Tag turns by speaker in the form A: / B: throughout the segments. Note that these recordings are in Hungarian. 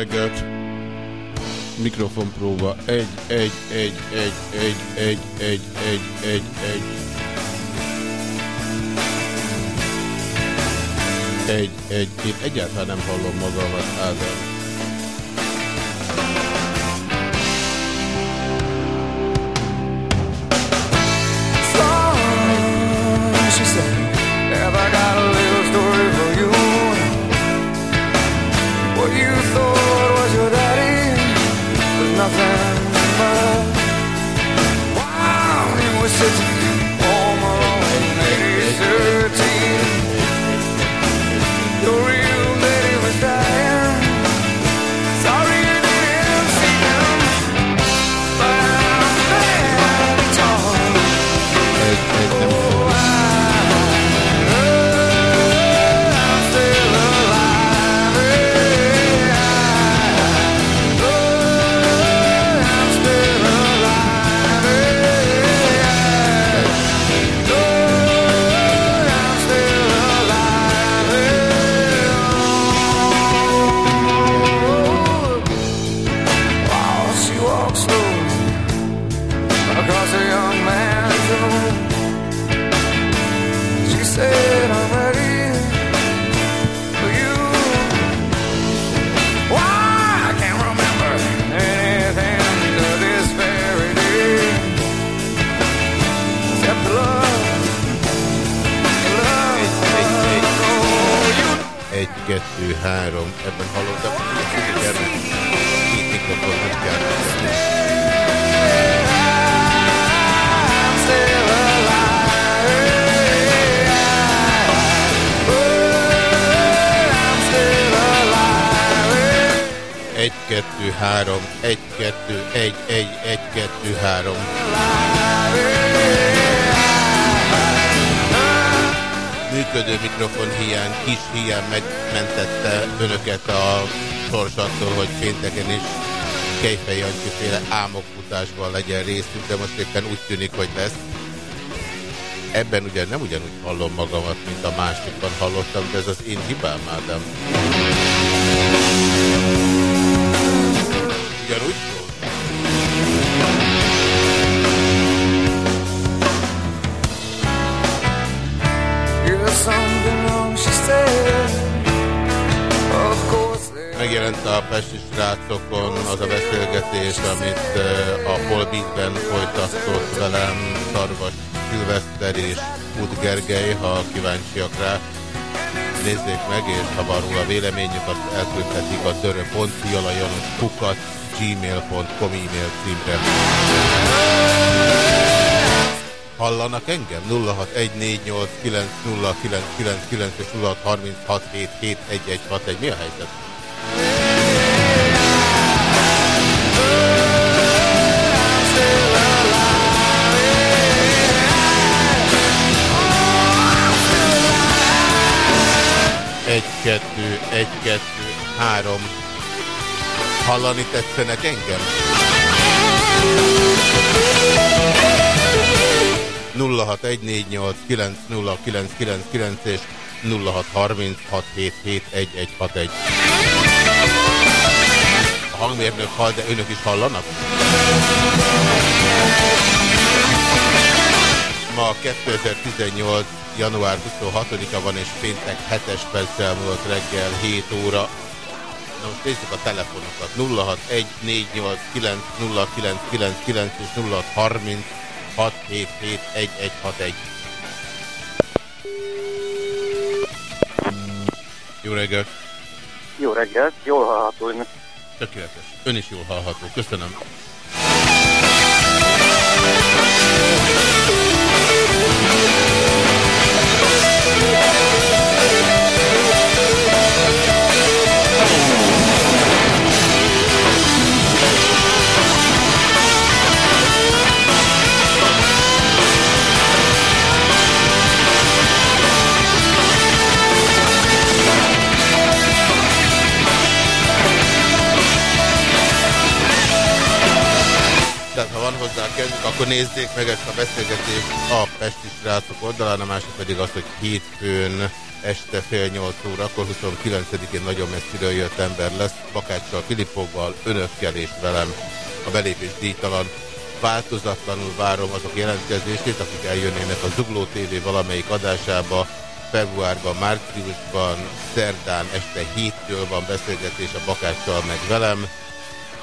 A: reggelt! Mikrofon próba 1, 1, 1, 1, 1, 1, 1, 1, 1, 1. Egy, egy. Én egyáltalán nem hallom magamat, Ádám. Kettő, három. Ebben figyelj, gyere. Két mikrofon nem kell. Egy, kettő, három. Egy, kettő, egy, egy, egy, kettő, három. Működő mikrofon hiány, kis hiány megmentette önöket a sorsattól, hogy pénteken is Kejfej Jancsi féle álmokfutásban legyen részünk, de most éppen úgy tűnik, hogy lesz. Ebben ugye nem ugyanúgy hallom magamat, mint a másikban hallottam, de ez az én hibám, Ádám. Ugyanúgy Megjelent a Pesti srácokon az a beszélgetés, amit a Paul Beatben folytatott velem Szarvas Szilveszter és Put Gergely, ha kíváncsiak rá. Nézzék meg, és ha van róla véleményük, azt elküldhetik a dörö.fialajanoskukat gmail.com e-mail címre. Hallanak engem? 0614890999 és 0636771161. Mi a helyzet? Egy, kettő, egy, kettő, három. Hallani tetszenek engem? 0614890999 és 0636771161. A hangmérnök hall, de önök is hallanak? Ma 2018. január 26-a van, és péntek 7-es perccel múlott reggel 7 óra. Na most nézzük a telefonokat. 0614890999 és 0636771161. Jó reggelt!
B: Jó reggelt, jól hallható.
A: Tökéletes. Ön is jól hallható. Köszönöm. Nézzék meg ezt a beszélgetést a Pesti Srácok oldalán, a másik pedig az, hogy hétfőn este fél nyolc órakor, 29-én nagyon messziről jött ember lesz, Bakáccsal, Filipovval, önökkel és velem a belépés díjtalan. Változatlanul várom azok jelentkezését, akik eljönnének a Zugló TV valamelyik adásába, februárban, márciusban, szerdán este héttől van beszélgetés a Bakáccsal meg velem.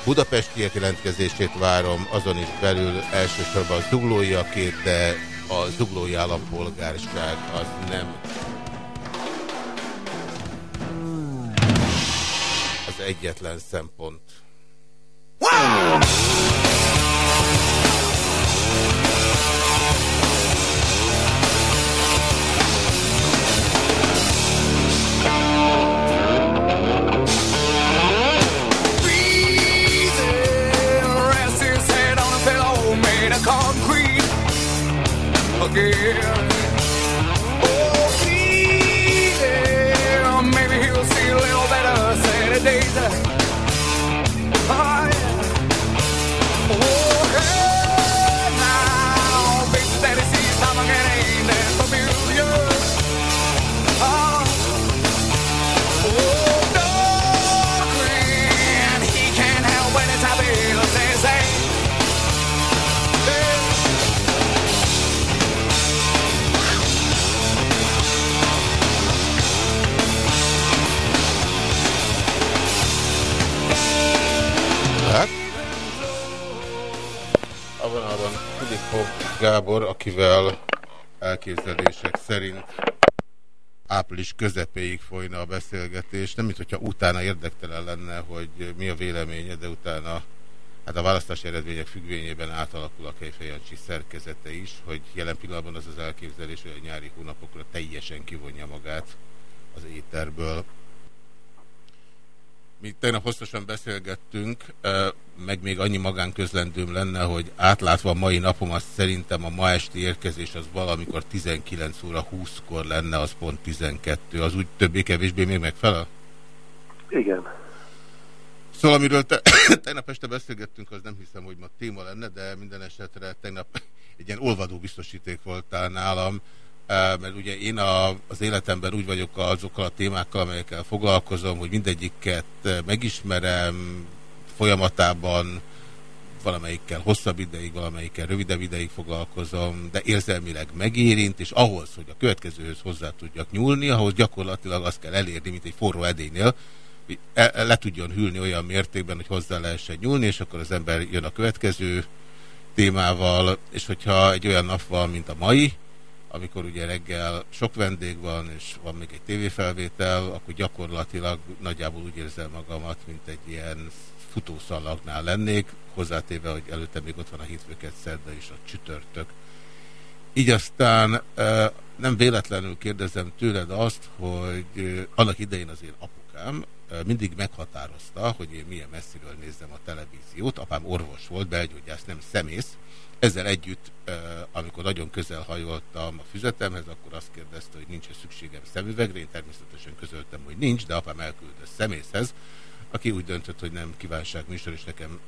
A: Budapestiek jelentkezését várom, azon is belül elsősorban a zuglóiakét, de a zuglói állampolgárság az nem az egyetlen szempont.
C: Rest yeah.
A: Filipov Gábor, akivel elképzelések szerint április közepéig folyna a beszélgetés. Nem, mint hogyha utána érdektelen lenne, hogy mi a véleménye, de utána hát a választási eredmények függvényében átalakul a Kejfejancsi szerkezete is, hogy jelen pillanatban az az elképzelés, hogy a nyári hónapokra teljesen kivonja magát az éterből. Mi tegnap hosszasan beszélgettünk, meg még annyi magánközlendőm lenne, hogy átlátva a mai napom, azt szerintem a ma esti érkezés az valamikor 19 óra 20-kor lenne, az pont 12. Az úgy többé-kevésbé még megfelel?
B: Igen.
A: Szóval, amiről te, tegnap este beszélgettünk, az nem hiszem, hogy ma téma lenne, de minden esetre tegnap egy ilyen olvadó biztosíték voltál nálam, mert ugye én a, az életemben úgy vagyok azokkal a témákkal, amelyekkel foglalkozom, hogy mindegyiket megismerem, folyamatában valamelyikkel hosszabb ideig, valamelyikkel rövidebb ideig foglalkozom, de érzelmileg megérint, és ahhoz, hogy a következőhöz hozzá tudjak nyúlni, ahhoz gyakorlatilag azt kell elérni, mint egy forró edénynél, hogy e- le tudjon hűlni olyan mértékben, hogy hozzá lehessen nyúlni, és akkor az ember jön a következő témával, és hogyha egy olyan nap van, mint a mai, amikor ugye reggel sok vendég van, és van még egy tévéfelvétel, akkor gyakorlatilag nagyjából úgy érzem magamat, mint egy ilyen futószalagnál lennék, hozzátéve, hogy előtte még ott van a hétfőket szerda és a csütörtök. Így aztán nem véletlenül kérdezem tőled azt, hogy annak idején az én apukám mindig meghatározta, hogy én milyen messziről nézzem a televíziót. Apám orvos volt, belgyógyász, nem szemész. Ezzel együtt, amikor nagyon közel hajoltam a füzetemhez, akkor azt kérdezte, hogy nincs-e szükségem szemüvegre. Én természetesen közöltem, hogy nincs, de apám elküldött szemészhez, aki úgy döntött, hogy nem kívánságműsor, és nekem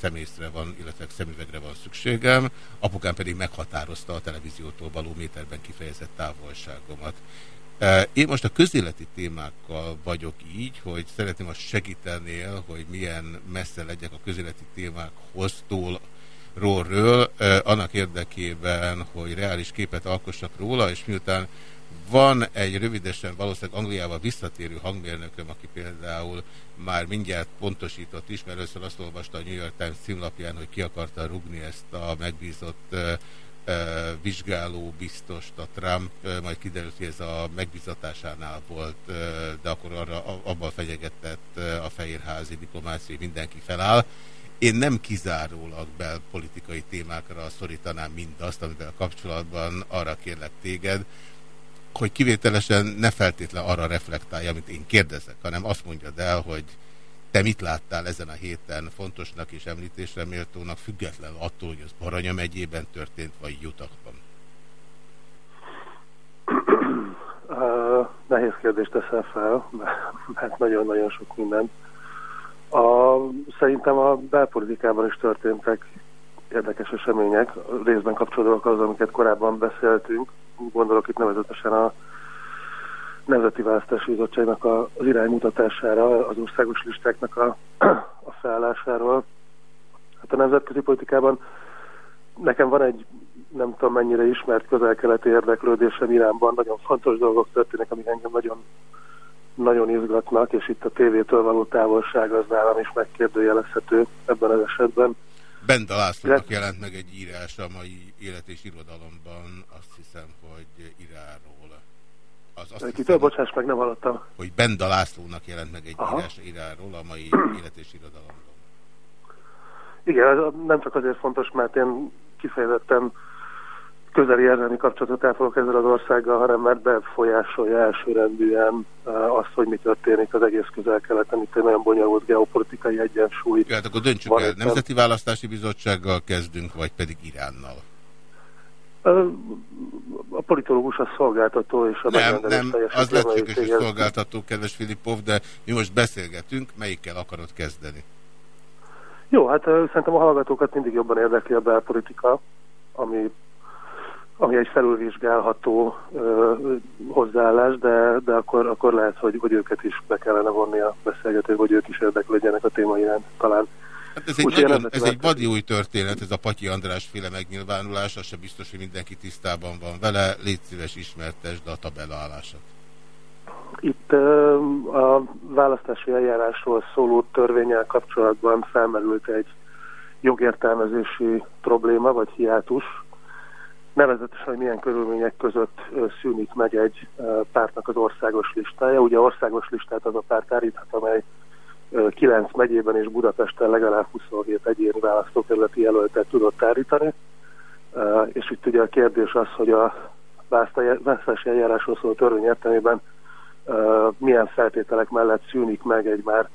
A: szemészre van, illetve szemüvegre van szükségem. Apukám pedig meghatározta a televíziótól való méterben kifejezett távolságomat. Én most a közéleti témákkal vagyok így, hogy szeretném azt segítenél, hogy milyen messze legyek a közéleti témákhoz tól, ról, annak érdekében, hogy reális képet alkossak róla, és miután van egy rövidesen valószínűleg Angliába visszatérő hangmérnököm, aki például már mindjárt pontosított is, mert először azt olvasta a New York Times címlapján, hogy ki akarta rugni ezt a megbízott vizsgáló biztost a Trump, majd kiderült, hogy ez a megbízatásánál volt, de akkor arra, abban fenyegetett a fehérházi diplomácia, mindenki feláll. Én nem kizárólag belpolitikai témákra szorítanám mindazt, amivel kapcsolatban arra kérlek téged, hogy kivételesen ne feltétlen arra reflektálja, amit én kérdezek, hanem azt mondjad el, hogy te mit láttál ezen a héten fontosnak és említésre méltónak, függetlenül attól, hogy az Baranya megyében történt, vagy Jutakban.
B: Uh, nehéz kérdést teszel fel, mert nagyon-nagyon sok minden. A, szerintem a belpolitikában is történtek érdekes események, részben kapcsolódóak az, amiket korábban beszéltünk. Gondolok itt nevezetesen a Nemzeti Választási Bizottságnak az iránymutatására, az országos listáknak a, a felálllásáról. Hát a nemzetközi politikában nekem van egy nem tudom mennyire ismert közel-keleti érdeklődésem Iránban, nagyon fontos dolgok történnek, amik engem nagyon, nagyon izgatnak, és itt a tévétől való távolság az nálam is megkérdőjelezhető ebben az esetben.
A: Benda Lászlónak
B: Illetve-
A: jelent meg egy írás a mai élet és irodalomban, azt hiszem, hogy Iránról. Az azt
B: Kitől,
A: hiszem,
B: bocsáss meg, nem hallottam.
A: hogy Benda Lászlónak jelent meg egy
B: Aha.
A: írás Iránról a mai élet és irodalomban.
B: Igen, nem csak azért fontos, mert én kifejezetten közeli érzelmi kapcsolatot ápolok ezzel az országgal, hanem mert befolyásolja elsőrendűen uh, azt, hogy mi történik az egész közel-keleten. Itt egy nagyon bonyolult geopolitikai egyensúly.
A: Jó, hát akkor döntsük
B: Van
A: el,
B: éppen.
A: Nemzeti Választási Bizottsággal kezdünk, vagy pedig Iránnal.
B: Ö, A politológus a szolgáltató és a
A: Nem, nem, az lehetséges, hogy szolgáltató, kedves Filipov, de mi most beszélgetünk, melyikkel akarod kezdeni?
B: Jó, hát ö, szerintem a hallgatókat mindig jobban érdekli a belpolitika, ami, ami egy felülvizsgálható ö, hozzáállás, de, de akkor, akkor lehet, hogy, hogy őket is be kellene vonni a beszélgetőbe, hogy ők is érdeklődjenek a téma iránt talán.
A: Hát ez egy,
B: Úgyhogy
A: nagyon, ez egy vadi új történet, ez a Patyi András féle megnyilvánulás, az sem biztos, hogy mindenki tisztában van vele. Légy szíves, ismertesd a tabella állását.
B: Itt ö, a választási eljárásról szóló törvényel kapcsolatban felmerült egy jogértelmezési probléma, vagy hiátus. Nevezetesen, hogy milyen körülmények között szűnik meg egy pártnak az országos listája. Ugye országos listát az a párt állíthat, amely ö, kilenc megyében és Budapesten legalább 27 egyéni választókerületi jelöltet tudott állítani. És itt ugye a kérdés az, hogy a választá- választási eljárásról szóló törvény értelmében milyen feltételek mellett szűnik meg egy már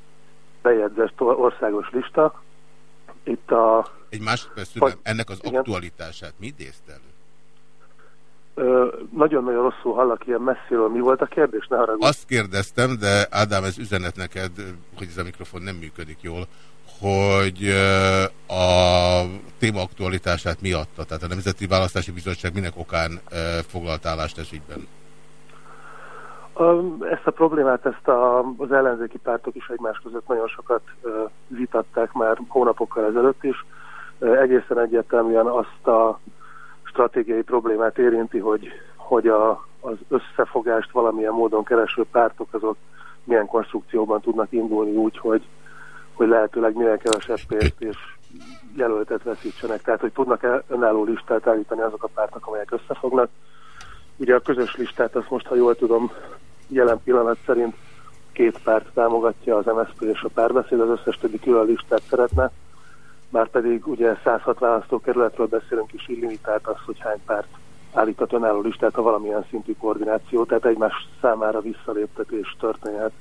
B: bejegyzett or- országos lista. Itt a
A: Egy másodperc ennek az
B: Igen.
A: aktualitását mi idézt elő?
B: Nagyon-nagyon rosszul hallak ilyen messziről. Mi volt a kérdés? Ne haragudj.
A: Azt kérdeztem, de Ádám, ez üzenet neked, hogy ez a mikrofon nem működik jól, hogy a téma aktualitását mi adta? Tehát a Nemzeti Választási Bizottság minek okán foglalt állást ez ügyben?
B: Ezt a problémát, ezt a, az ellenzéki pártok is egymás között nagyon sokat vitatták már hónapokkal ezelőtt is. Egészen egyértelműen azt a stratégiai problémát érinti, hogy, hogy a, az összefogást valamilyen módon kereső pártok azok milyen konstrukcióban tudnak indulni úgy, hogy, hogy lehetőleg minél kevesebb pénzt és jelöltet veszítsenek. Tehát, hogy tudnak-e önálló listát állítani azok a pártok, amelyek összefognak. Ugye a közös listát, azt most, ha jól tudom, jelen pillanat szerint két párt támogatja, az MSZP és a párbeszéd, az összes többi külön listát szeretne, már pedig ugye 106 választókerületről beszélünk, és illimitált az, hogy hány párt állíthat önálló listát, ha valamilyen szintű koordináció, tehát egymás számára visszaléptetés történhet.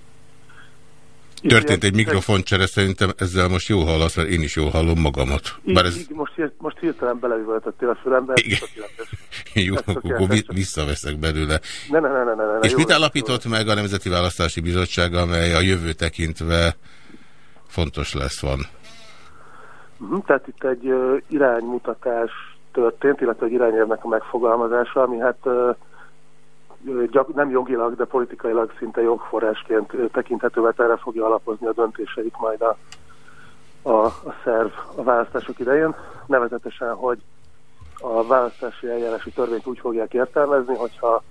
A: Történt egy mikrofoncsere, szerintem ezzel most jól hallasz, mert én is jól hallom magamat. Bár ez
B: Így, így, most, hir- most hirtelen beleüvöltöttél a fülembe,
A: Igen. jó, akkor visszaveszek belőle.
B: Ne, ne, ne, ne, ne, ne,
A: És
B: jó
A: mit állapított meg a Nemzeti Választási Bizottság, amely a jövő tekintve fontos lesz van?
B: Mhm, Tehát itt egy ö, iránymutatás történt, illetve egy irányelvnek a megfogalmazása, ami hát ö, gyak, nem jogilag, de politikailag szinte jogforrásként tekinthető, mert erre fogja alapozni a döntéseit majd a, a, a szerv a választások idején. Nevezetesen, hogy a választási eljárási törvényt úgy fogják értelmezni, hogyha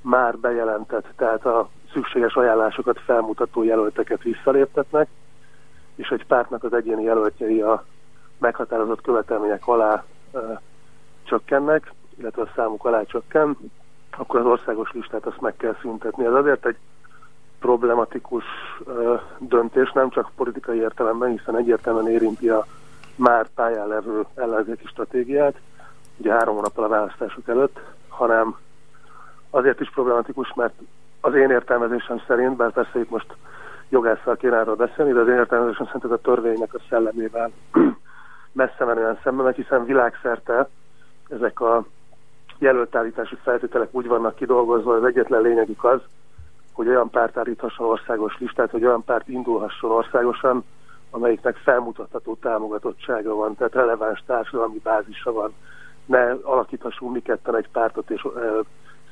B: már bejelentett, tehát a szükséges ajánlásokat felmutató jelölteket visszaléptetnek, és egy pártnak az egyéni jelöltjei a meghatározott követelmények alá csökkennek, illetve a számuk alá csökken, akkor az országos listát azt meg kell szüntetni. Ez azért egy problematikus döntés, nem csak politikai értelemben, hiszen egyértelműen érinti a már pályán levő ellenzéki stratégiát, ugye három hónappal a választások előtt, hanem azért is problematikus, mert az én értelmezésem szerint, bár persze itt most jogásszal kéne erről beszélni, de az én értelmezésem szerint ez a törvénynek a szellemével messze menően szembe megy, hiszen világszerte ezek a jelöltállítási feltételek úgy vannak kidolgozva, az egyetlen lényegük az, hogy olyan párt állíthasson országos listát, hogy olyan párt indulhasson országosan, amelyiknek felmutatható támogatottsága van, tehát releváns társadalmi bázisa van. Ne alakíthassunk mi ketten egy pártot, és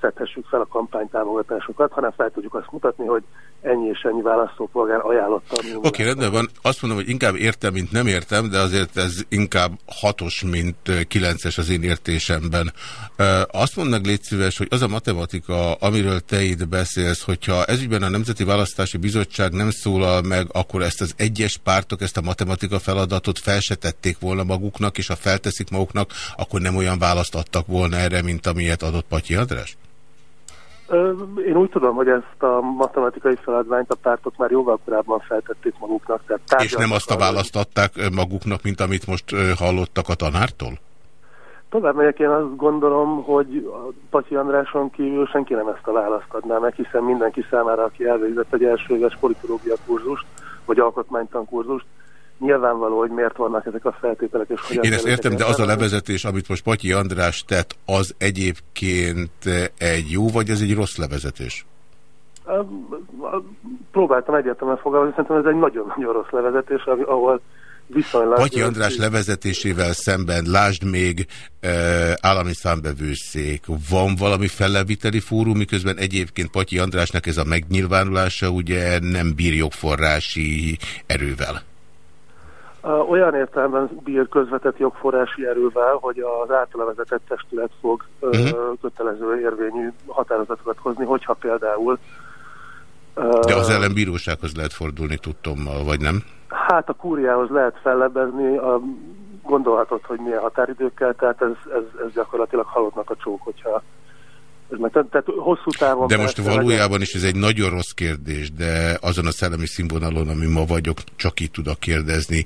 B: ö, szedhessük fel a kampánytámogatásokat, hanem fel tudjuk azt mutatni, hogy ennyi és ennyi választópolgár ajánlotta.
A: Oké, okay, rendben van. Azt mondom, hogy inkább értem, mint nem értem, de azért ez inkább hatos, mint kilences az én értésemben. Azt mondd meg, légy szíves, hogy az a matematika, amiről te itt beszélsz, hogyha ezügyben a Nemzeti Választási Bizottság nem szólal meg, akkor ezt az egyes pártok, ezt a matematika feladatot felsetették volna maguknak, és ha felteszik maguknak, akkor nem olyan választ adtak volna erre, mint amilyet adott Patyi András?
B: Én úgy tudom, hogy ezt a matematikai feladványt a pártok már jóval korábban feltették maguknak.
A: Tehát És nem azt a választ adták maguknak, mint amit most hallottak a tanártól?
B: Tovább megyek, én azt gondolom, hogy Patyi Andráson kívül senki nem ezt a választ adná meg, hiszen mindenki számára, aki elvégzett egy elsőleges politológia kurzust, vagy alkotmánytankurzust, nyilvánvaló, hogy miért vannak ezek a feltételek. És
A: Én ezt értem, de az a levezetés, amit most Patyi András tett, az egyébként egy jó, vagy ez egy rossz levezetés?
B: Próbáltam egyértelműen fogalmazni, szerintem ez egy nagyon-nagyon rossz levezetés, ahol viszonylag...
A: Patyi András levezetésével szemben, lásd még e, állami számbevőszék, van valami felleviteli fórum, miközben egyébként Patyi Andrásnak ez a megnyilvánulása ugye nem bír jogforrási erővel.
B: Olyan értelemben bír közvetett jogforrási erővel, hogy az általa vezetett testület fog uh mhm. -huh. kötelező érvényű határozatokat hozni, hogyha például...
A: De az ellen bírósághoz lehet fordulni tudtommal, vagy nem?
B: Hát a kúriához lehet fellebbezni, a, gondolhatod, hogy milyen határidőkkel, tehát ez, ez, ez gyakorlatilag halottnak a csók, hogyha ez meg, tehát, tehát hosszú távon...
A: De most valójában is ez egy nagyon rossz kérdés, de azon a szellemi színvonalon, ami ma vagyok, csak így tudok kérdezni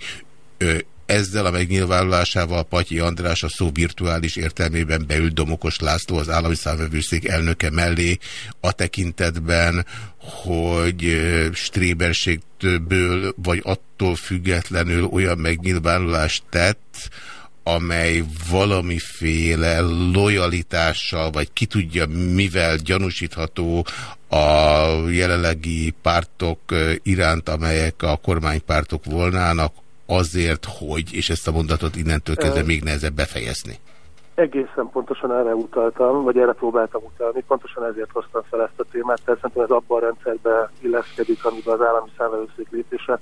A: ezzel a megnyilvánulásával Patyi András a szó virtuális értelmében beült Domokos László az állami számvevőszék elnöke mellé a tekintetben, hogy stréberségből vagy attól függetlenül olyan megnyilvánulást tett, amely valamiféle lojalitással, vagy ki tudja mivel gyanúsítható a jelenlegi pártok iránt, amelyek a kormánypártok volnának, azért, hogy, és ezt a mondatot innentől kezdve még nehezebb befejezni?
B: Egészen pontosan erre utaltam, vagy erre próbáltam utalni, pontosan ezért hoztam fel ezt a témát, tehát szerintem ez abban a rendszerben illeszkedik, amiben az állami számvevőszék lépése,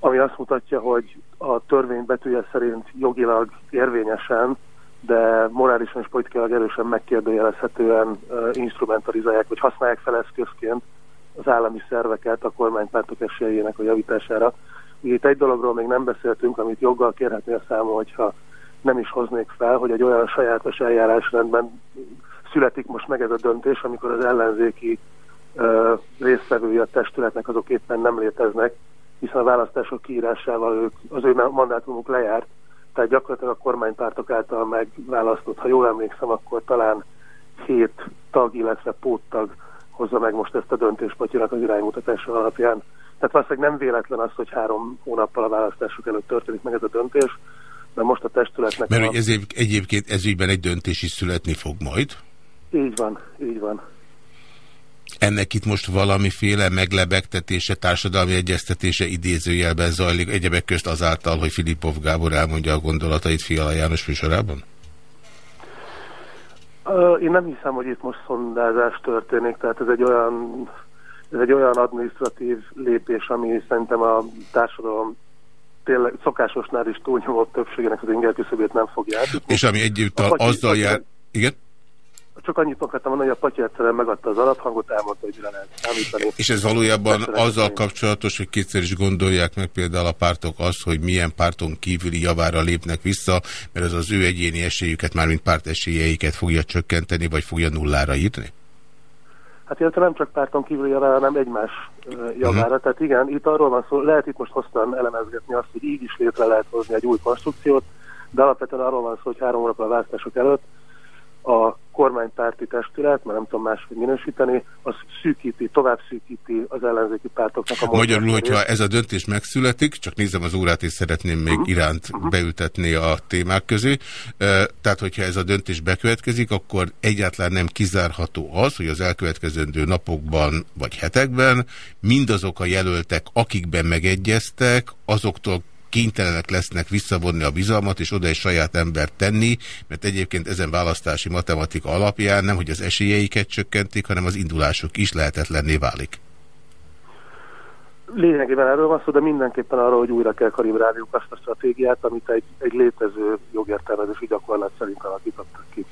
B: ami azt mutatja, hogy a törvény betűje szerint jogilag érvényesen, de morálisan és politikailag erősen megkérdőjelezhetően uh, instrumentalizálják, vagy használják fel eszközként az állami szerveket a kormánypártok esélyének a javítására. Itt egy dologról még nem beszéltünk, amit joggal kérhetnél számol, hogyha nem is hoznék fel, hogy egy olyan sajátos eljárásrendben születik most meg ez a döntés, amikor az ellenzéki ö, résztvevői a testületnek azok éppen nem léteznek, hiszen a választások kiírásával ők, az ő mandátumuk lejárt, tehát gyakorlatilag a kormánypártok által megválasztott, ha jól emlékszem, akkor talán hét tag, illetve póttag hozza meg most ezt a döntést Patyinak az iránymutatása alapján. Tehát valószínűleg nem véletlen az, hogy három hónappal a választások előtt történik meg ez a döntés, de most a testületnek...
A: Mert a... ez egyébként ez ügyben egy döntés is születni fog majd?
B: Így van, így van.
A: Ennek itt most valamiféle meglebegtetése, társadalmi egyeztetése idézőjelben zajlik, egyebek közt azáltal, hogy Filipov Gábor elmondja a gondolatait Fiala János műsorában?
B: Én nem hiszem, hogy itt most szondázás történik, tehát ez egy olyan ez egy olyan administratív lépés, ami szerintem a társadalom tényleg szokásosnál is túlnyomott többségének az inger küszöbét nem fogja.
A: És ami egyébként azzal jár... Igen?
B: Csak annyit akartam mondani, hogy a Patyi egyszerűen megadta az alaphangot, elmondta, hogy mire lehet számítani.
A: És ez valójában azzal kapcsolatos, hogy kétszer is gondolják meg például a pártok azt, hogy milyen párton kívüli javára lépnek vissza, mert ez az ő egyéni esélyüket, mármint párt esélyeiket fogja csökkenteni, vagy fogja nullára írni?
B: Hát illetve nem csak párton kívül javára, hanem egymás javára. Uh-huh. Tehát igen, itt arról van szó, lehet itt most hosszan elemezgetni azt, hogy így is létre lehet hozni egy új konstrukciót, de alapvetően arról van szó, hogy három hónap a választások előtt a kormánypárti testület, mert nem tudom máshogy minősíteni, az szűkíti, tovább szűkíti az ellenzéki pártoknak a
A: Magyarul, hogyha ez a döntés megszületik, csak nézem az órát, és szeretném még uh -huh. iránt uh -huh. beültetni a témák közé. Tehát, hogyha ez a döntés bekövetkezik, akkor egyáltalán nem kizárható az, hogy az elkövetkezendő napokban vagy hetekben mindazok a jelöltek, akikben megegyeztek, azoktól kénytelenek lesznek visszavonni a bizalmat, és oda egy saját embert tenni, mert egyébként ezen választási matematika alapján nem, hogy az esélyeiket csökkentik, hanem az indulásuk is lehetetlenné válik.
B: Lényegében erről van szó, de mindenképpen arról, hogy újra kell kalibrálniuk azt a stratégiát, amit egy, egy létező jogértelmezési gyakorlat szerint alakítottak ki.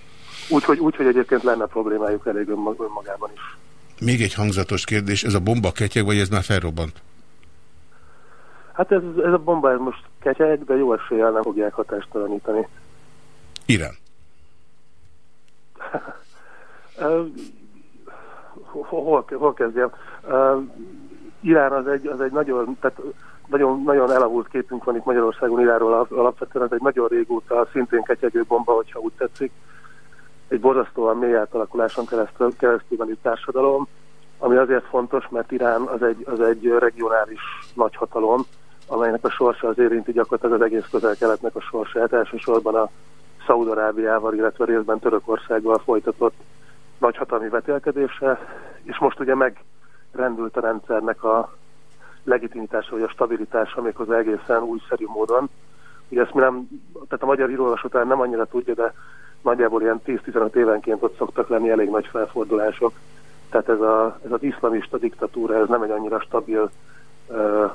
B: Úgyhogy úgy, hogy egyébként lenne problémájuk elég önmagában is.
A: Még egy hangzatos kérdés, ez a bomba ketyeg, vagy ez már felrobbant?
B: Hát ez, ez a bomba ez most ketyeg, de jó eséllyel nem fogják hatástalanítani.
A: Irán.
B: hol, hol kezdjem? Irán az egy, az egy nagyon, tehát nagyon, nagyon elavult képünk van itt Magyarországon Iránról alapvetően, ez egy nagyon régóta szintén ketyegő bomba, hogyha úgy tetszik. Egy borzasztóan mély átalakuláson keresztül, keresztül itt társadalom, ami azért fontos, mert Irán az egy, az egy regionális nagyhatalom, amelynek a sorsa az érinti gyakorlatilag az egész közel-keletnek a sorsát, elsősorban a Szaudarábiával, illetve részben Törökországgal folytatott nagyhatalmi vetélkedése, és most ugye megrendült a rendszernek a legitimitása, vagy a stabilitása méghozzá egészen újszerű módon. Ugye ezt mi nem, tehát a magyar írólvasó talán nem annyira tudja, de nagyjából ilyen 10-15 évenként ott szoktak lenni elég nagy felfordulások. Tehát ez, a, ez az iszlamista diktatúra, ez nem egy annyira stabil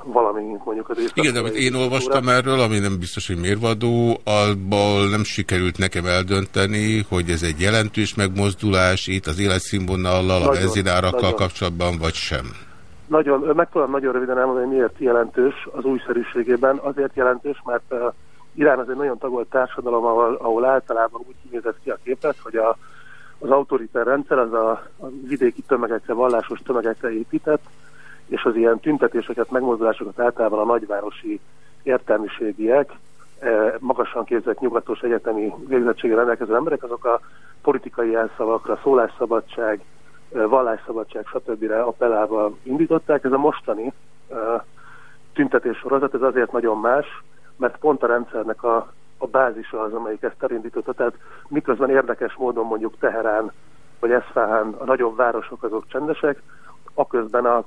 B: valami, mint mondjuk az
A: Igen, amit én olvastam erről, ami nem biztos, hogy mérvadó, abból nem sikerült nekem eldönteni, hogy ez egy jelentős megmozdulás itt az életszínvonallal, a benzinárakkal kapcsolatban, vagy sem.
B: Nagyon, meg tudom nagyon röviden elmondani, miért jelentős az újszerűségében. Azért jelentős, mert uh, Irán az egy nagyon tagolt társadalom, ahol, ahol általában úgy nézett ki a képet, hogy a, az autoritár rendszer az a, a vidéki tömegekre, vallásos tömegekre épített, és az ilyen tüntetéseket, megmozdulásokat általában a nagyvárosi értelmiségiek, eh, magasan képzett nyugatos egyetemi végzettséggel rendelkező emberek, azok a politikai elszavakra, szólásszabadság, eh, vallásszabadság, stb. appellálva indították. Ez a mostani eh, tüntetés sorozat, ez azért nagyon más, mert pont a rendszernek a, a bázisa az, amelyik ezt elindította. Tehát miközben érdekes módon mondjuk Teherán vagy Eszfáhán a nagyobb városok azok csendesek, aközben a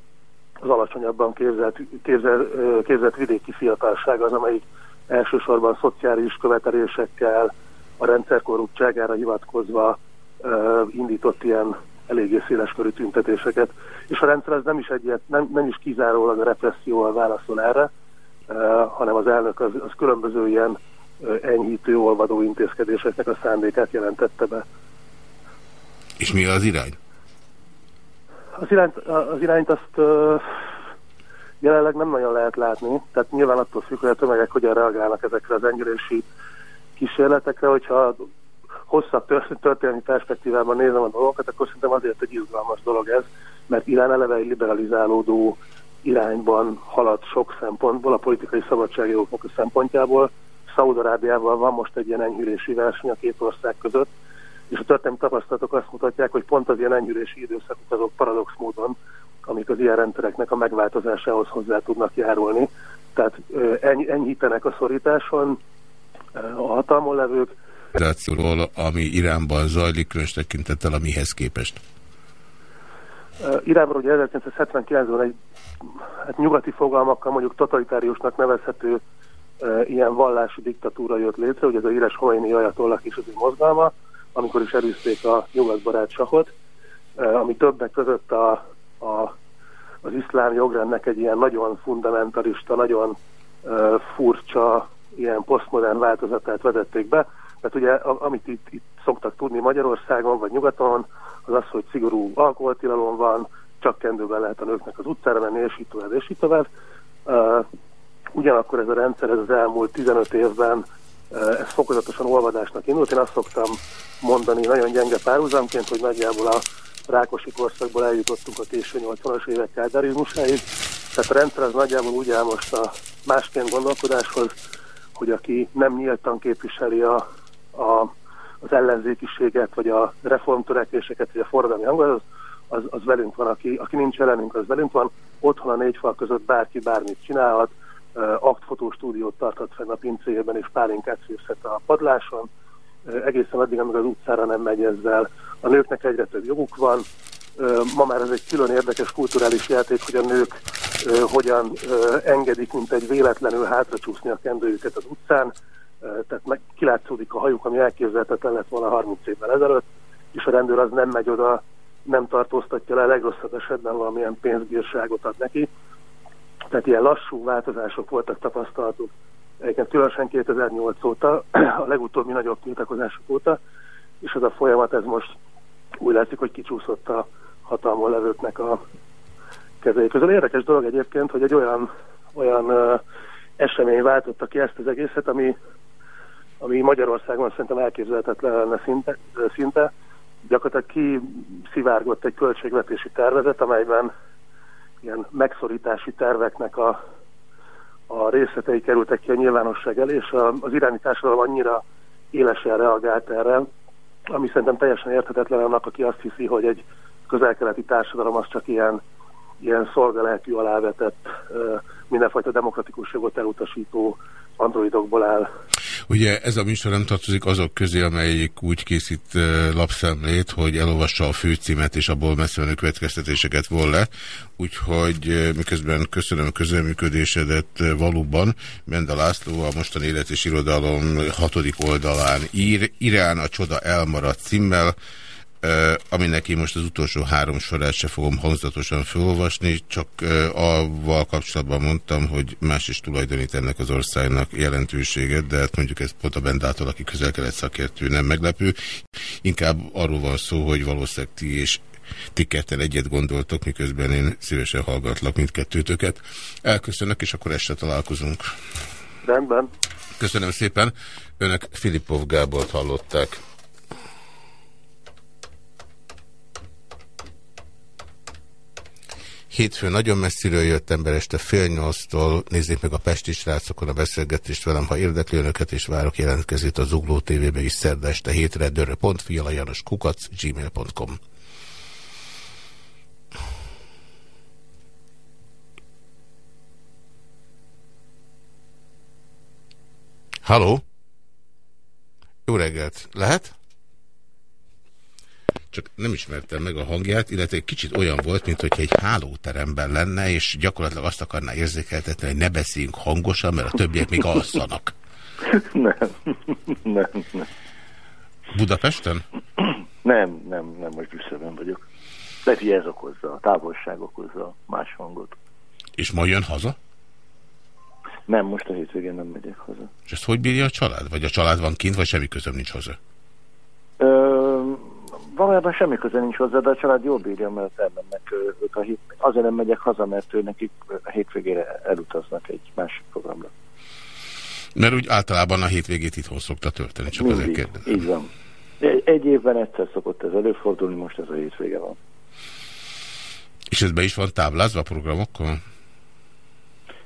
B: az alacsonyabban képzelt, képzelt, képzelt vidéki fiatalság az, amelyik elsősorban szociális követelésekkel, a rendszer korruptságára hivatkozva indított ilyen eléggé széleskörű tüntetéseket. És a rendszer az nem is, egyet, nem, nem is kizárólag a represszióval válaszol erre, hanem az elnök az, az különböző ilyen enyhítő, olvadó intézkedéseknek a szándékát jelentette be.
A: És mi az irány?
B: Az irányt, az irányt azt jelenleg nem nagyon lehet látni, tehát nyilván attól függ, hogy a tömegek hogyan reagálnak ezekre az enyhülési kísérletekre, hogyha hosszabb történelmi perspektívában nézem a dolgokat, akkor szerintem azért egy izgalmas dolog ez, mert Irán eleve egy liberalizálódó irányban halad sok szempontból, a politikai szabadságjogoknak a szempontjából. Szaudarábiával van most egy ilyen enyhülési verseny a két ország között, és a történelmi tapasztalatok azt mutatják, hogy pont az ilyen enyhülési időszakok azok paradox módon, amik az ilyen rendszereknek a megváltozásához hozzá tudnak járulni. Tehát enyhítenek a szorításon a hatalmon levők.
A: ami Iránban zajlik, különös tekintettel mihez képest?
B: Iránban ugye 1979-ben egy hát nyugati fogalmakkal mondjuk totalitáriusnak nevezhető e, ilyen vallási diktatúra jött létre, ugye ez a híres Homeini ajatollak is az ő mozgalma, amikor is elűzték a nyugatbarát sahot, ami többek között a, a, az iszlám jogrendnek egy ilyen nagyon fundamentalista, nagyon furcsa, ilyen posztmodern változatát vezették be. Mert ugye amit itt, itt szoktak tudni Magyarországon vagy nyugaton, az az, hogy szigorú alkoholtilalom van, csak kendőben lehet a nőknek az utcára menni, és így tovább, és így tovább. Uh, ugyanakkor ez a rendszer ez az elmúlt 15 évben ez fokozatosan olvadásnak indult. Én azt szoktam mondani nagyon gyenge párhuzamként, hogy nagyjából a Rákosi korszakból eljutottunk a késő 80-as évek kádárizmusáig. Tehát a rendszer az nagyjából úgy áll most a másként gondolkodáshoz, hogy aki nem nyíltan képviseli a, a az ellenzékiséget, vagy a reformtörekvéseket, vagy a forradalmi hangot, az, az, az velünk van, aki, aki nincs velünk, az velünk van. Otthon a négy fal között bárki bármit csinálhat, aktfotó stúdiót tarthat fenn a pincéjében, és pálinkát főzhet a padláson, egészen addig, amíg az utcára nem megy ezzel. A nőknek egyre több joguk van, ma már ez egy külön érdekes kulturális játék, hogy a nők hogyan engedik, mint egy véletlenül hátracsúszni a kendőjüket az utcán, tehát meg kilátszódik a hajuk, ami elképzelhetetlen lett volna 30 évvel ezelőtt, és a rendőr az nem megy oda, nem tartóztatja le, legrosszabb esetben valamilyen pénzbírságot ad neki. Tehát ilyen lassú változások voltak tapasztalatok. Egyébként különösen 2008 óta, a legutóbbi nagyobb tiltakozások óta, és ez a folyamat ez most úgy látszik, hogy kicsúszott a hatalmon levőknek a kezei közül. Érdekes dolog egyébként, hogy egy olyan, olyan uh, esemény váltotta ki ezt az egészet, ami, ami Magyarországon szerintem elképzelhetetlen lenne szinte, szinte. Gyakorlatilag kiszivárgott egy költségvetési tervezet, amelyben ilyen megszorítási terveknek a, a részletei kerültek ki a nyilvánosság elé, és az iráni társadalom annyira élesen reagált erre, ami szerintem teljesen érthetetlen annak, aki azt hiszi, hogy egy közelkeleti társadalom az csak ilyen, ilyen szolgalelkű alávetett, mindenfajta demokratikus jogot elutasító androidokból áll.
A: Ugye ez a műsor nem tartozik azok közé, amelyik úgy készít lapszemlét, hogy elolvassa a főcímet, és abból messze következtetéseket von le. Úgyhogy miközben köszönöm közreműködésedet valóban, Menda László a mostani élet és irodalom hatodik oldalán ír, Irán a csoda elmaradt címmel, aminek én most az utolsó három sorát se fogom hangzatosan felolvasni, csak avval kapcsolatban mondtam, hogy más is tulajdonít ennek az országnak jelentőséget, de hát mondjuk ez pont a Bendától, aki közel-kelet szakértő, nem meglepő. Inkább arról van szó, hogy valószínűleg ti és ti ketten egyet gondoltok, miközben én szívesen hallgatlak mindkettőtöket. Elköszönök, és akkor este találkozunk.
B: Rendben.
A: Köszönöm szépen. Önök Filipov Gábort hallották. Hétfő nagyon messziről jött ember este fél nyolctól. Nézzék meg a Pesti srácokon a beszélgetést velem, ha érdekli önöket, és várok jelentkezét a Zugló TV-be is szerda este hétre, dörö.fialajanos kukac, gmail.com. Halló? Jó reggelt! Lehet? Csak nem ismertem meg a hangját, illetve egy kicsit olyan volt, mint hogyha egy hálóteremben lenne, és gyakorlatilag azt akarná érzékeltetni, hogy ne beszéljünk hangosan, mert a többiek még alszanak.
D: Nem, nem, nem.
A: Budapesten?
D: Nem, nem, nem, most Brüsszelben vagyok. Lehet, hogy ez okozza, a távolság okozza más hangot.
A: És ma jön haza?
D: Nem, most a hétvégén nem megyek haza.
A: És ezt hogy bírja a család? Vagy a család van kint, vagy semmi közöm nincs haza?
D: Ö, valójában semmi köze nincs hozzá, de a család jól bírja, mert elmennek ők a hét... Azért nem megyek haza, mert ő nekik a hétvégére elutaznak egy másik programra.
A: Mert úgy általában a hétvégét itthon szokta tölteni, csak
D: Mindig,
A: azért kérdezem.
D: így van. Egy évben egyszer szokott ez előfordulni, most ez a hétvége van.
A: És ez be is van táblázva a programokkal?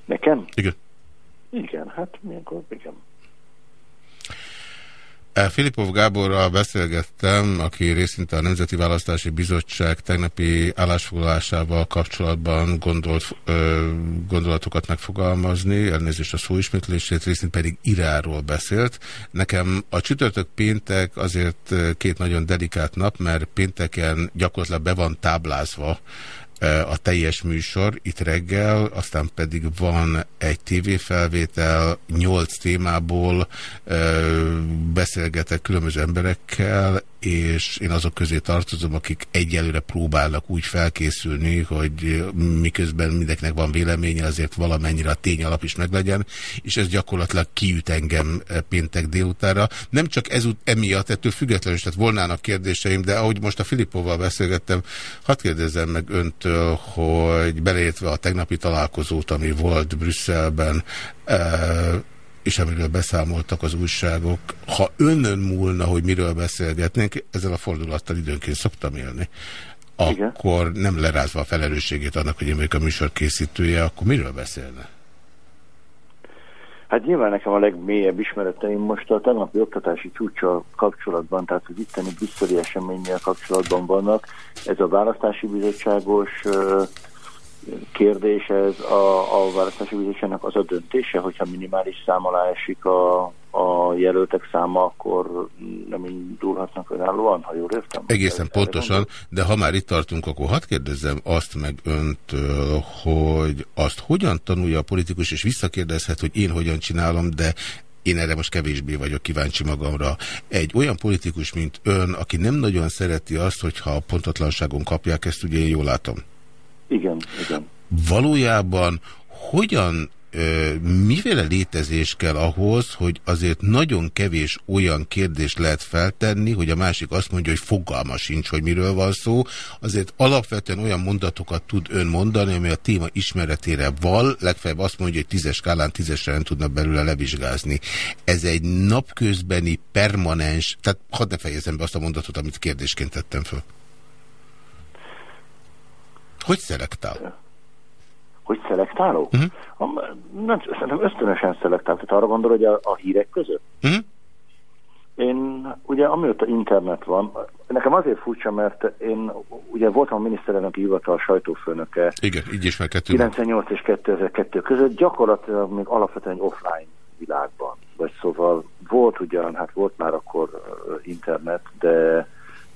D: Nekem?
A: Igen.
D: Igen, hát milyenkor igen.
A: Filipov Gáborral beszélgettem, aki részint a Nemzeti Választási Bizottság tegnapi állásfoglalásával kapcsolatban gondolt, ö, gondolatokat megfogalmazni, elnézést a szóismétlését, részint pedig iráról beszélt. Nekem a csütörtök péntek azért két nagyon delikát nap, mert pénteken gyakorlatilag be van táblázva a teljes műsor itt reggel, aztán pedig van egy tévéfelvétel, nyolc témából beszélgetek különböző emberekkel, és én azok közé tartozom, akik egyelőre próbálnak úgy felkészülni, hogy miközben mindenkinek van véleménye, azért valamennyire a tény alap is meglegyen, és ez gyakorlatilag kiüt engem péntek délutára. Nem csak ez emiatt, ettől függetlenül is, tehát volnának kérdéseim, de ahogy most a Filippovval beszélgettem, hadd kérdezzem meg öntől, hogy beleértve a tegnapi találkozót, ami volt Brüsszelben, és amiről beszámoltak az újságok, ha önön múlna, hogy miről beszélgetnénk, ezzel a fordulattal időnként szoktam élni, Igen. akkor nem lerázva a felelősségét annak, hogy én vagyok a műsor készítője, akkor miről beszélne?
D: Hát nyilván nekem a legmélyebb ismereteim most a tegnapi oktatási csúcsal kapcsolatban, tehát az itteni brüsszeli eseménnyel kapcsolatban vannak. Ez a választási bizottságos kérdés, ez a, a választási bizottságnak az a döntése, hogyha minimális szám alá esik a, a jelöltek száma, akkor nem indulhatnak önállóan, ha jól értem?
A: Egészen
D: Ez-
A: pontosan, de ha már itt tartunk, akkor hadd kérdezzem azt meg öntől, hogy azt hogyan tanulja a politikus, és visszakérdezhet, hogy én hogyan csinálom, de én erre most kevésbé vagyok kíváncsi magamra. Egy olyan politikus, mint ön, aki nem nagyon szereti azt, hogyha a pontatlanságon kapják, ezt ugye én jól látom.
D: Igen, igen.
A: valójában hogyan, miféle létezés kell ahhoz, hogy azért nagyon kevés olyan kérdést lehet feltenni, hogy a másik azt mondja, hogy fogalma sincs, hogy miről van szó, azért alapvetően olyan mondatokat tud ön mondani, ami a téma ismeretére val, legfeljebb azt mondja, hogy tízes skálán tízesre nem tudna belőle levizsgázni. Ez egy napközbeni, permanens, tehát hadd ne fejezem be azt a mondatot, amit kérdésként tettem föl. Hogy szelektál?
D: Hogy szelektálok?
A: Mhm.
D: Uh-huh. Nem, szerintem ösztönösen szelektálok. Tehát arra gondol, hogy a, a hírek között?
A: Hm?
D: Én ugye amióta internet van, nekem azért furcsa, mert én ugye voltam a miniszterelnöki hivatal sajtófőnöke
A: Igen, így ismerkedtünk.
D: 98 és 2002 között, gyakorlatilag még alapvetően offline világban. Vagy szóval volt ugyan, hát volt már akkor internet, de,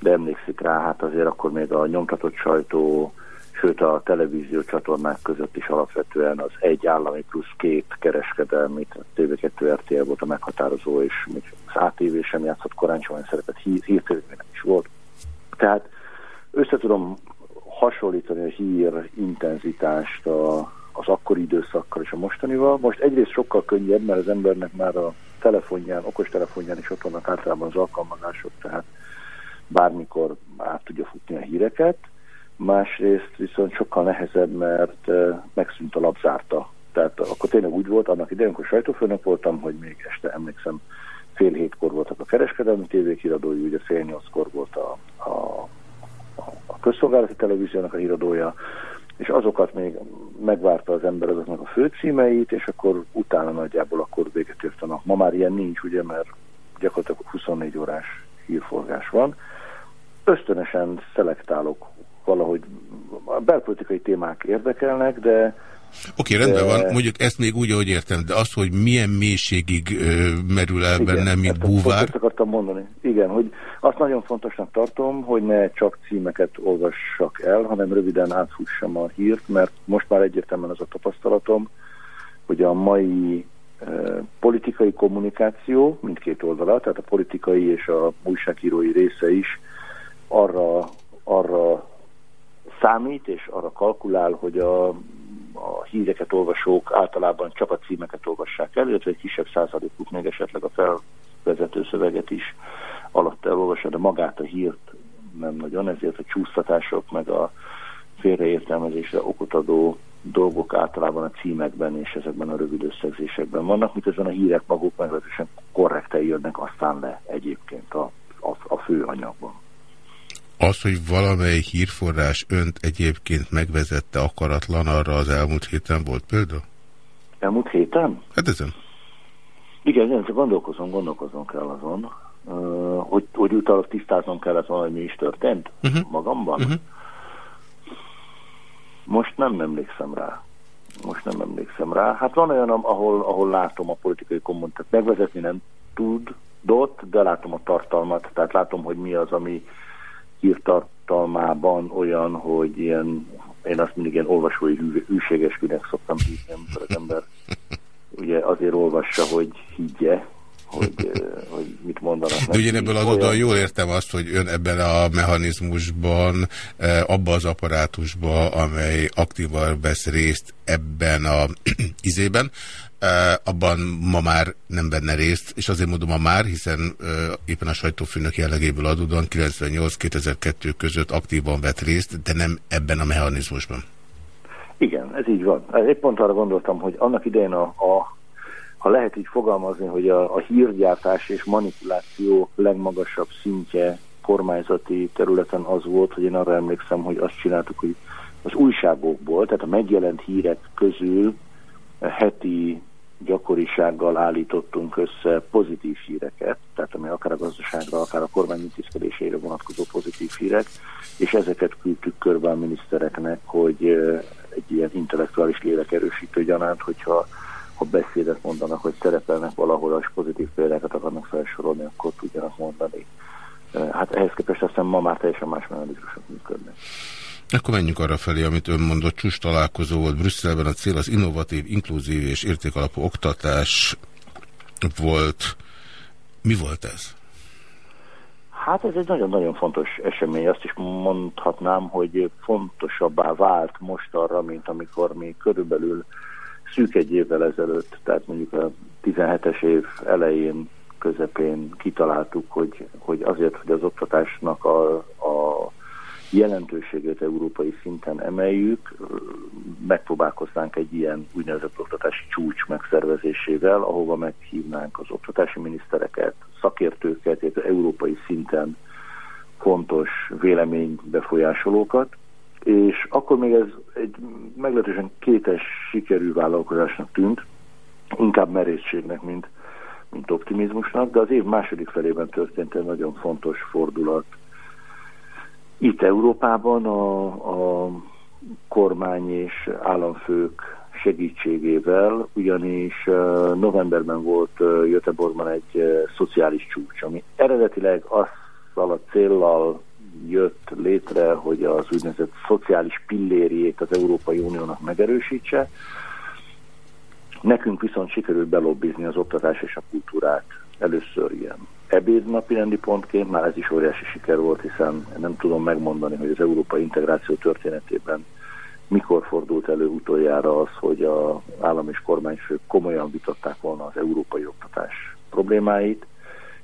D: de emlékszik rá, hát azért akkor még a nyomtatott sajtó, sőt a televízió csatornák között is alapvetően az egy állami plusz két kereskedelmi, tehát TV2 RTL volt a meghatározó, és még az ATV sem játszott korán sem olyan szerepet, hír, hírtévében nem is volt. Tehát össze tudom hasonlítani a hír intenzitást a, az akkori időszakkal és a mostanival. Most egyrészt sokkal könnyebb, mert az embernek már a telefonján, okos telefonján is ott vannak általában az alkalmazások, tehát bármikor át tudja futni a híreket. Másrészt viszont sokkal nehezebb, mert megszűnt a lapzárta. Tehát akkor tényleg úgy volt, annak idején, amikor sajtófőnök voltam, hogy még este emlékszem, fél hétkor voltak a kereskedelmi tévék híradói, ugye fél nyolckor volt a, a, a, közszolgálati televíziónak a híradója, és azokat még megvárta az ember azoknak a főcímeit, és akkor utána nagyjából akkor véget ért a nap. Ma már ilyen nincs, ugye, mert gyakorlatilag 24 órás hírforgás van. Ösztönösen szelektálok valahogy, a belpolitikai témák érdekelnek, de
A: Oké, rendben
D: De-
A: van, mondjuk ezt még úgy, ahogy értem, de az, hogy milyen mélységig ö, merül el bennem, mint búvár,
D: Ezt akartam mondani. Igen, hogy azt nagyon fontosnak tartom, hogy ne csak címeket olvassak el, hanem röviden átfussam a hírt, mert most már egyértelműen az a tapasztalatom, hogy a mai politikai kommunikáció mindkét oldala, tehát a politikai és a újságírói része is arra, arra számít és arra kalkulál, hogy a, a híreket olvasók általában csak a címeket olvassák el, illetve egy kisebb százalékuk még esetleg a felvezető szöveget is alatt elolvassa, de magát a hírt nem nagyon, ezért a csúsztatások meg a félreértelmezésre okot adó dolgok általában a címekben és ezekben a rövid összegzésekben vannak, miközben a hírek maguk meglehetősen korrekten jönnek aztán le egyébként a, a, a fő anyagban.
A: Az, hogy valamely hírforrás önt egyébként megvezette akaratlan, arra az elmúlt héten volt példa?
D: Elmúlt héten?
A: Hát ezen.
D: Igen, igen, csak gondolkozom, gondolkozom kell azon, uh, hogy, hogy utána tisztáznom kellett volna, hogy mi is történt
A: Uh-huh.
D: magamban.
A: Uh-huh.
D: Most nem emlékszem rá. Most nem emlékszem rá. Hát van olyan, ahol, ahol látom a politikai kommunikát. Megvezetni nem tudott, de látom a tartalmat. Tehát látom, hogy mi az, ami hírtartalmában olyan, hogy ilyen, én azt mindig ilyen olvasói hű, hűségeskűnek szoktam hívni, amikor az ember ugye azért olvassa, hogy higgye, hogy, hogy mit mondanak.
A: De
D: neki.
A: ugyanebből adódóan jól értem azt, hogy ön ebben a mechanizmusban, abba az apparátusba, amely aktívan vesz részt ebben a izében, abban ma már nem venne részt, és azért mondom ma már, hiszen éppen a sajtófőnök jellegéből adódóan 98-2002 között aktívan vett részt, de nem ebben a mechanizmusban.
D: Igen, ez így van. Épp pont arra gondoltam, hogy annak idején a, a ha lehet így fogalmazni, hogy a, a hírgyártás és manipuláció legmagasabb szintje kormányzati területen az volt, hogy én arra emlékszem, hogy azt csináltuk, hogy az újságokból, tehát a megjelent hírek közül heti gyakorisággal állítottunk össze pozitív híreket, tehát ami akár a gazdaságra, akár a kormány intézkedéseire vonatkozó pozitív hírek, és ezeket küldtük körbe a minisztereknek, hogy egy ilyen intellektuális lélek erősítő gyanánt, hogyha ha beszédet mondanak, hogy szerepelnek valahol, és pozitív példákat akarnak felsorolni, akkor tudjanak mondani. Hát ehhez képest aztán ma már teljesen más mechanizmusok működnek.
A: Akkor menjünk arra felé, amit ön mondott, csúcs találkozó volt Brüsszelben, a cél az innovatív, inkluzív és értékalapú oktatás volt. Mi volt ez?
D: Hát ez egy nagyon-nagyon fontos esemény. Azt is mondhatnám, hogy fontosabbá vált most arra, mint amikor mi körülbelül szűk egy évvel ezelőtt, tehát mondjuk a 17-es év elején, közepén kitaláltuk, hogy, hogy azért, hogy az oktatásnak a, a jelentőségét európai szinten emeljük, megpróbálkoznánk egy ilyen úgynevezett oktatási csúcs megszervezésével, ahova meghívnánk az oktatási minisztereket, szakértőket, illetve európai szinten fontos véleménybefolyásolókat, és akkor még ez egy meglehetősen kétes sikerű vállalkozásnak tűnt, inkább merészségnek, mint, mint optimizmusnak, de az év második felében történt egy nagyon fontos fordulat itt Európában a, a kormány és államfők segítségével, ugyanis novemberben volt Göteborgban egy szociális csúcs, ami eredetileg azzal a céllal jött létre, hogy az úgynevezett szociális pillérjét az Európai Uniónak megerősítse. Nekünk viszont sikerült belobbizni az oktatás és a kultúrát először ilyen ebéd napi rendi pontként, már ez is óriási siker volt, hiszen nem tudom megmondani, hogy az európai integráció történetében mikor fordult elő utoljára az, hogy az állam és kormányfők komolyan vitatták volna az európai oktatás problémáit,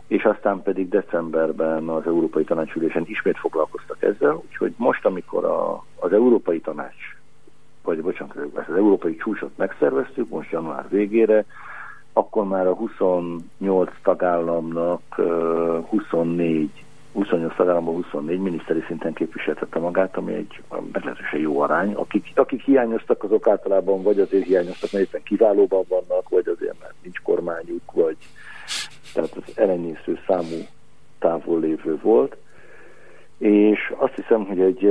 D: és aztán pedig decemberben az Európai Tanácsülésen ismét foglalkoztak ezzel, úgyhogy most, amikor a, az Európai Tanács, vagy bocsánat, az Európai Csúcsot megszerveztük, most január végére, akkor már a 28 tagállamnak 24 28 tagállamban 24 miniszteri szinten képviseltette magát, ami egy meglehetősen jó arány. Akik, akik hiányoztak, azok általában vagy azért hiányoztak, mert éppen kiválóban vannak, vagy azért, mert nincs kormányuk, vagy tehát az elenyésző számú távol lévő volt. És azt hiszem, hogy egy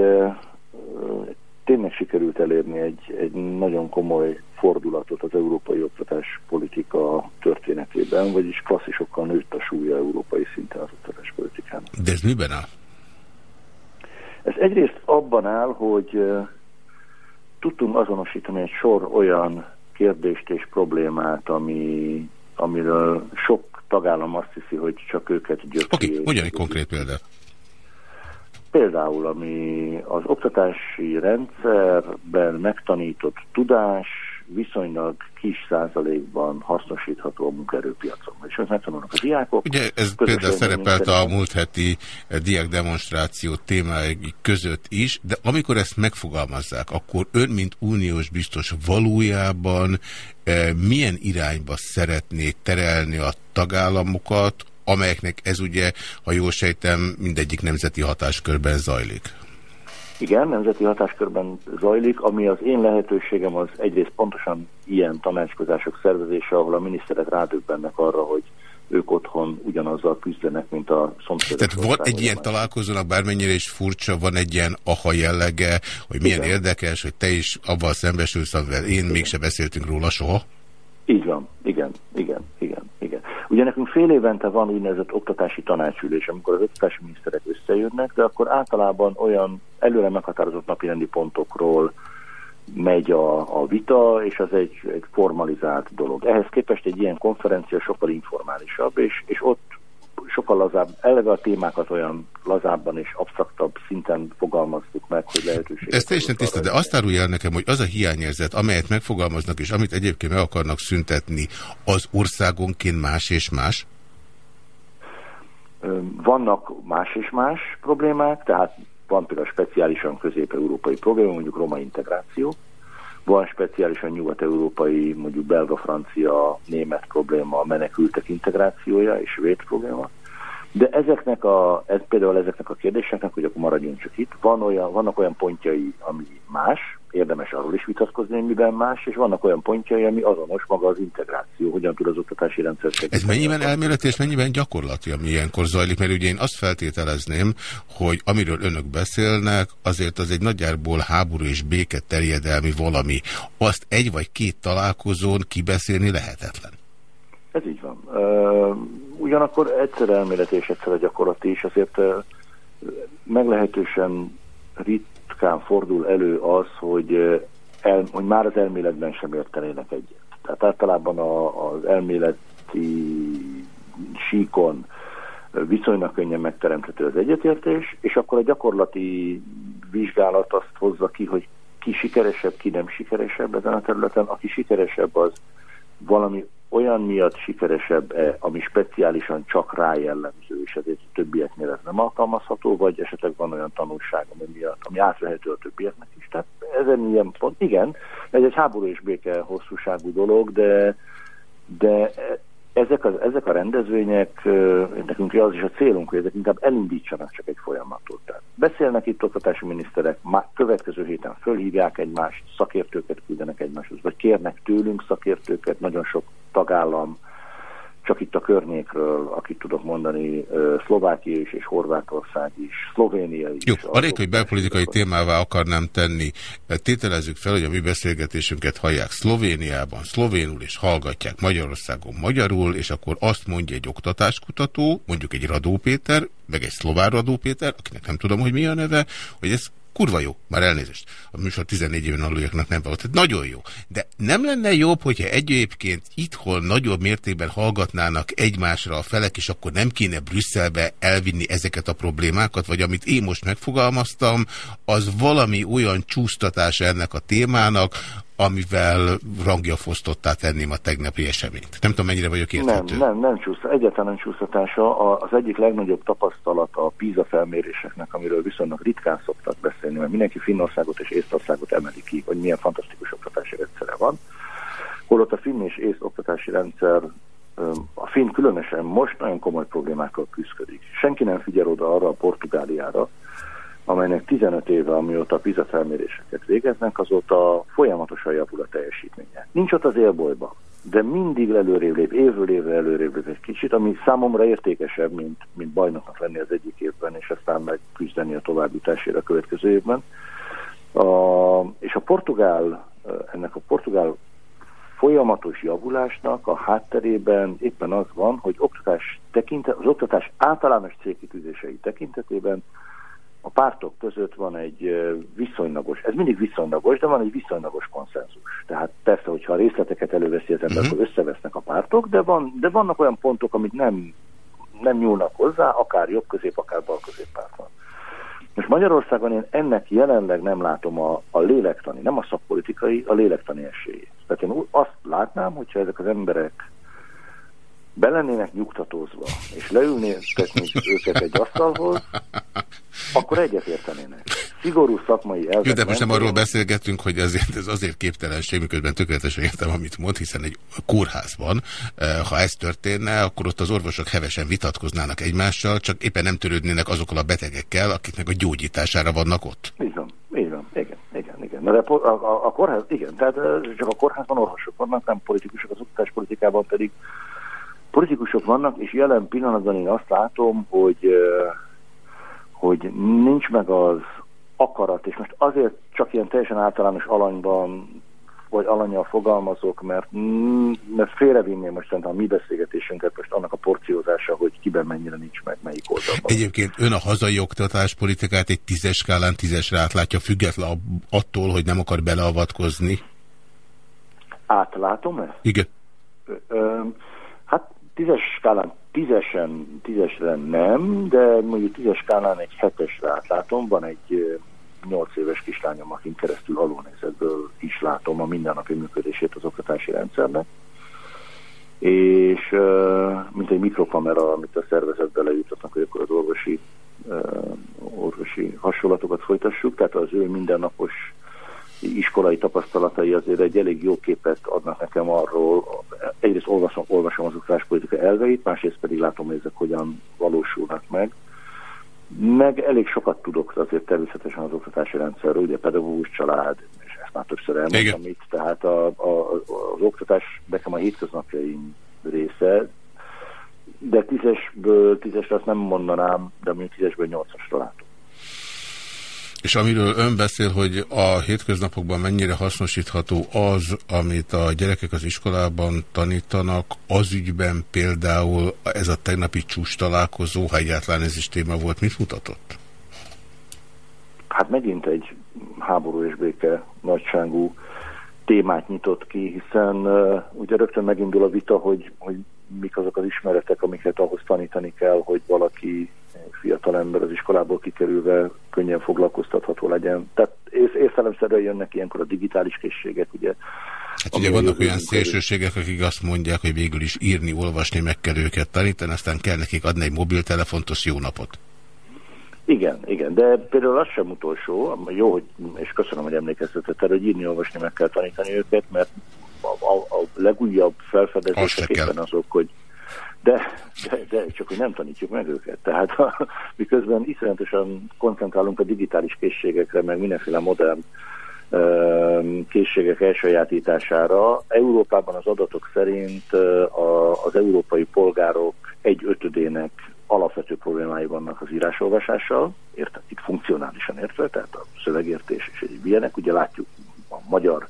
D: tényleg sikerült elérni egy, egy nagyon komoly fordulatot az európai oktatás politika történetében, vagyis klasszisokkal nőtt a súlya európai szinten az oktatás politikán.
A: De ez miben áll?
D: Ez egyrészt abban áll, hogy tudtunk azonosítani egy sor olyan kérdést és problémát, ami, amiről sok tagállam azt hiszi, hogy csak őket gyökri.
A: Oké, okay, mondja egy konkrét példát.
D: Például, ami az oktatási rendszerben megtanított tudás viszonylag kis százalékban hasznosítható a munkaerőpiacon. És ezt megtanulnak a diákok.
A: Ugye ez például szerepelt a múlt heti eh, diák demonstráció témái között is, de amikor ezt megfogalmazzák, akkor ön, mint uniós biztos valójában eh, milyen irányba szeretné terelni a tagállamokat, amelyeknek ez ugye, ha jól sejtem, mindegyik nemzeti hatáskörben zajlik.
D: Igen, nemzeti hatáskörben zajlik, ami az én lehetőségem az egyrészt pontosan ilyen tanácskozások szervezése, ahol a miniszterek rádöbbennek arra, hogy ők otthon ugyanazzal küzdenek, mint a szomszédok.
A: Tehát van egy ilyen találkozónak, bármennyire is furcsa, van egy ilyen aha jellege, hogy milyen Igen. érdekes, hogy te is avval szembesülsz, amivel én mégse beszéltünk róla soha?
D: Így van, igen, igen, igen, igen. Ugye nekünk fél évente van úgynevezett oktatási tanácsülés, amikor az oktatási miniszterek összejönnek, de akkor általában olyan előre meghatározott napirendi pontokról megy a, a vita, és az egy, egy formalizált dolog. Ehhez képest egy ilyen konferencia sokkal informálisabb, és, és ott sokkal lazább, eleve a témákat olyan lazábban és absztraktabb szinten fogalmaztuk meg, hogy lehetőség.
A: Ez teljesen tiszta, de azt árulja el nekem, hogy az a hiányérzet, amelyet megfogalmaznak, és amit egyébként meg akarnak szüntetni, az országonként más és más?
D: Vannak más és más problémák, tehát van például speciálisan közép-európai probléma, mondjuk roma integráció, van speciálisan nyugat-európai, mondjuk belga, francia, német probléma, a menekültek integrációja és svéd probléma. De ezeknek a, ez például ezeknek a kérdéseknek, hogy akkor maradjunk csak itt, van olyan, vannak olyan pontjai, ami más, érdemes arról is vitatkozni, némiben más, és vannak olyan pontjai, ami azonos maga az integráció, hogyan tud az oktatási rendszer.
A: Ez mennyiben elméleti és mennyiben gyakorlati, ami ilyenkor zajlik? Mert ugye én azt feltételezném, hogy amiről önök beszélnek, azért az egy nagyjából háború és béke terjedelmi valami. Azt egy vagy két találkozón kibeszélni lehetetlen.
D: Ez így van. Ugyanakkor egyszer elméleti és egyszer a gyakorlati is, azért meglehetősen ritkán fordul elő az, hogy, el, hogy már az elméletben sem értenének egyet. Tehát általában a, az elméleti síkon viszonylag könnyen megteremthető az egyetértés, és akkor a gyakorlati vizsgálat azt hozza ki, hogy ki sikeresebb, ki nem sikeresebb ezen a területen. Aki sikeresebb, az valami olyan miatt sikeresebb-e, ami speciálisan csak rá jellemző, és ezért a többieknél ez nem alkalmazható, vagy esetleg van olyan tanulság, ami miatt, ami átvehető a többieknek is. Tehát ezen ilyen pont, igen, ez egy háború és béke hosszúságú dolog, de, de ezek, az, ezek a rendezvények, nekünk az is a célunk, hogy ezek inkább elindítsanak csak egy folyamatot. Tehát beszélnek itt oktatási miniszterek, má, következő héten fölhívják egymást, szakértőket küldenek egymáshoz, vagy kérnek tőlünk szakértőket, nagyon sok tagállam, csak itt a környékről, akit tudok mondani, Szlovákia is, és Horvátország is, Szlovénia is.
A: Jó, anélkül, hogy belpolitikai témává akarnám tenni, tételezzük fel, hogy a mi beszélgetésünket hallják Szlovéniában, szlovénul, és hallgatják Magyarországon magyarul, és akkor azt mondja egy oktatáskutató, mondjuk egy Radó Péter, meg egy szlovár Radó Péter, akinek nem tudom, hogy mi a neve, hogy ez kurva jó, már elnézést. A műsor 14 éven aluljaknak nem volt. Tehát nagyon jó. De nem lenne jobb, hogyha egyébként itthon nagyobb mértékben hallgatnának egymásra a felek, és akkor nem kéne Brüsszelbe elvinni ezeket a problémákat, vagy amit én most megfogalmaztam, az valami olyan csúsztatás ennek a témának, amivel rangja fosztottá tenném a tegnapi eseményt. Nem tudom, mennyire vagyok érthető.
D: Nem, nem, nem csúszta, egyáltalán nem csúsztatása. Az egyik legnagyobb tapasztalat a PISA felméréseknek, amiről viszonylag ritkán szoktak beszélni, mert mindenki Finnországot és Észtországot emeli ki, hogy milyen fantasztikus oktatási rendszere van. Holott a finn és ész oktatási rendszer a finn különösen most nagyon komoly problémákkal küzdik. Senki nem figyel oda arra a Portugáliára, amelynek 15 éve, amióta PISA felméréseket végeznek, azóta folyamatosan javul a teljesítménye. Nincs ott az élbolyban, de mindig előrébb lép, évről évre előrébb lép egy kicsit, ami számomra értékesebb, mint, mint bajnoknak lenni az egyik évben, és aztán megküzdeni a továbbjutásért a következő évben. A, és a portugál, ennek a portugál folyamatos javulásnak a hátterében éppen az van, hogy oktatás tekintet, az oktatás általános célkitűzései tekintetében a pártok között van egy viszonylagos, ez mindig viszonylagos, de van egy viszonylagos konszenzus. Tehát persze, hogyha a részleteket előveszi az ember, uh-huh. akkor összevesznek a pártok, de, van, de vannak olyan pontok, amit nem, nem nyúlnak hozzá, akár jobb közép, akár bal középpárt van. Most Magyarországon én ennek jelenleg nem látom a, a lélektani, nem a szakpolitikai, a lélektani esélyét. Tehát én azt látnám, hogyha ezek az emberek belennének nyugtatózva, és leülnének őket egy asztalhoz, akkor egyetértenének. Szigorú szakmai elvek...
A: Jó, de most nem arról beszélgetünk, hogy azért, ez azért képtelenség, miközben tökéletesen értem, amit mond, hiszen egy kórházban, eh, ha ez történne, akkor ott az orvosok hevesen vitatkoznának egymással, csak éppen nem törődnének azokkal a betegekkel, akiknek a gyógyítására vannak ott.
D: Így van, így van, igen, igen, igen. Mert a, a, a kórház, igen, tehát eh, csak a kórházban orvosok vannak, nem politikusok, az oktatáspolitikában pedig politikusok vannak, és jelen pillanatban én azt látom, hogy, hogy nincs meg az akarat, és most azért csak ilyen teljesen általános alanyban vagy alanyjal fogalmazok, mert, mert félrevinném most a mi beszélgetésünket most annak a porciózása, hogy kiben mennyire nincs meg melyik oldalban.
A: Egyébként ön a hazai oktatáspolitikát egy tízes skálán tízesre átlátja, független attól, hogy nem akar beleavatkozni?
D: Átlátom ezt?
A: Igen.
D: Ö, ö, tízes skálán tízesen, tízesre nem, de mondjuk tízes skálán egy hetesre átlátom. Van egy nyolc éves kislányom, akin keresztül alulnézetből is látom a mindennapi működését az oktatási rendszernek. És mint egy mikrokamera, amit a szervezetbe lejutatnak, hogy akkor az orvosi, orvosi hasonlatokat folytassuk, tehát az ő mindennapos iskolai tapasztalatai azért egy elég jó képet adnak nekem arról, egyrészt olvasom, olvasom az oktatáspolitika elveit, másrészt pedig látom, hogy ezek hogyan valósulnak meg. Meg elég sokat tudok azért természetesen az oktatási rendszerről, ugye pedagógus család, és azt már többször elmondtam itt, tehát a, a, az oktatás nekem a hétköznapjaim része, de tízesből, tízesre azt nem mondanám, de mondjuk tízesből nyolcasra látom.
A: És amiről ön beszél, hogy a hétköznapokban mennyire hasznosítható az, amit a gyerekek az iskolában tanítanak, az ügyben például ez a tegnapi csúcs találkozó, ha egyáltalán ez is téma volt, mit mutatott?
D: Hát megint egy háború és béke nagyságú témát nyitott ki, hiszen uh, ugye rögtön megindul a vita, hogy, hogy mik azok az ismeretek, amiket ahhoz tanítani kell, hogy valaki fiatal ember az iskolából kikerülve könnyen foglalkoztatható legyen. Tehát ész, értelemszerűen jönnek ilyenkor a digitális készségek, ugye.
A: Hát ugye vannak olyan szélsőségek, akik azt mondják, hogy végül is írni, olvasni meg kell őket tanítani, aztán kell nekik adni egy mobiltelefont, az jó napot.
D: Igen, igen, de például az sem utolsó, jó, hogy, és köszönöm, hogy emlékeztetett hogy írni, olvasni meg kell tanítani őket, mert a, a, a legújabb felfedezések éppen azok, hogy de, de, de csak hogy nem tanítjuk meg őket. Tehát ha, miközben iszonyatosan koncentrálunk a digitális készségekre, meg mindenféle modern uh, készségek elsajátítására, Európában az adatok szerint a, az európai polgárok egy ötödének alapvető problémái vannak az írásolvasással, érted, itt funkcionálisan értve, tehát a szövegértés és egy ilyenek, ugye látjuk a magyar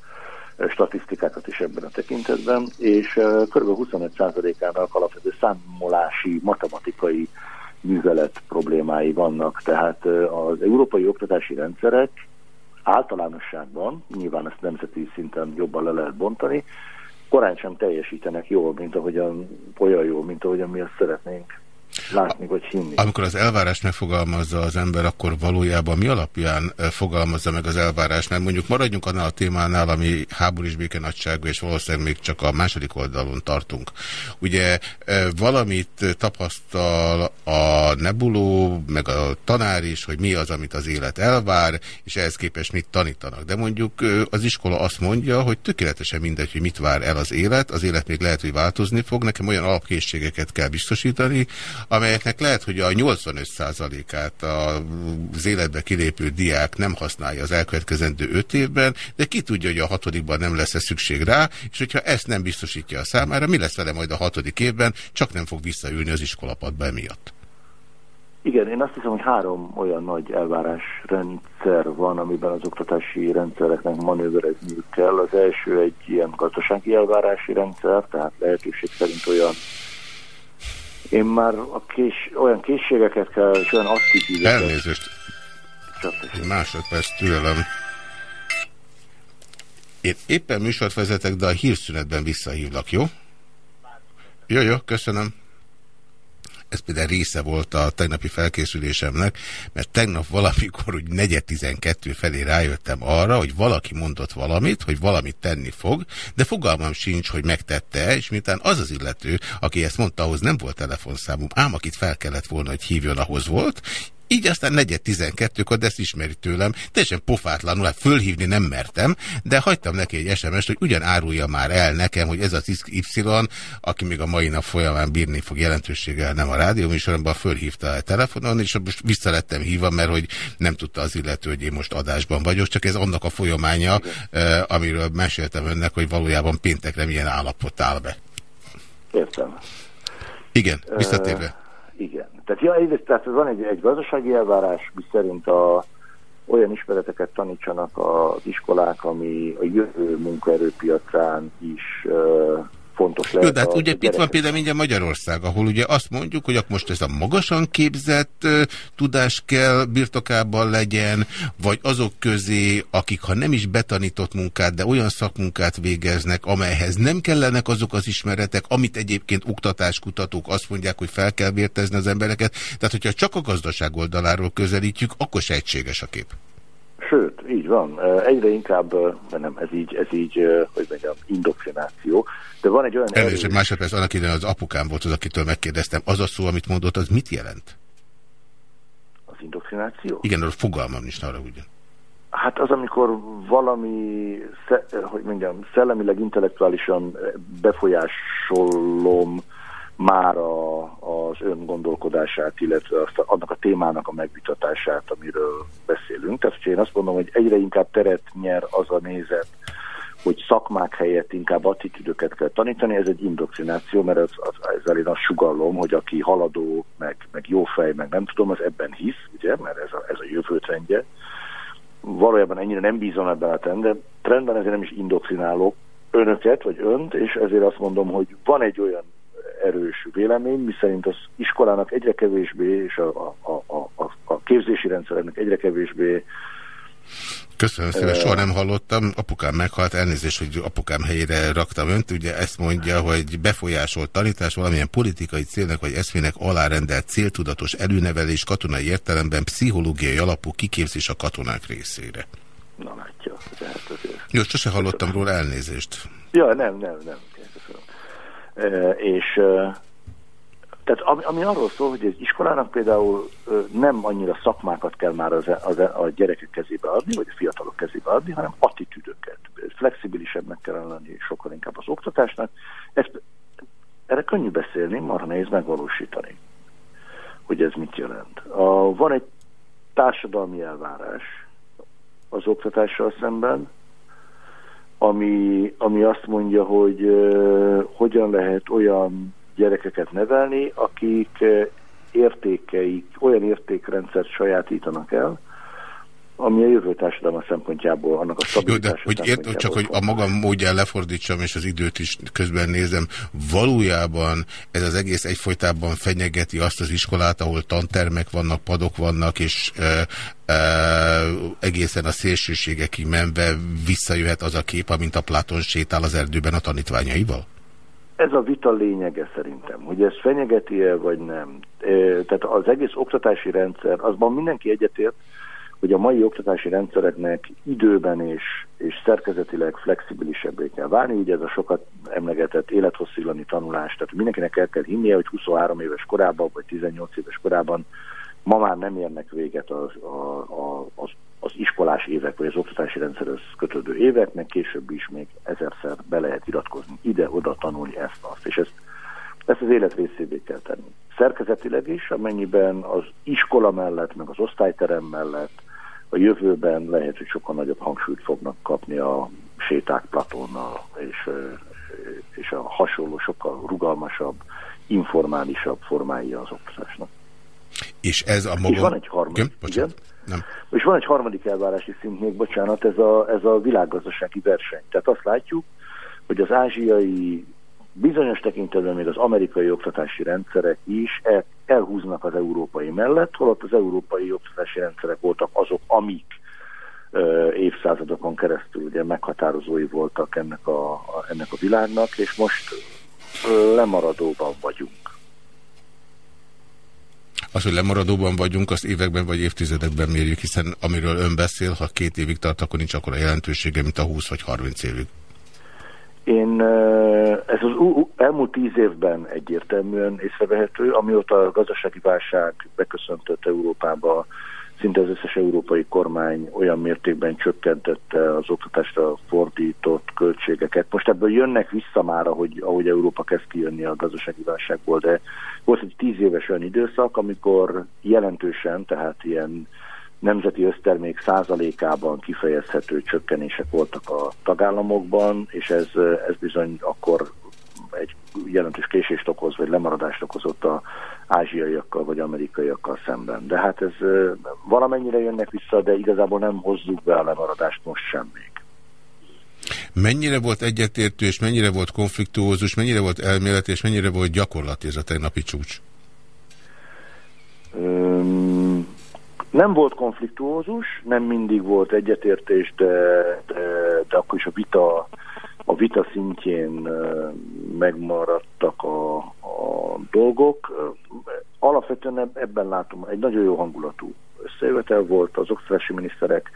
D: statisztikákat is ebben a tekintetben, és kb. 25%-ának alapvető számolási, matematikai művelet problémái vannak. Tehát az európai oktatási rendszerek általánosságban, nyilván ezt nemzeti szinten jobban le lehet bontani, korán sem teljesítenek jól, mint ahogyan, olyan jól, mint ahogyan mi azt szeretnénk látni vagy hinni.
A: Amikor az elvárást megfogalmazza az ember, akkor valójában mi alapján fogalmazza meg az elvárást? Mert mondjuk maradjunk annál a témánál, ami háború és béke nagyságú, és valószínűleg még csak a második oldalon tartunk. Ugye valamit tapasztal a nebuló, meg a tanár is, hogy mi az, amit az élet elvár, és ehhez képest mit tanítanak. De mondjuk az iskola azt mondja, hogy tökéletesen mindegy, hogy mit vár el az élet, az élet még lehet, hogy változni fog, nekem olyan alapkészségeket kell biztosítani, amelyeknek lehet, hogy a 85%-át az életbe kilépő diák nem használja az elkövetkezendő 5 évben, de ki tudja, hogy a hatodikban nem lesz -e szükség rá, és hogyha ezt nem biztosítja a számára, mi lesz vele majd a hatodik évben, csak nem fog visszaülni az iskolapadba emiatt.
D: Igen, én azt hiszem, hogy három olyan nagy elvárásrendszer van, amiben az oktatási rendszereknek manőverezniük kell. Az első egy ilyen gazdasági elvárási rendszer, tehát lehetőség szerint olyan én már a kés, olyan készségeket kell, és olyan attitűdöket...
A: Elnézést. Csak Másodperc türelem. Én éppen műsort vezetek, de a hírszünetben visszahívlak, jó? Jó, jó, köszönöm ez például része volt a tegnapi felkészülésemnek, mert tegnap valamikor úgy 4.12 felé rájöttem arra, hogy valaki mondott valamit, hogy valamit tenni fog, de fogalmam sincs, hogy megtette, és miután az az illető, aki ezt mondta, ahhoz nem volt telefonszámom, ám akit fel kellett volna, hogy hívjon, ahhoz volt, így aztán negyed tizenkettőkor, de ezt ismeri tőlem, teljesen pofátlanul, hát fölhívni nem mertem, de hagytam neki egy SMS-t, hogy ugyan árulja már el nekem, hogy ez az Y, aki még a mai nap folyamán bírni fog jelentőséggel nem a rádióműsoromban, fölhívta a telefonon, és most visszalettem hívva, mert hogy nem tudta az illető, hogy én most adásban vagyok, csak ez annak a folyamánya, eh, amiről meséltem önnek, hogy valójában péntekre milyen állapot áll be.
D: Értem.
A: Igen, visszatérve.
D: Igen. Tehát, ja, egyrészt, tehát van egy, egy gazdasági elvárás, mi szerint a, olyan ismereteket tanítsanak az iskolák, ami a jövő munkaerőpiacán is uh, fontos lehet.
A: Jó, de hát ugye itt van például mindjárt Magyarország, ahol ugye azt mondjuk, hogy most ez a magasan képzett uh, tudás kell birtokában legyen, vagy azok közé, akik ha nem is betanított munkát, de olyan szakmunkát végeznek, amelyhez nem kellenek azok az ismeretek, amit egyébként oktatáskutatók azt mondják, hogy fel kell vértezni az embereket. Tehát, hogyha csak a gazdaság oldaláról közelítjük, akkor sejtséges a kép.
D: Sőt, így van. Egyre inkább, nem, ez így, ez így, hogy mondjam, indoktrináció. De van egy olyan...
A: Először egy másodperc, annak idején az apukám volt az, akitől megkérdeztem. Az a szó, amit mondott, az mit jelent?
D: Az indoktrináció?
A: Igen, arra fogalmam nincs arra ugyan.
D: Hát az, amikor valami, hogy mondjam, szellemileg, intellektuálisan befolyásolom már a, az az ön gondolkodását, illetve azt annak a témának a megvitatását, amiről beszélünk. Tehát, hogy én azt mondom, hogy egyre inkább teret nyer az a nézet, hogy szakmák helyett inkább attitűdöket kell tanítani, ez egy indoktrináció, mert ez, az, ezzel én azt sugallom, hogy aki haladó, meg, meg jó fej, meg nem tudom, az ebben hisz, ugye, mert ez a, ez a jövő trendje. Valójában ennyire nem bízom ebben a trendben, trendben ezért nem is indoktrinálok önöket, vagy önt, és ezért azt mondom, hogy van egy olyan erős vélemény, miszerint az iskolának egyre kevésbé, és a, a, a, a, a képzési rendszernek egyre kevésbé
A: Köszönöm szépen, soha nem hallottam. Apukám meghalt, elnézést, hogy apukám helyére raktam önt. Ugye ezt mondja, hogy befolyásolt tanítás valamilyen politikai célnak vagy eszmének alárendelt céltudatos előnevelés katonai értelemben pszichológiai alapú kiképzés a katonák részére.
D: Na látja, tehát azért.
A: Jó, sose hallottam róla elnézést.
D: Ja, nem, nem, nem. E, és e, tehát ami, ami arról szól, hogy az iskolának például nem annyira szakmákat kell már az, az, a gyerekek kezébe adni, vagy a fiatalok kezébe adni, hanem attitűdöket. Flexibilisebbnek kell lenni sokkal inkább az oktatásnak. Ezt, erre könnyű beszélni, marha nehéz megvalósítani, hogy ez mit jelent. A, van egy társadalmi elvárás az oktatással szemben, ami, ami azt mondja, hogy uh, hogyan lehet olyan gyerekeket nevelni, akik eh, értékeik, olyan értékrendszert sajátítanak el, ami a jövő társadalma szempontjából, annak a stabilitása
A: Jó, de hogy ért, csak hogy a magam módján lefordítsam, és az időt is közben nézem, valójában ez az egész egyfolytában fenyegeti azt az iskolát, ahol tantermek vannak, padok vannak, és e, e, egészen a szélsőségekig menve visszajöhet az a kép, amint a Platon sétál az erdőben a tanítványaival?
D: Ez a vita lényege szerintem, hogy ez fenyegeti-e vagy nem. Tehát az egész oktatási rendszer, azban mindenki egyetért, hogy a mai oktatási rendszereknek időben és, és szerkezetileg flexibilisebbé kell válni, ugye ez a sokat emlegetett élethosszíglani tanulás, tehát mindenkinek el kell hinnie, hogy 23 éves korában vagy 18 éves korában ma már nem érnek véget az, a, a, az az iskolás évek, vagy az oktatási rendszerhez kötődő éveknek, később is még ezerszer be lehet iratkozni, ide-oda tanulni ezt-azt, és ezt, ezt az élet részévé kell tenni. Szerkezetileg is, amennyiben az iskola mellett, meg az osztályterem mellett a jövőben lehet, hogy sokkal nagyobb hangsúlyt fognak kapni a séták Platonnal, és, és a hasonló, sokkal rugalmasabb, informálisabb formái az oktatásnak.
A: És ez a maga... És
D: van egy harmadik, igen? Nem. És van egy harmadik elvárási szint még, bocsánat, ez a, ez a világgazdasági verseny. Tehát azt látjuk, hogy az ázsiai, bizonyos tekintetben még az amerikai oktatási rendszerek is el, elhúznak az európai mellett, holott az európai oktatási rendszerek voltak azok, amik évszázadokon keresztül ugye meghatározói voltak ennek a, ennek a világnak, és most lemaradóban vagyunk.
A: Az, hogy lemaradóban vagyunk, azt években vagy évtizedekben mérjük, hiszen amiről ön beszél, ha két évig tart, akkor nincs akkor a jelentősége, mint a 20 vagy 30 évig.
D: Én ez az elmúlt tíz évben egyértelműen észrevehető, amióta a gazdasági válság beköszöntött Európába, szinte az összes európai kormány olyan mértékben csökkentette az oktatásra fordított költségeket. Most ebből jönnek vissza már, ahogy, ahogy Európa kezd kijönni a gazdasági válságból, de volt egy tíz éves olyan időszak, amikor jelentősen, tehát ilyen nemzeti össztermék százalékában kifejezhető csökkenések voltak a tagállamokban, és ez, ez bizony akkor egy jelentős késést okoz, vagy lemaradást okozott a ázsiaiakkal, vagy amerikaiakkal szemben. De hát ez valamennyire jönnek vissza, de igazából nem hozzuk be a lemaradást most sem még.
A: Mennyire volt egyetértő, és mennyire volt konfliktuózus, mennyire volt elmélet, és mennyire volt gyakorlati ez a tegnapi csúcs?
D: Um, nem volt konfliktuózus, nem mindig volt egyetértés, de, de, de akkor is a vita, a vita szintjén megmaradtak a, a dolgok. Alapvetően ebben látom, egy nagyon jó hangulatú összejövetel volt, az oktatási miniszterek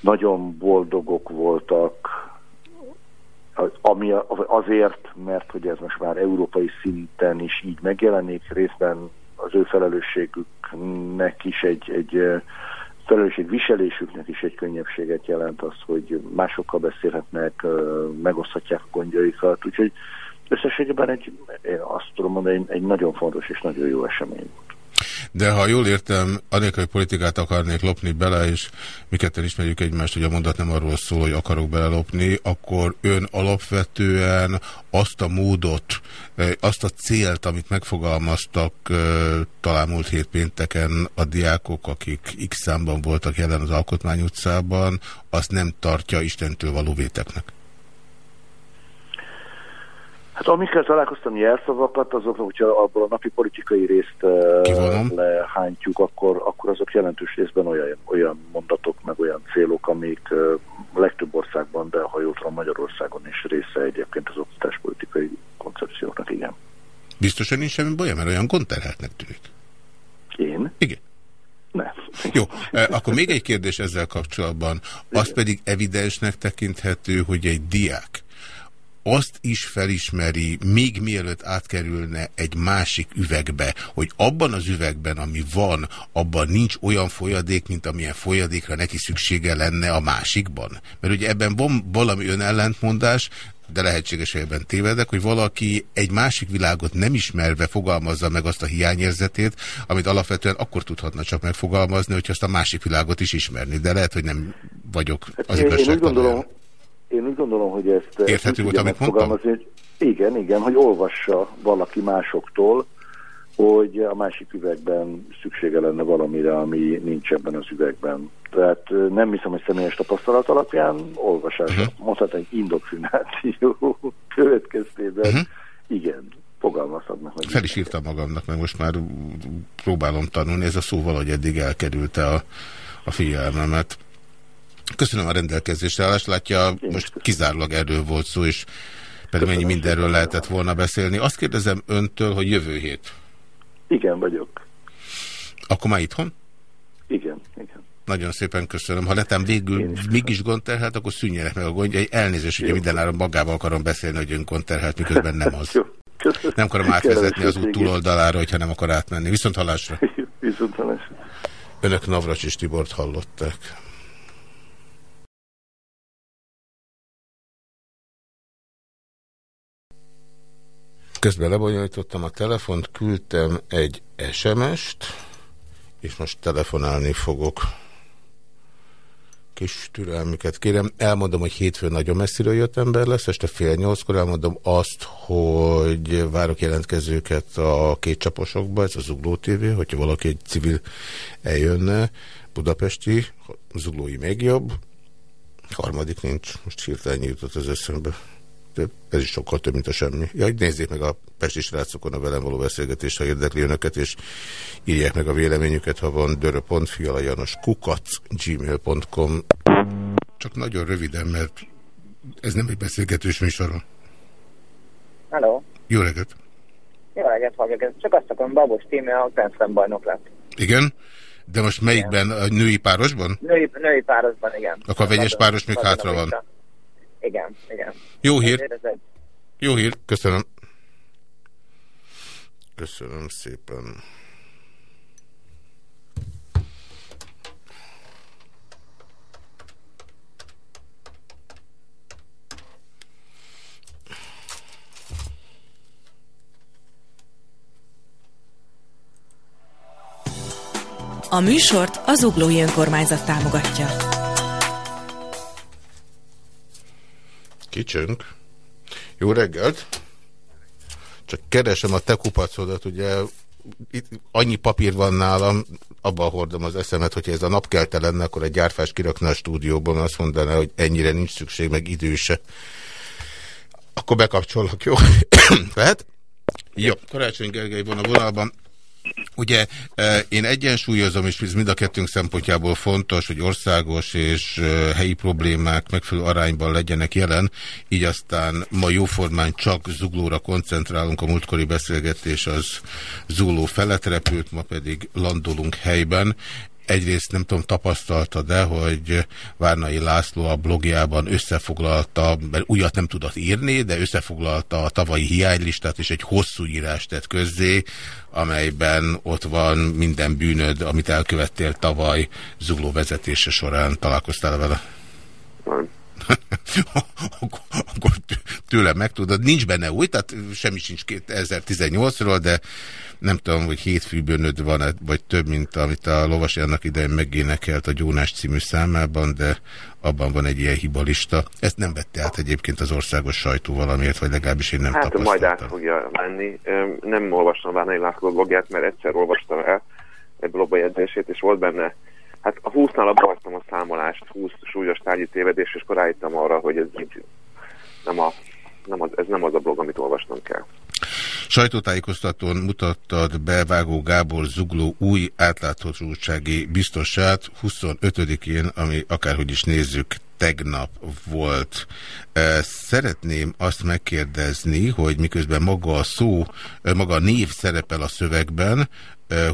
D: nagyon boldogok voltak, ami azért, mert hogy ez most már európai szinten is így megjelenik, részben az ő felelősségüknek is egy, egy felelősségviselésüknek is egy könnyebbséget jelent az, hogy másokkal beszélhetnek, megoszthatják a gondjaikat, úgyhogy összességében egy, én azt tudom mondani, egy, nagyon fontos és nagyon jó esemény.
A: De ha jól értem, anélkül, hogy politikát akarnék lopni bele, és mi ketten ismerjük egymást, hogy a mondat nem arról szól, hogy akarok belelopni, akkor ön alapvetően azt a módot, eh, azt a célt, amit megfogalmaztak eh, talán múlt hét pénteken a diákok, akik X számban voltak jelen az Alkotmány utcában, azt nem tartja Istentől való véteknek.
D: Hát amikkel találkoztam jelszavakat, azok, hogyha abból a napi politikai részt uh, lehántjuk, akkor, akkor azok jelentős részben olyan, olyan mondatok, meg olyan célok, amik legtöbb országban, de ha jól tudom, Magyarországon is része egyébként az oktatáspolitikai koncepcióknak, igen.
A: Biztosan nincs semmi baj, mert olyan konterheltnek tűnik.
D: Én?
A: Igen.
D: Nem.
A: Jó, akkor még egy kérdés ezzel kapcsolatban. Az pedig evidensnek tekinthető, hogy egy diák, azt is felismeri, még mielőtt átkerülne egy másik üvegbe, hogy abban az üvegben, ami van, abban nincs olyan folyadék, mint amilyen folyadékra neki szüksége lenne a másikban. Mert ugye ebben van valami önellentmondás, de lehetséges, hogy ebben tévedek, hogy valaki egy másik világot nem ismerve fogalmazza meg azt a hiányérzetét, amit alapvetően akkor tudhatna csak megfogalmazni, hogyha azt a másik világot is ismerni. De lehet, hogy nem vagyok az
D: hát én, én úgy gondolom, én úgy gondolom, hogy ezt
A: Érthető volt, amit mondtam?
D: Hogy igen, igen, hogy olvassa valaki másoktól, hogy a másik üvegben szüksége lenne valamire, ami nincs ebben az üvegben. Tehát nem hiszem, hogy személyes tapasztalat alapján olvasás, uh -huh. mondhatni egy indoktrináció következtében, uh -huh. igen, fogalmazhatnak. Hogy
A: Fel is írtam magamnak, mert most már próbálom tanulni, ez a szó valahogy eddig elkerülte a, a figyelmemet. Köszönöm a rendelkezésre állást. Látja, most kizárólag erről volt szó, és pedig mennyi mindenről lehetett volna beszélni. Azt kérdezem öntől, hogy jövő hét.
D: Igen, vagyok.
A: Akkor már itthon?
D: Igen, igen.
A: Nagyon szépen köszönöm. Ha netem végül mégis gond terhelt, akkor szűnjenek meg a gondja. Elnézést, hogy mindenáron magával akarom beszélni, hogy ön gond terhelt, miközben nem az. Nem akarom átvezetni az út túloldalára, hogyha nem akar átmenni. Viszont hallásra.
D: Viszont hallásra.
A: Önök Navracs és Tibort hallották. Közben lebonyolítottam a telefont, küldtem egy SMS-t, és most telefonálni fogok. Kis türelmüket kérem. Elmondom, hogy hétfőn nagyon messziről jött ember lesz, este fél nyolckor elmondom azt, hogy várok jelentkezőket a két csaposokba, ez az Zugló TV, hogyha valaki egy civil eljönne, budapesti, zuglói még jobb, harmadik nincs, most hirtelen jutott az eszembe ez is sokkal több, mint a semmi. Ja, nézzék meg a Pesti srácokon a velem való beszélgetést, ha érdekli önöket, és írják meg a véleményüket, ha van dörö.fialajanos kukac gmail.com Csak nagyon röviden, mert ez nem egy beszélgetős műsoron.
E: Hello.
A: Jó reggelt.
E: Jó reggelt, halljuk. Csak azt akarom, Babos Tíme a Grand bajnok lett.
A: Igen? De most melyikben? A női párosban?
E: Női, női párosban, igen.
A: Akkor a vegyes páros még hátra van.
E: Igen, igen.
A: Jó hír. Jó hír, köszönöm. Köszönöm szépen.
F: A műsort az Uglói Önkormányzat támogatja.
A: Kicsönk. Jó reggelt! Csak keresem a te kupacodat, ugye itt annyi papír van nálam, abban hordom az eszemet, hogyha ez a napkelte lenne, akkor egy gyárfás kirakna a stúdióban, azt mondaná, hogy ennyire nincs szükség, meg időse. Akkor bekapcsolok, jó? Lehet? Jó, Karácsony Gergely van a vonalban. Ugye e, én egyensúlyozom, és ez mind a kettőnk szempontjából fontos, hogy országos és e, helyi problémák megfelelő arányban legyenek jelen, így aztán ma jóformán csak zuglóra koncentrálunk, a múltkori beszélgetés az zugló felett repült, ma pedig landolunk helyben egyrészt nem tudom, tapasztalta, de hogy Várnai László a blogjában összefoglalta, mert újat nem tudott írni, de összefoglalta a tavalyi hiánylistát, és egy hosszú írást tett közzé, amelyben ott van minden bűnöd, amit elkövettél tavaly zugló vezetése során. Találkoztál vele?
G: Van.
A: akkor, akkor tőlem megtudod, nincs benne új, tehát semmi sincs 2018-ról, de nem tudom, hogy hétfűbőnöd van, vagy több, mint amit a Lovasi annak idején megénekelt a Gyónás című számában, de abban van egy ilyen hibalista. Ezt nem vette át egyébként az országos sajtó valamiért, vagy legalábbis én nem
G: hát,
A: tapasztaltam.
G: majd át fogja lenni. Nem olvastam Várnai László blogját, mert egyszer olvastam el egy blogbejegyzését, és volt benne Hát a 20-nál abba a számolást, 20 súlyos tárgyi tévedés, és rájöttem arra, hogy ez nem, a, nem az, ez nem az a blog, amit olvasnom kell.
A: Sajtótájékoztatón mutattad be Vágó Gábor Zugló új átláthatósági biztosát 25-én, ami akárhogy is nézzük, tegnap volt. Szeretném azt megkérdezni, hogy miközben maga a szó, maga a név szerepel a szövegben,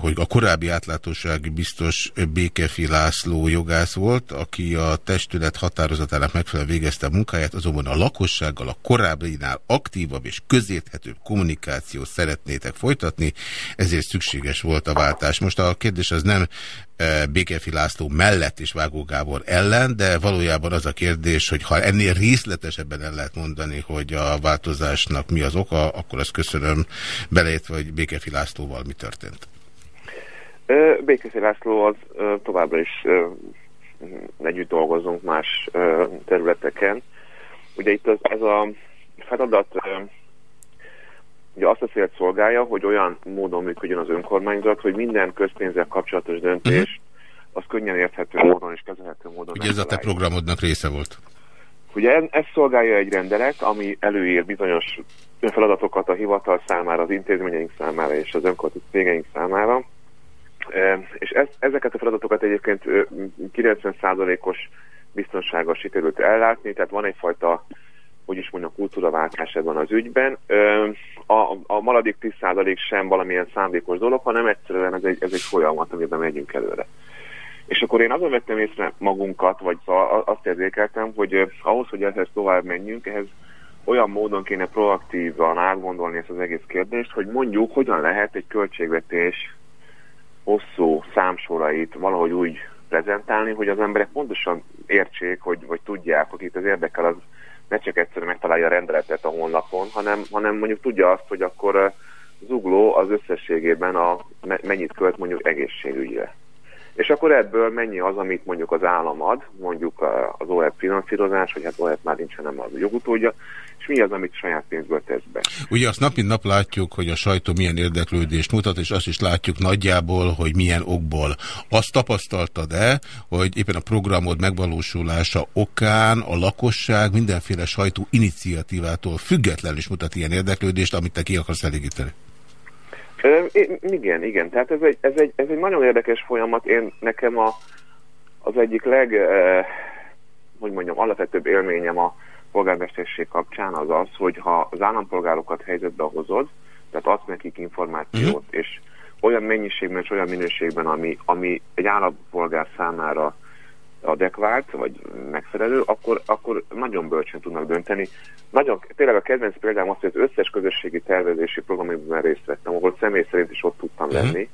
A: hogy a korábbi átlátósági biztos Békefi László jogász volt, aki a testület határozatának megfelelően végezte a munkáját, azonban a lakossággal a korábbinál aktívabb és közérthetőbb kommunikációt szeretnétek folytatni, ezért szükséges volt a váltás. Most a kérdés az nem Békefi László mellett és Vágó Gábor ellen, de valójában az a kérdés, hogy ha ennél részletesebben el lehet mondani, hogy a változásnak mi az oka, akkor azt köszönöm beleértve, hogy Békefi Lászlóval mi történt.
G: Békészi László az továbbra is együtt dolgozunk más területeken. Ugye itt az, ez a feladat ugye azt a célt szolgálja, hogy olyan módon működjön az önkormányzat, hogy minden közpénzzel kapcsolatos döntés az könnyen érthető módon és kezelhető módon.
A: Ugye ez a te programodnak része volt?
G: Ugye ez szolgálja egy rendelet, ami előír bizonyos feladatokat a hivatal számára, az intézményeink számára és az önkormányzat cégeink számára, és ez, ezeket a feladatokat egyébként 90%-os biztonsággal sikerült ellátni, tehát van egyfajta, hogy is mondjam, kultúraváltás ebben az ügyben. A, a maradék 10% sem valamilyen szándékos dolog, hanem egyszerűen ez egy, ez egy folyamat, amiben megyünk előre. És akkor én azon vettem észre magunkat, vagy azt érzékeltem, hogy ahhoz, hogy ehhez tovább menjünk, ehhez olyan módon kéne proaktívan átgondolni ezt az egész kérdést, hogy mondjuk, hogyan lehet egy költségvetés hosszú számsorait valahogy úgy prezentálni, hogy az emberek pontosan értsék, hogy, vagy tudják, akit az érdekel, az ne csak egyszerűen megtalálja a rendeletet a honlapon, hanem, hanem mondjuk tudja azt, hogy akkor zugló az összességében a, mennyit költ mondjuk egészségügyre. És akkor ebből mennyi az, amit mondjuk az állam ad, mondjuk az OEP finanszírozás, vagy hát OEP már nincsen nem az jogutódja, és mi az, amit saját pénzből tesz be.
A: Ugye azt nap mint nap látjuk, hogy a sajtó milyen érdeklődést mutat, és azt is látjuk nagyjából, hogy milyen okból. Azt tapasztaltad-e, hogy éppen a programod megvalósulása okán a lakosság mindenféle sajtó iniciatívától függetlenül is mutat ilyen érdeklődést, amit te ki akarsz elégíteni?
G: Igen, igen. Tehát ez egy, ez, egy, ez egy nagyon érdekes folyamat. Én nekem a, az egyik leg, eh, hogy mondjam, alapvetőbb élményem a polgármesterség kapcsán az az, hogy ha az állampolgárokat helyzetbe hozod, tehát adsz nekik információt. -huh. és olyan mennyiségben és olyan minőségben, ami, ami egy állampolgár számára adekvált, vagy megfelelő, akkor, akkor nagyon bölcsen tudnak dönteni. Nagyon, tényleg a kedvenc példám az, hogy az összes közösségi tervezési programokban részt vettem, ahol személy szerint is ott tudtam mhm. lenni.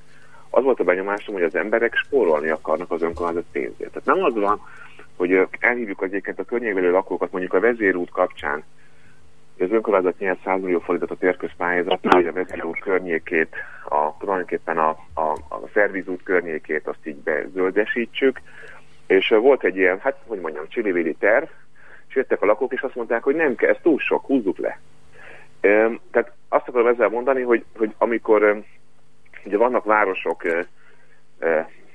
G: Az volt a benyomásom, hogy az emberek spórolni akarnak az önkormányzat pénzért. Tehát nem az van, hogy elhívjuk az egyébként a környékvelő lakókat mondjuk a vezérút kapcsán, az önkormányzat nyer 100 millió forintot a térközpályázatra, hogy a vezérút környékét, a, tulajdonképpen a, a, a szervizút környékét azt így bezöldesítsük, és volt egy ilyen, hát hogy mondjam, csilivéli terv, és jöttek a lakók, és azt mondták, hogy nem kell, ez túl sok, húzzuk le. Tehát azt akarom ezzel mondani, hogy, hogy amikor ugye vannak városok,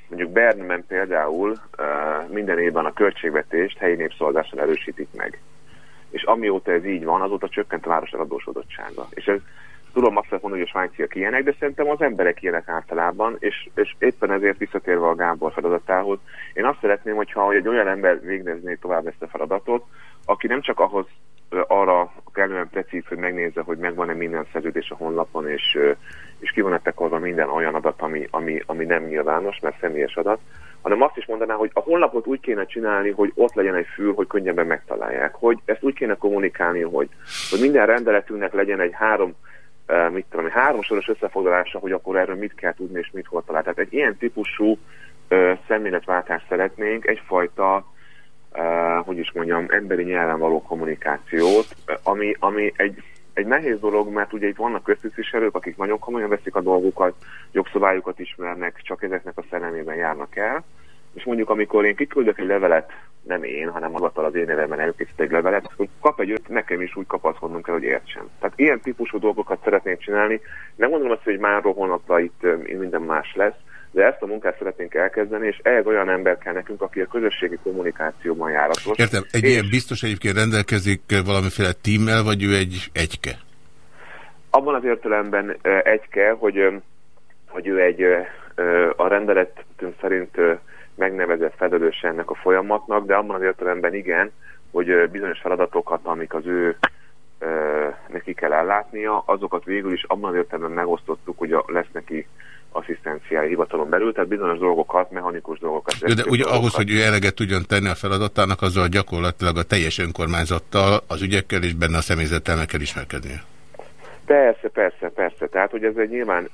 G: mondjuk Bernben például minden évben a költségvetést helyi népszavazáson erősítik meg. És amióta ez így van, azóta csökkent a város eladósodottsága. És ez tudom azt mondani, hogy a svájciak ilyenek, de szerintem az emberek ilyenek általában, és, és éppen ezért visszatérve a Gábor feladatához, én azt szeretném, hogyha egy olyan ember végezné tovább ezt a feladatot, aki nem csak ahhoz arra kellően precíz, hogy megnézze, hogy megvan-e minden szerződés a honlapon, és, és ki van tekorva minden olyan adat, ami, ami, ami nem nyilvános, mert személyes adat, hanem azt is mondaná, hogy a honlapot úgy kéne csinálni, hogy ott legyen egy fül, hogy könnyebben megtalálják, hogy ezt úgy kéne kommunikálni, hogy, hogy minden rendeletünknek legyen egy három mit tudom, egy háromsoros összefoglalása, hogy akkor erről mit kell tudni és mit hol talál. Tehát egy ilyen típusú szemléletváltást szeretnénk, egyfajta uh, hogy is mondjam, emberi nyelven való kommunikációt, ami, ami egy, egy nehéz dolog, mert ugye itt vannak köztisztviselők, akik nagyon komolyan veszik a dolgukat, jogszabályokat ismernek, csak ezeknek a szellemében járnak el, és mondjuk amikor én kiküldök egy levelet, nem én, hanem hivatal az én nevemben elkészít egy levelet, hogy kap egy öt, nekem is úgy kapaszkodnunk kell, hogy értsen. Tehát ilyen típusú dolgokat szeretnénk csinálni. Nem mondom azt, hogy már holnapra itt minden más lesz, de ezt a munkát szeretnénk elkezdeni, és ehhez olyan ember kell nekünk, aki a közösségi kommunikációban járatos.
A: Értem, egy
G: és
A: ilyen biztos egyébként rendelkezik valamiféle tímmel, vagy ő egy egyke?
G: Abban az értelemben egyke, hogy, hogy ő egy a rendeletünk szerint megnevezett felelős ennek a folyamatnak, de abban az értelemben igen, hogy bizonyos feladatokat, amik az ő ö, neki kell ellátnia, azokat végül is abban az értelemben megosztottuk, hogy a, lesz neki asszisztenciái hivatalon belül, tehát bizonyos dolgokat, mechanikus dolgokat.
A: Jó, de ugye
G: dolgokat.
A: ahhoz, hogy ő eleget tudjon tenni a feladatának, azzal gyakorlatilag a teljes önkormányzattal, az ügyekkel és benne a kell ismerkednie.
G: Persze, persze, persze. Tehát, hogy ez egy nyilván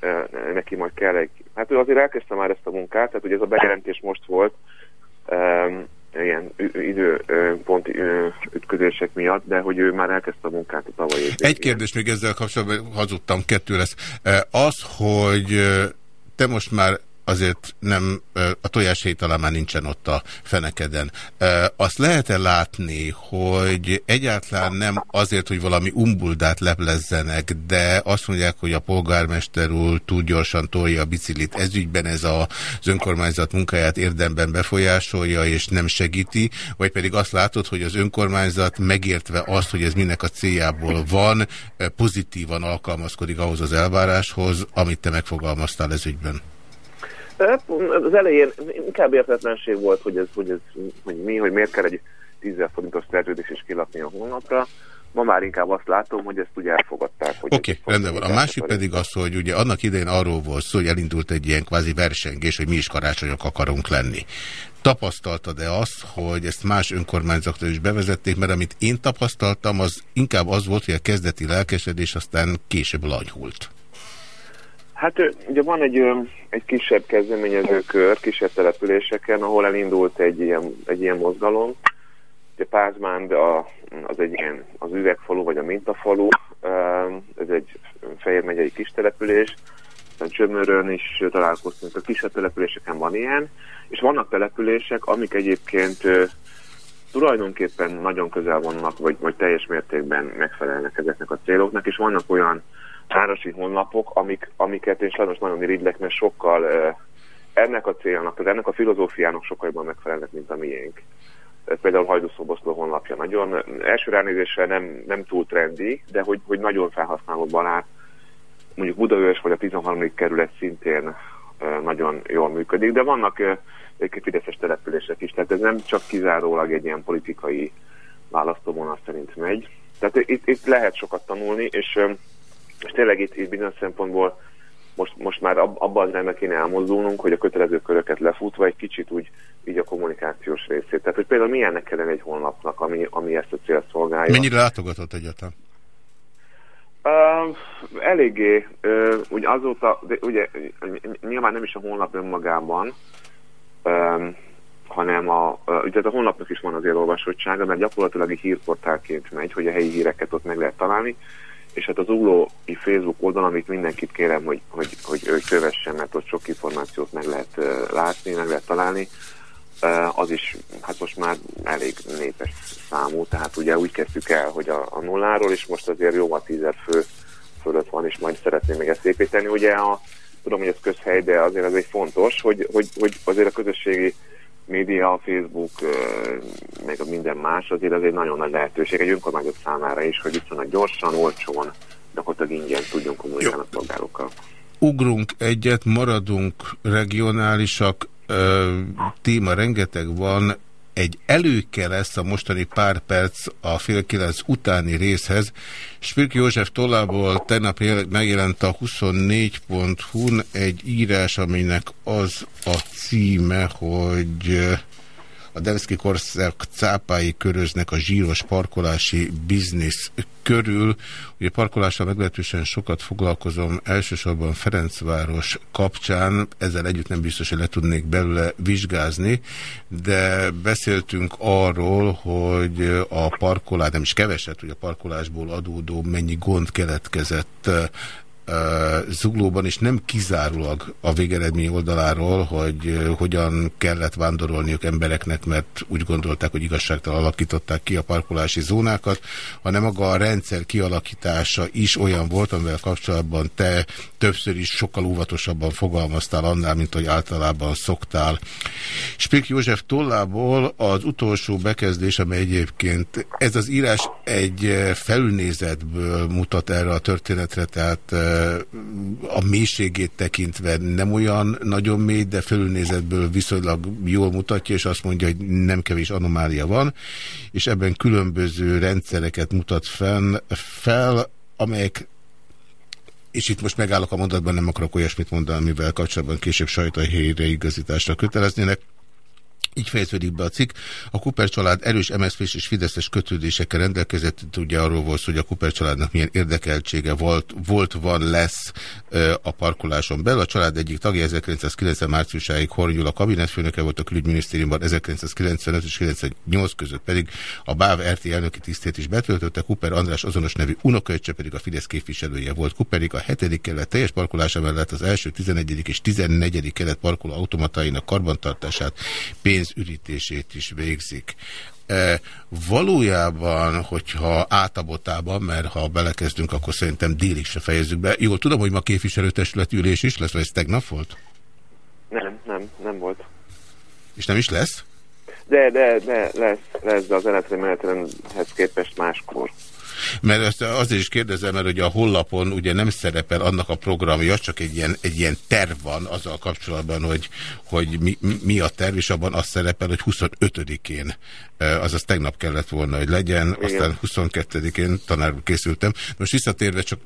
G: neki majd kell egy... Hát ő azért elkezdte már ezt a munkát, tehát hogy ez a bejelentés most volt, um, ilyen ü- időpont ütközések miatt, de hogy ő már elkezdte a munkát a tavalyi év
A: Egy kérdés még ezzel kapcsolatban, hazudtam, kettő lesz. Az, hogy te most már azért nem, a tojás talán már nincsen ott a fenekeden. Azt lehet-e látni, hogy egyáltalán nem azért, hogy valami umbuldát leplezzenek, de azt mondják, hogy a polgármester úr túl gyorsan tolja a biciklit. Ezügyben ez az önkormányzat munkáját érdemben befolyásolja és nem segíti, vagy pedig azt látod, hogy az önkormányzat megértve azt, hogy ez minek a céljából van, pozitívan alkalmazkodik ahhoz az elváráshoz, amit te megfogalmaztál ez ügyben.
G: Hát, Az elején inkább értetlenség volt, hogy ez, hogy ez hogy mi, hogy miért kell egy 10 forintos szerződés is kilapni a hónapra. Ma már inkább azt látom, hogy ezt ugye elfogadták.
A: Oké, okay, rendben van. A másik pedig az, hogy ugye annak idején arról volt szó, hogy elindult egy ilyen kvázi versengés, hogy mi is karácsonyok akarunk lenni. Tapasztaltad-e azt, hogy ezt más önkormányzatok is bevezették, mert amit én tapasztaltam, az inkább az volt, hogy a kezdeti lelkesedés aztán később lanyhult.
G: Hát ugye van egy, egy kisebb kezdeményezőkör, kisebb településeken, ahol elindult egy ilyen, egy ilyen mozgalom. Ugye Pázmánd a, az egy ilyen, az üvegfalu, vagy a mintafalu, ez egy Fejér megyei kis település, Csömörön is találkoztunk, a kisebb településeken van ilyen, és vannak települések, amik egyébként tulajdonképpen nagyon közel vannak, vagy, vagy teljes mértékben megfelelnek ezeknek a céloknak, és vannak olyan városi honlapok, amik, amiket én sajnos nagyon irigylek, mert sokkal uh, ennek a célnak, tehát ennek a filozófiának sokkal jobban megfelelnek, mint a miénk. Például Hajdúszoboszló honlapja nagyon, első ránézésre nem, nem túl trendi, de hogy, hogy nagyon felhasználó barát, mondjuk Budaörs vagy a 13. kerület szintén nagyon jól működik, de vannak uh, fideszes települések is, tehát ez nem csak kizárólag egy ilyen politikai választóvonal szerint megy. Tehát itt, itt lehet sokat tanulni, és, és tényleg itt, itt bizonyos szempontból most, most már ab, abban az irányba kéne elmozdulnunk, hogy a kötelező köröket lefutva egy kicsit úgy így a kommunikációs részét. Tehát, hogy például milyennek kellene egy honlapnak, ami, ami ezt a célt szolgálja.
A: Mennyire látogatott egyáltalán?
G: Uh, eléggé, uh, ugye azóta, de ugye nyilván nem is a honlap önmagában, um, hanem a, ugye a honlapnak is van azért olvasottsága, mert gyakorlatilag egy hírportálként megy, hogy a helyi híreket ott meg lehet találni, és hát az uglói Facebook oldal, amit mindenkit kérem, hogy, hogy, hogy ő kövessen, mert ott sok információt meg lehet látni, meg lehet találni, az is hát most már elég népes számú, tehát ugye úgy kezdtük el, hogy a, a nulláról, és most azért jó a tízer fő fölött van, és majd szeretném még ezt építeni. Ugye a, tudom, hogy ez közhely, de azért ez egy fontos, hogy, hogy, hogy azért a közösségi média, Facebook, meg a minden más, azért ez egy nagyon nagy lehetőség egy önkormányzat számára is, hogy viszonylag gyorsan, olcsón, gyakorlatilag ingyen tudjon kommunikálni a polgárokkal.
A: Ugrunk egyet, maradunk regionálisak, téma rengeteg van, egy előke lesz a mostani pár perc a fél kilenc utáni részhez. Spirk József tollából tegnap megjelent a 24.hu-n egy írás, aminek az a címe, hogy a Demszki korszak cápái köröznek a zsíros parkolási biznisz körül. Ugye parkolással meglehetősen sokat foglalkozom, elsősorban Ferencváros kapcsán, ezzel együtt nem biztos, hogy le tudnék belőle vizsgázni, de beszéltünk arról, hogy a parkolás, nem is keveset, hogy a parkolásból adódó mennyi gond keletkezett zuglóban, és nem kizárólag a végeredmény oldaláról, hogy hogyan kellett vándorolniuk embereknek, mert úgy gondolták, hogy igazságtalan alakították ki a parkolási zónákat, hanem maga a rendszer kialakítása is olyan volt, amivel kapcsolatban te többször is sokkal óvatosabban fogalmaztál annál, mint hogy általában szoktál. Spik József tollából az utolsó bekezdés, amely egyébként ez az írás egy felülnézetből mutat erre a történetre, tehát a mélységét tekintve nem olyan nagyon mély, de fölülnézetből viszonylag jól mutatja, és azt mondja, hogy nem kevés anomália van, és ebben különböző rendszereket mutat fenn, fel, amelyek és itt most megállok a mondatban, nem akarok olyasmit mondani, amivel kapcsolatban később sajtóhelyre igazításra köteleznének. Így fejeződik be a cikk. A Kuper család erős mszp és Fideszes kötődésekkel rendelkezett. Ugye arról volt hogy a Kuper családnak milyen érdekeltsége volt, volt van, lesz a parkoláson belül. A család egyik tagja 1990 márciusáig Hornyul a kabinetfőnöke volt a külügyminisztériumban, 1995 és 98 között pedig a BÁV RT elnöki tisztét is betöltötte. Kuper András azonos nevű unokaöccse pedig a Fidesz képviselője volt. Kuperig a hetedik kelet teljes parkolása mellett az első 11. és 14. kelet parkoló automatainak karbantartását pénz pénzürítését is végzik. E, valójában, hogyha átabotában, mert ha belekezdünk, akkor szerintem délig se fejezzük be. Jól tudom, hogy ma képviselőtestületi ülés is lesz, vagy ez tegnap volt?
G: Nem, nem, nem volt.
A: És nem is lesz?
G: De, de, de lesz, lesz, de az elektromenetelenhez képest máskor.
A: Mert ezt azért is kérdezem, mert hogy a hollapon ugye nem szerepel annak a programja, csak egy ilyen, egy ilyen terv van azzal kapcsolatban, hogy, hogy mi, mi a terv, és abban az szerepel, hogy 25-én, azaz tegnap kellett volna, hogy legyen, Igen. aztán 22-én tanárul készültem. Most visszatérve csak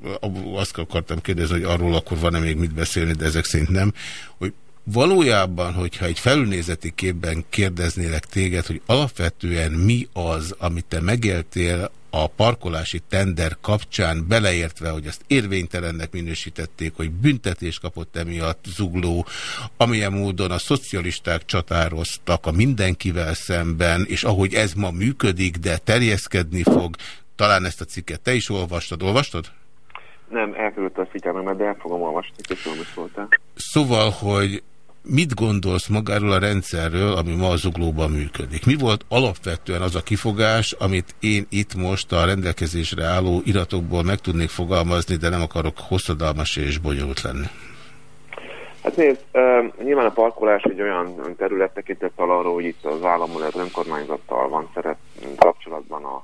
A: azt akartam kérdezni, hogy arról akkor van-e még mit beszélni, de ezek szerint nem, hogy valójában, hogyha egy felülnézeti képben kérdeznélek téged, hogy alapvetően mi az, amit te megéltél a parkolási tender kapcsán beleértve, hogy ezt érvénytelennek minősítették, hogy büntetés kapott emiatt zugló, amilyen módon a szocialisták csatároztak a mindenkivel szemben, és ahogy ez ma működik, de terjeszkedni fog, talán ezt a cikket te is olvastad. Olvastad?
G: Nem, elkerült a figyelmemet, de el fogom olvasni, köszönöm, hogy szóltál.
A: Szóval, hogy mit gondolsz magáról a rendszerről, ami ma az zuglóban működik? Mi volt alapvetően az a kifogás, amit én itt most a rendelkezésre álló iratokból meg tudnék fogalmazni, de nem akarok hosszadalmas és bonyolult lenni?
G: Hát nézd, nyilván a parkolás egy olyan terület tekintettel arról, hogy itt az államon az önkormányzattal van szeret kapcsolatban a,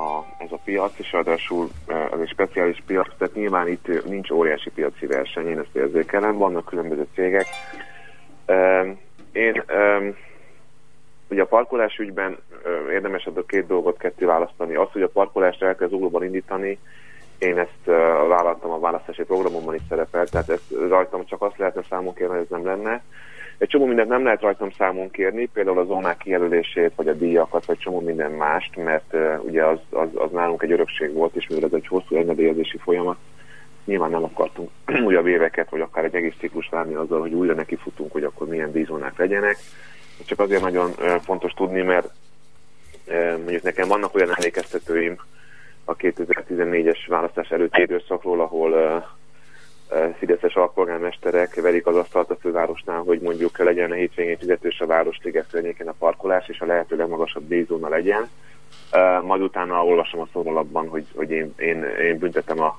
G: a, ez a piac, és ráadásul az egy speciális piac, tehát nyilván itt nincs óriási piaci verseny, én ezt érzékelem, vannak különböző cégek, én ugye a parkolás ügyben érdemes a két dolgot ketté választani. Az, hogy a parkolást el kell zuglóban indítani, én ezt vállaltam a választási programomban is szerepel, tehát ezt rajtam csak azt lehetne számon kérni, ez nem lenne. Egy csomó mindent nem lehet rajtam számon kérni, például a zónák kijelölését, vagy a díjakat, vagy csomó minden mást, mert ugye az, az, az nálunk egy örökség volt, és mivel ez egy hosszú engedélyezési folyamat, nyilván nem akartunk újabb éveket, vagy akár egy egész ciklus várni azzal, hogy újra nekifutunk, hogy akkor milyen díjzónák legyenek. Csak azért nagyon fontos tudni, mert mondjuk nekem vannak olyan emlékeztetőim a 2014-es választás előtti időszakról, ahol Fideszes alpolgármesterek verik az asztalt a fővárosnál, hogy mondjuk legyen a hétvégén fizetős a Városliget környékén a parkolás, és a lehető legmagasabb díjzóna legyen. Majd utána olvasom a szórólapban, hogy, hogy én, én, én büntetem a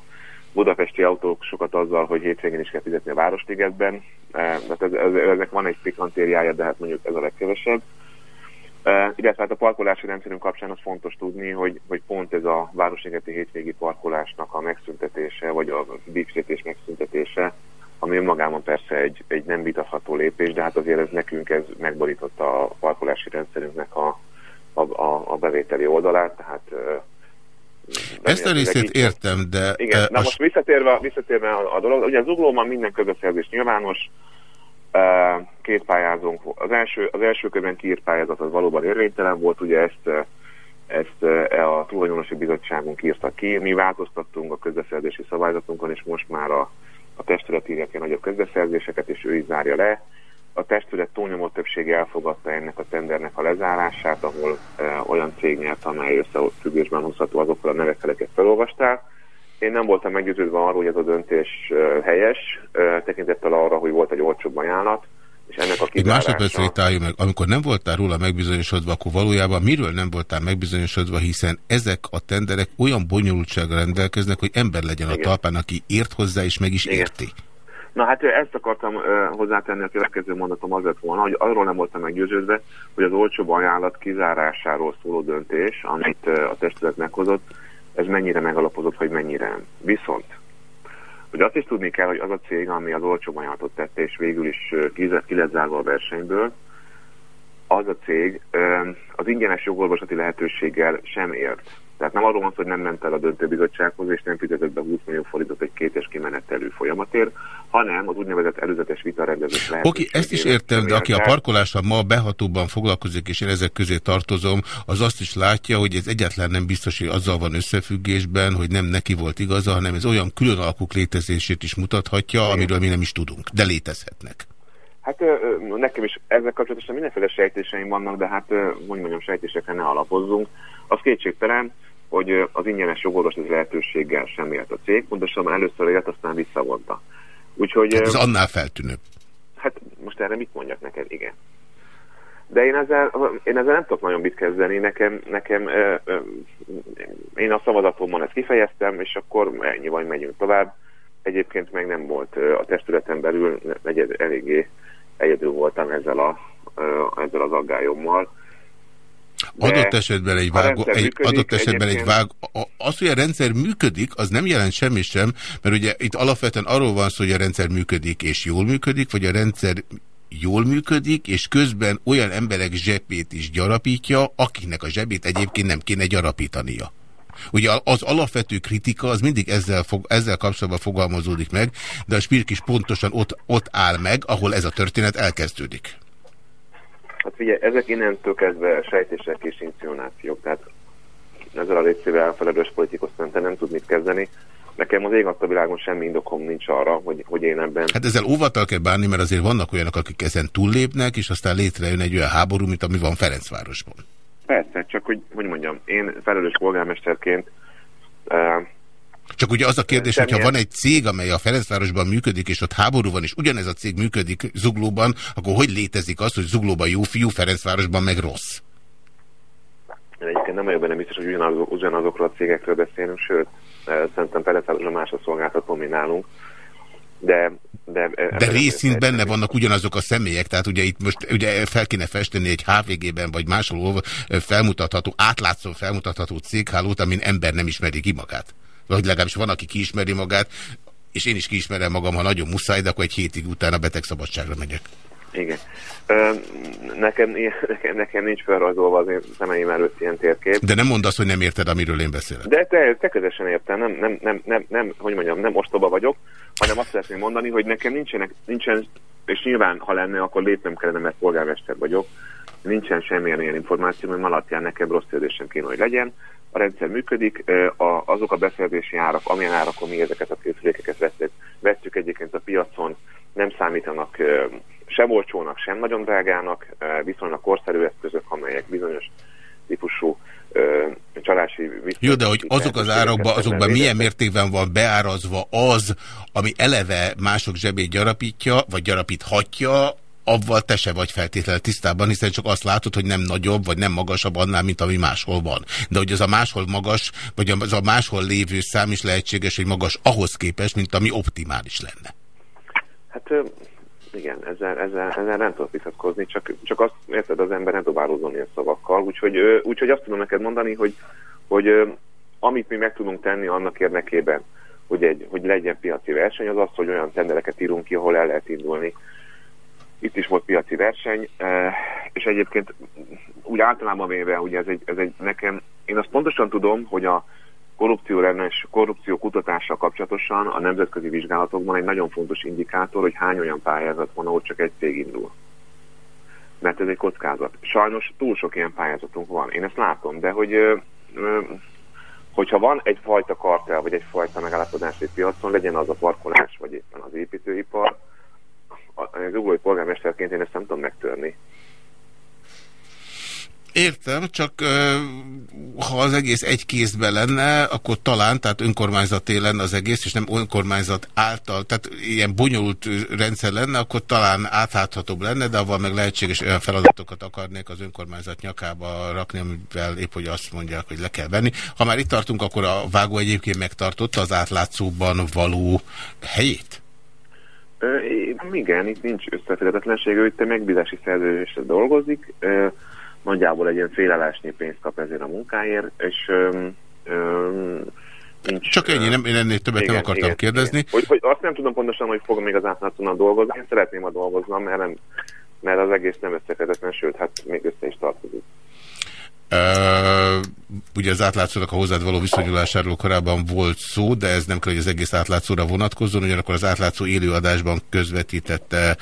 G: budapesti autók sokat azzal, hogy hétvégén is kell fizetni a Városligetben. Tehát ez, ez, ezek van egy pikantériája, de hát mondjuk ez a legkevesebb. Uh, illetve hát a parkolási rendszerünk kapcsán az fontos tudni, hogy, hogy pont ez a városligeti hétvégi parkolásnak a megszüntetése, vagy a bípsítés megszüntetése, ami önmagában persze egy, egy nem vitatható lépés, de hát azért ez nekünk ez megborította a parkolási rendszerünknek a, a, a, a bevételi oldalát, tehát uh,
A: ezt a részét értem, de...
G: Igen, na most visszatérve, visszatérve a, a dolog, ugye az uglóban minden közbeszerzés nyilvános, Két pályázónk volt. Az első, az első körben kiírt pályázat az valóban érvénytelen volt, ugye ezt, ezt a tulajdonosi bizottságunk írta ki. Mi változtattunk a közbeszerzési szabályzatunkon, és most már a, a testület írja ki a nagyobb közbeszerzéseket, és ő is zárja le. A testület túlnyomó többsége elfogadta ennek a tendernek a lezárását, ahol e, olyan cég nyert, amely összefüggésben hozható azokkal a nevekkel, amiket felolvastál. Én nem voltam meggyőződve arról, hogy ez a döntés e, helyes, e, tekintettel arra, hogy volt egy olcsóbb ajánlat, és ennek a
A: Egy másodpercre meg. Amikor nem voltál róla megbizonyosodva, akkor valójában miről nem voltál megbizonyosodva, hiszen ezek a tenderek olyan bonyolultsággal rendelkeznek, hogy ember legyen Igen. a talpán, aki ért hozzá és meg is Igen. érti.
G: Na hát ezt akartam hozzátenni, a következő mondatom az lett volna, hogy arról nem voltam meggyőződve, hogy az olcsóbb ajánlat kizárásáról szóló döntés, amit a testület meghozott, ez mennyire megalapozott, hogy mennyire nem. Viszont, hogy azt is tudni kell, hogy az a cég, ami az olcsóbb ajánlatot tette, és végül is ki lett a versenyből, az a cég az ingyenes jogorvoslati lehetőséggel sem ért. Tehát nem arról van szó, hogy nem ment el a döntőbizottsághoz, és nem fizetett be 20 millió forintot egy kétes kimenetelő folyamatért, hanem az úgynevezett előzetes vitarendezés
A: lehet. Oké, okay, ezt is értem, de aki a parkolással ma behatóban foglalkozik, és én ezek közé tartozom, az azt is látja, hogy ez egyáltalán nem biztos, hogy azzal van összefüggésben, hogy nem neki volt igaza, hanem ez olyan külön alkuk létezését is mutathatja, amiről mi nem is tudunk, de létezhetnek.
G: Hát nekem is ezzel kapcsolatosan mindenféle sejtéseim vannak, de hát, hogy mondjam, sejtésekre ne alapozzunk. Az kétségtelen, hogy az ingyenes jogorvoslati lehetőséggel sem élt a cég, pontosabban először élt, aztán visszavonta. Úgyhogy...
A: Hát ez annál feltűnőbb.
G: Hát most erre mit mondjak neked? Igen. De én ezzel, én ezzel nem tudok nagyon mit kezdeni. Nekem, nekem ö, ö, én a szavazatomban ezt kifejeztem, és akkor ennyi vagy, megyünk tovább. Egyébként meg nem volt a testületen belül, egyed, eléggé egyedül voltam ezzel, a, ezzel az aggályommal
A: Adott esetben egy vágó, egy, működik, adott esetben egy vág, az, hogy a rendszer működik, az nem jelent semmi sem, mert ugye itt alapvetően arról van szó, hogy a rendszer működik és jól működik, vagy a rendszer jól működik, és közben olyan emberek zsebét is gyarapítja, akiknek a zsebét egyébként nem kéne gyarapítania. Ugye az alapvető kritika az mindig ezzel, fog, ezzel kapcsolatban fogalmazódik meg, de a Spirk is pontosan ott, ott áll meg, ahol ez a történet elkezdődik.
G: Hát figyelj, ezek innentől kezdve sejtések és incionációk, tehát ezzel a létszével elfeledős politikus szerintem nem tud mit kezdeni. Nekem az ég a világon semmi indokom nincs arra, hogy, hogy én ebben...
A: Hát ezzel óvatal kell bánni, mert azért vannak olyanok, akik ezen túllépnek, és aztán létrejön egy olyan háború, mint ami van Ferencvárosban.
G: Persze, csak hogy, hogy mondjam, én felelős polgármesterként uh,
A: csak ugye az a kérdés, hogyha van egy cég, amely a Ferencvárosban működik, és ott háború van, és ugyanez a cég működik Zuglóban, akkor hogy létezik az, hogy Zuglóban jó fiú, Ferencvárosban meg rossz?
G: Én egyébként nem vagyok benne biztos, hogy ugyanazok, ugyanazokról a cégekről beszélünk, sőt, szerintem Ferencvárosban más a szolgáltató, mi nálunk. De, de,
A: de részint benne vannak ugyanazok a személyek, tehát ugye itt most ugye fel kéne festeni egy HVG-ben, vagy máshol felmutatható, átlátszó felmutatható céghálót, amin ember nem ismeri ki magát vagy legalábbis van, aki kiismeri magát, és én is kiismerem magam, ha nagyon muszáj, de akkor egy hétig utána betegszabadságra megyek.
G: Igen. Ö, nekem, nekem, nekem nincs felrajzolva az én szemeim előtt ilyen térkép.
A: De nem mondd azt, hogy nem érted, amiről én beszélek.
G: De te, te közösen értem, nem, nem, nem, nem, nem, hogy mondjam, nem ostoba vagyok, hanem azt szeretném mondani, hogy nekem nincsenek, nincsen, és nyilván, ha lenne, akkor lépnem kellene, mert polgármester vagyok, nincsen semmilyen ilyen információ, hogy alapján nekem rossz érzésem kéne, hogy legyen a rendszer működik, azok a beszerzési árak, amilyen árakon mi ezeket a készülékeket vettük, vettük egyébként a piacon, nem számítanak sem olcsónak, sem nagyon drágának, viszonylag korszerű eszközök, amelyek bizonyos típusú csalási...
A: Jó, de hogy azok az árakban, azokban milyen mértékben van beárazva az, ami eleve mások zsebét gyarapítja, vagy gyarapíthatja, avval te se vagy feltétlenül tisztában, hiszen csak azt látod, hogy nem nagyobb, vagy nem magasabb annál, mint ami máshol van. De hogy az a máshol magas, vagy az a máshol lévő szám is lehetséges, hogy magas ahhoz képest, mint ami optimális lenne.
G: Hát igen, ezzel, ezzel, ezzel nem tudok vitatkozni, csak, csak azt érted, az ember nem dobálózom ilyen szavakkal, úgyhogy, úgyhogy azt tudom neked mondani, hogy, hogy amit mi meg tudunk tenni annak érdekében, hogy, egy, hogy legyen piaci verseny, az az, hogy olyan tendereket írunk ki, ahol el lehet indulni itt is volt piaci verseny, eh, és egyébként úgy általában véve, ugye ez egy, ez egy nekem, én azt pontosan tudom, hogy a korrupció és korrupció kutatással kapcsolatosan a nemzetközi vizsgálatokban egy nagyon fontos indikátor, hogy hány olyan pályázat van, ahol csak egy cég indul. Mert ez egy kockázat. Sajnos túl sok ilyen pályázatunk van. Én ezt látom, de hogy ö, ö, hogyha van egyfajta kartel, vagy egyfajta megállapodás egy piacon, legyen az a parkolás, vagy éppen az építőipar, uglói polgármesterként én ezt nem tudom megtörni.
A: Értem, csak ha az egész egy kézben lenne, akkor talán, tehát önkormányzaté lenne az egész, és nem önkormányzat által, tehát ilyen bonyolult rendszer lenne, akkor talán átláthatóbb lenne, de avval meg lehetséges olyan feladatokat akarnék az önkormányzat nyakába rakni, amivel épp hogy azt mondják, hogy le kell venni. Ha már itt tartunk, akkor a vágó egyébként megtartotta az átlátszóban való helyét?
G: Ö, igen, itt nincs összeférhetetlenség, ő itt megbízási szerződésre dolgozik, ö, nagyjából egy ilyen félelásnyi pénzt kap ezért a munkáért, és öm, öm, nincs...
A: Csak ennyi, nem, én ennél többet igen, nem akartam igen, kérdezni.
G: Igen. Hogy, hogy azt nem tudom pontosan, hogy fog még az átlátszónal dolgozni, én szeretném a dolgoznom, mert, nem, mert az egész nem összeférhetetlen, sőt, hát még össze is tartozik.
A: Uh, ugye az átlátszónak a hozzád való viszonyulásáról korábban volt szó, de ez nem kell, hogy az egész átlátszóra vonatkozzon, ugyanakkor az átlátszó élőadásban közvetítette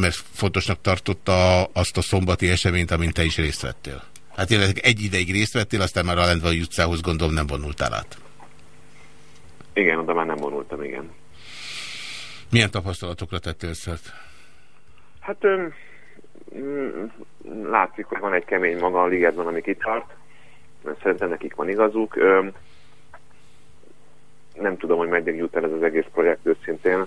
A: mert fontosnak tartotta azt a szombati eseményt, amint te is részt vettél. Hát illetve egy ideig részt vettél, aztán már a Lendvai utcához gondolom nem vonultál át.
G: Igen, oda már nem vonultam, igen.
A: Milyen tapasztalatokra tettél szert?
G: Hát öm, látszik, hogy van egy kemény maga a ligetben, amik itt tart. Szerintem nekik van igazuk. Nem tudom, hogy meddig jut el ez az egész projekt őszintén.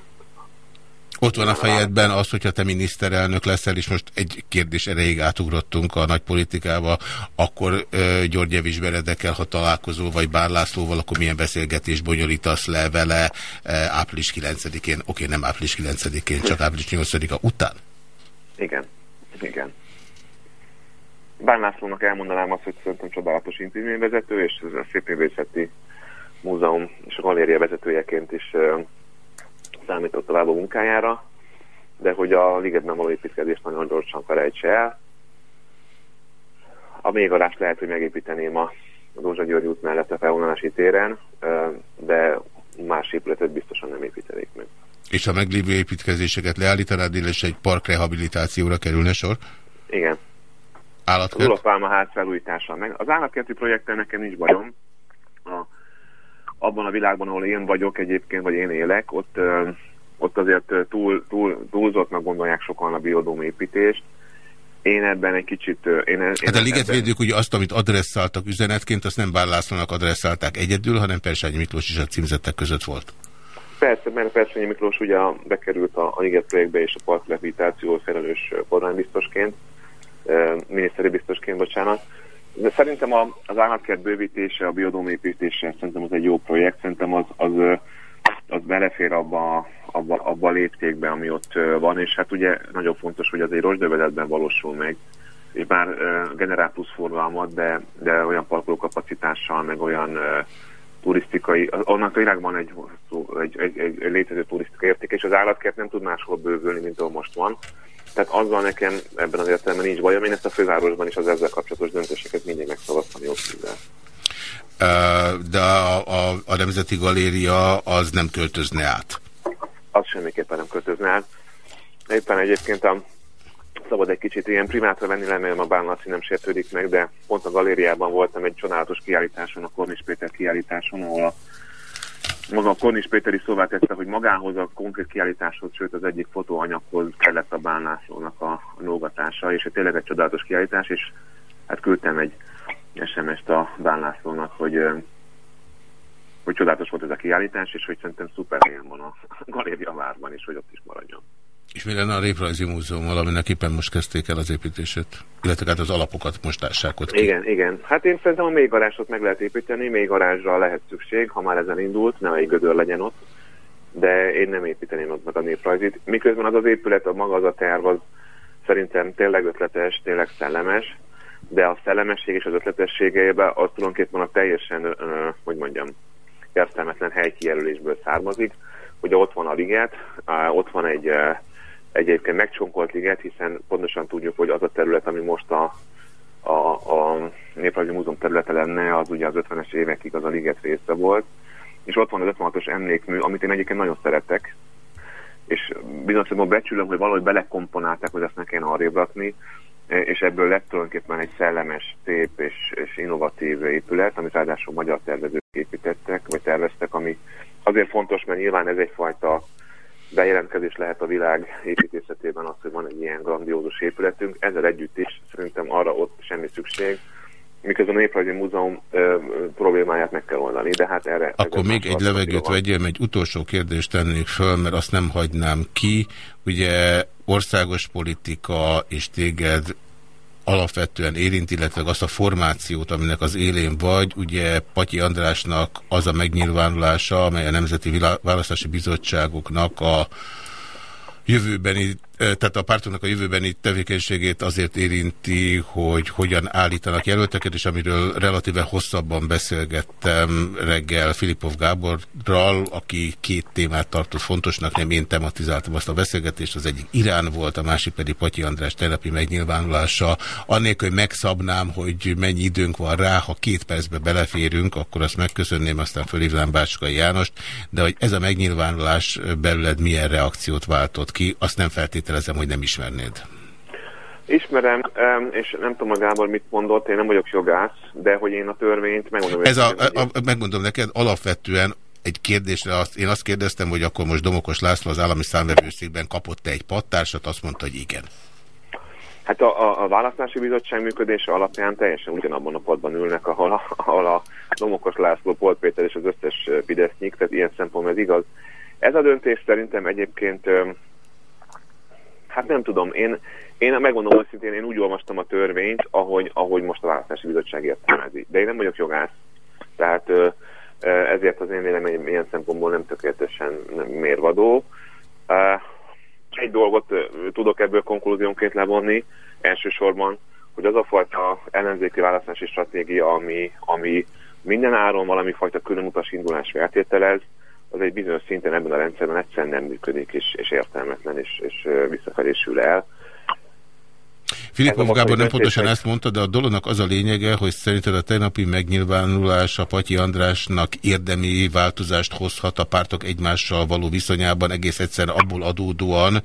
A: Ott van a fejedben az, hogyha te miniszterelnök leszel, és most egy kérdés erejéig átugrottunk a nagypolitikába, akkor György Evis Beredekkel, ha találkozol, vagy Bár Lászlóval, akkor milyen beszélgetés bonyolítasz le vele április 9-én, oké, nem április 9-én, csak április 8-a után?
G: Igen, igen. Bár Lászlónak elmondanám azt, hogy szerintem csodálatos intézményvezető, és ez a Szépművészeti Múzeum és a galéria vezetőjeként is számított a lábó munkájára, de hogy a ligetben való építkezést nagyon gyorsan felejtse el. A még alás lehet, hogy megépíteném a Dózsa György út mellett a felvonulási téren, de más épületet biztosan nem építenék meg.
A: És a meglévő építkezéseket leállítanád, és egy parkrehabilitációra kerülne sor?
G: Igen.
A: Állatkert?
G: Az Ulapálma ház felújítása. Meg az állatkerti projekten nekem nincs bajom. A abban a világban, ahol én vagyok egyébként, vagy én élek, ott, ott azért túl, túl, túlzottnak gondolják sokan a biodóm építést. Én ebben egy kicsit... Én, én
A: hát a ligetvédők ugye azt, amit adresszáltak üzenetként, azt nem Bár Lászlónak adresszálták egyedül, hanem Persányi Miklós is a címzettek között volt.
G: Persze, mert Persányi Miklós ugye bekerült a, a Liget projektbe és a parkrehabilitáció felelős kormánybiztosként, miniszteri biztosként, bocsánat. De szerintem a, az állatkert bővítése, a biodóm építése szerintem az egy jó projekt, szerintem az, az, az belefér abba, abba, abba a léptékbe, ami ott van, és hát ugye nagyon fontos, hogy az egy rozsdövezetben valósul meg, és bár uh, generál plusz forgalmat, de, de olyan parkolókapacitással, meg olyan uh, turisztikai, annak világban egy, egy, egy, egy létező turisztikai érték, és az állatkert nem tud máshol bővülni, mint ahol most van. Tehát azzal nekem ebben az értelemben nincs bajom. Én ezt a fővárosban is az ezzel kapcsolatos döntéseket mindig megszavaztam jó szívvel.
A: De a, a, a Nemzeti Galéria az nem költözne át?
G: Az semmiképpen nem költözne át. Éppen egyébként a szabad egy kicsit ilyen primátra venni, remélem a bánlaci nem sértődik meg, de pont a galériában voltam egy csodálatos kiállításon, a Kornis Péter kiállításon, ahol a maga Kornis Péter is szóvá tette, hogy magához a konkrét kiállításhoz, sőt az egyik fotóanyaghoz kellett a bánlászónak a, a nógatása, és tényleg egy csodálatos kiállítás, és hát küldtem egy SMS-t a bánlászónak, hogy, hogy csodálatos volt ez a kiállítás, és hogy szerintem szuper helyen van a galéria várban, és hogy ott is maradjon.
A: És mi lenne a Réprajzi Múzeummal, aminek éppen most kezdték el az építését? Illetve hát az alapokat most társák ott
G: ki. Igen, igen. Hát én szerintem a mély garázsot meg lehet építeni, mély garázsra lehet szükség, ha már ezen indult, ne egy gödör legyen ott. De én nem építeném ott meg a néprajzit. Miközben az az épület, a maga az a terv, az szerintem tényleg ötletes, tényleg szellemes, de a szellemesség és az ötletességeiben az tulajdonképpen a teljesen, hogy mondjam, értelmetlen helykijelölésből származik. Ugye ott van a liget, ott van egy egyébként megcsonkolt liget, hiszen pontosan tudjuk, hogy az a terület, ami most a a, a Néprajzi Múzeum területe lenne, az ugye az 50-es évekig az a liget része volt, és ott van az 56-os emlékmű, amit én egyébként nagyon szeretek, és bizonyos becsülöm, hogy valahogy belekomponálták, hogy ezt ne kellene arrébb rakni, és ebből lett tulajdonképpen egy szellemes, szép és, és innovatív épület, amit ráadásul magyar tervezők építettek, vagy terveztek, ami azért fontos, mert nyilván ez egyfajta bejelentkezés lehet a világ építészetében az, hogy van egy ilyen grandiózus épületünk. Ezzel együtt is szerintem arra ott semmi szükség, miközben a Néprajzi Múzeum ö, problémáját meg kell oldani, de hát erre...
A: Akkor még egy levegőt vegyél, egy utolsó kérdést tennék föl, mert azt nem hagynám ki. Ugye országos politika és téged alapvetően érint, illetve azt a formációt, aminek az élén vagy. Ugye Patyi Andrásnak az a megnyilvánulása, amely a Nemzeti Választási Bizottságoknak a jövőbeni tehát a pártoknak a jövőbeni tevékenységét azért érinti, hogy hogyan állítanak jelölteket, és amiről relatíve hosszabban beszélgettem reggel Filipov Gáborral, aki két témát tartott fontosnak, nem én tematizáltam azt a beszélgetést, az egyik Irán volt, a másik pedig Patyi András telepi megnyilvánulása. Annélkül, hogy megszabnám, hogy mennyi időnk van rá, ha két percbe beleférünk, akkor azt megköszönném, aztán fölhívnám Bácskai Jánost, de hogy ez a megnyilvánulás belőled milyen reakciót váltott ki, azt nem feltétlenül feltételezem, hogy nem ismernéd.
G: Ismerem, és nem tudom, a Gábor mit mondott, én nem vagyok jogász, de hogy én a törvényt megmondom.
A: Ez a, a, a, megmondom neked, alapvetően egy kérdésre, azt, én azt kérdeztem, hogy akkor most Domokos László az állami számvevőszékben kapott-e egy pattársat, azt mondta, hogy igen.
G: Hát a, a, a választási bizottság működése alapján teljesen ugyanabban a padban ülnek, ahol a, ahol a Domokos László, Polt Péter és az összes Fidesznyik, tehát ilyen szempontból ez igaz. Ez a döntés szerintem egyébként Hát nem tudom, én, én megmondom őszintén, én úgy olvastam a törvényt, ahogy, ahogy most a választási bizottság értelmezi. De én nem vagyok jogász, tehát ezért az én véleményem ilyen szempontból nem tökéletesen mérvadó. Egy dolgot tudok ebből konklúziónként levonni, elsősorban, hogy az a fajta ellenzéki választási stratégia, ami, ami minden áron valami fajta különutas indulás feltételez, az egy bizonyos szinten ebben a rendszerben egyszerűen nem működik, és, és értelmetlen, és, és visszafelé sül el.
A: Filipov Gábor nem pontosan ezt mondta, de a dolognak az a lényege, hogy szerinted a tegnapi megnyilvánulás a Patyi Andrásnak érdemi változást hozhat a pártok egymással való viszonyában, egész egyszerűen abból adódóan,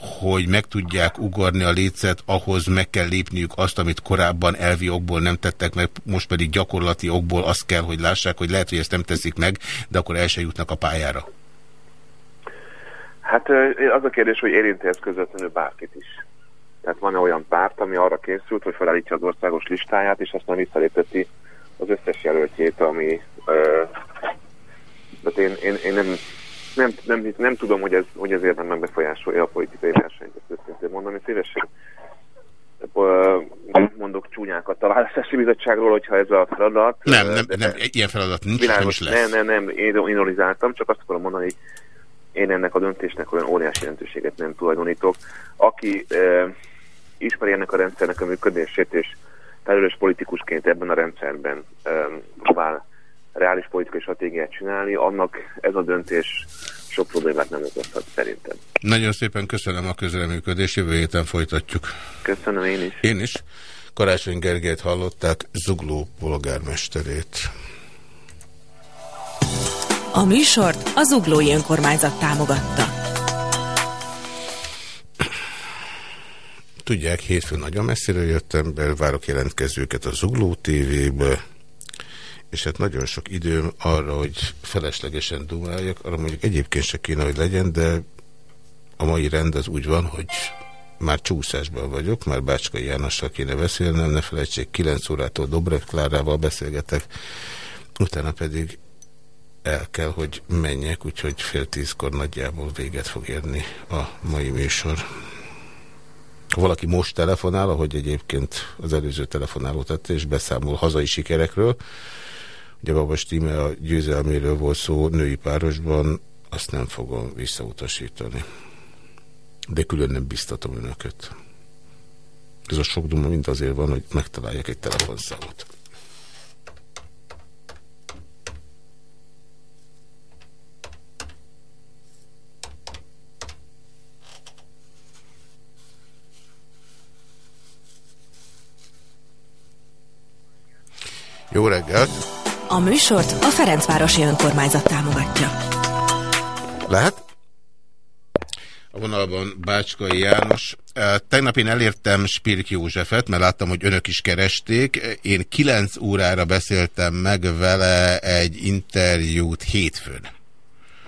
A: hogy meg tudják ugorni a lécet, ahhoz meg kell lépniük azt, amit korábban elvi okból nem tettek meg, most pedig gyakorlati okból azt kell, hogy lássák, hogy lehet, hogy ezt nem teszik meg, de akkor el se jutnak a pályára.
G: Hát az a kérdés, hogy érinti ez közvetlenül bárkit is. Tehát van -e olyan párt, ami arra készült, hogy felállítja az országos listáját, és aztán visszalépteti az összes jelöltjét, ami... Ö, tehát én, én, én nem, nem, nem, nem tudom, hogy ez, hogy ez érdemben befolyásolja a politikai versenyt, ezt őszintén mondom, én szívesen mondok csúnyákat a választási bizottságról, hogyha ez a feladat.
A: Nem, nem, nem ilyen feladat nincs, világos, nem is lesz.
G: Nem, nem, nem, én ironizáltam, csak azt akarom mondani, hogy én ennek a döntésnek olyan óriási jelentőséget nem tulajdonítok. Aki e, ismeri ennek a rendszernek a működését, és felelős politikusként ebben a rendszerben e, próbál reális politikai stratégiát csinálni, annak ez a döntés sok problémát nem okozhat szerintem.
A: Nagyon szépen köszönöm a közreműködést, jövő héten folytatjuk.
G: Köszönöm én is.
A: Én is. Karácsony Gergelyt hallották, Zugló polgármesterét.
F: A műsort az Zuglói Önkormányzat támogatta.
A: Tudják, hétfőn nagyon messziről jöttem, várok jelentkezőket a Zugló TV-be, és hát nagyon sok időm arra, hogy feleslegesen dumáljak, arra mondjuk egyébként se kéne, hogy legyen, de a mai rend az úgy van, hogy már csúszásban vagyok, már Bácskai Jánossal kéne beszélnem, ne felejtsék, 9 órától Dobrev Klárával beszélgetek, utána pedig el kell, hogy menjek, úgyhogy fél tízkor nagyjából véget fog érni a mai műsor. Ha valaki most telefonál, ahogy egyébként az előző telefonáló tette, és beszámol hazai sikerekről, Ugye Babas Tíme a győzelméről volt szó női párosban, azt nem fogom visszautasítani. De külön nem biztatom önöket. Ez a sok duma mind azért van, hogy megtaláljak egy telefonszámot. Jó reggelt!
F: A műsort a Ferencvárosi Önkormányzat támogatja.
A: Lehet? A vonalban Bácskai János. Tegnap én elértem Spirk Józsefet, mert láttam, hogy önök is keresték. Én kilenc órára beszéltem meg vele egy interjút hétfőn.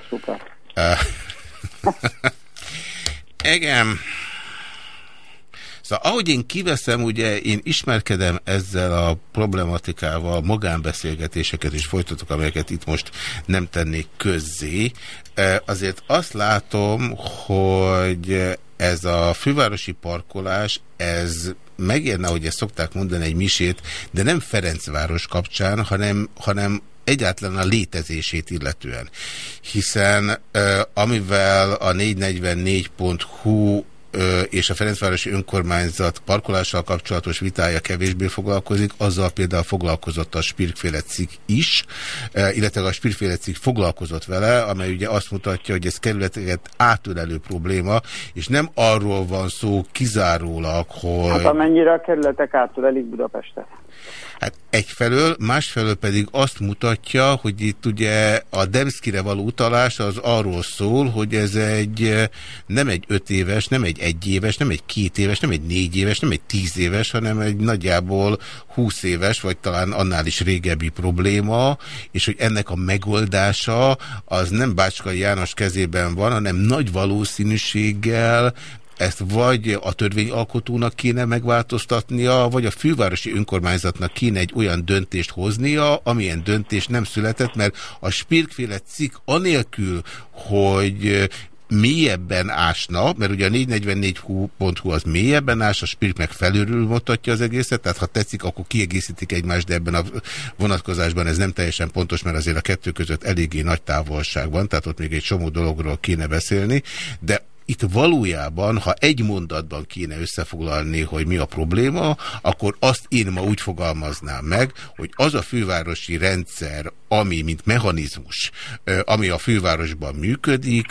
H: Szuper.
A: Igen. Szóval ahogy én kiveszem, ugye én ismerkedem ezzel a problematikával, magánbeszélgetéseket is folytatok, amelyeket itt most nem tennék közzé. Azért azt látom, hogy ez a fővárosi parkolás, ez megérne, hogy ezt szokták mondani egy misét, de nem Ferencváros kapcsán, hanem, hanem egyáltalán a létezését illetően. Hiszen amivel a 444.hu és a Ferencvárosi Önkormányzat parkolással kapcsolatos vitája kevésbé foglalkozik, azzal például foglalkozott a Spirkféle cikk is, illetve a Spirkféle cikk foglalkozott vele, amely ugye azt mutatja, hogy ez kerületeket átölelő probléma, és nem arról van szó kizárólag, hogy... Hát
H: amennyire a kerületek átölelik Budapestet.
A: Hát egyfelől, másfelől pedig azt mutatja, hogy itt ugye a Demszkire való utalás az arról szól, hogy ez egy nem egy öt éves, nem egy egy éves, nem egy két éves, nem egy négy éves, nem egy tíz éves, hanem egy nagyjából húsz éves, vagy talán annál is régebbi probléma, és hogy ennek a megoldása az nem Bácskai János kezében van, hanem nagy valószínűséggel ezt vagy a törvényalkotónak kéne megváltoztatnia, vagy a fővárosi önkormányzatnak kéne egy olyan döntést hoznia, amilyen döntés nem született, mert a Spirkféle cikk anélkül, hogy mélyebben ásna, mert ugye a 444.hu az mélyebben ás, a Spirit meg felülről mutatja az egészet, tehát ha tetszik, akkor kiegészítik egymást, de ebben a vonatkozásban ez nem teljesen pontos, mert azért a kettő között eléggé nagy távolság van, tehát ott még egy csomó dologról kéne beszélni, de itt valójában, ha egy mondatban kéne összefoglalni, hogy mi a probléma, akkor azt én ma úgy fogalmaznám meg, hogy az a fővárosi rendszer, ami mint mechanizmus, ami a fővárosban működik,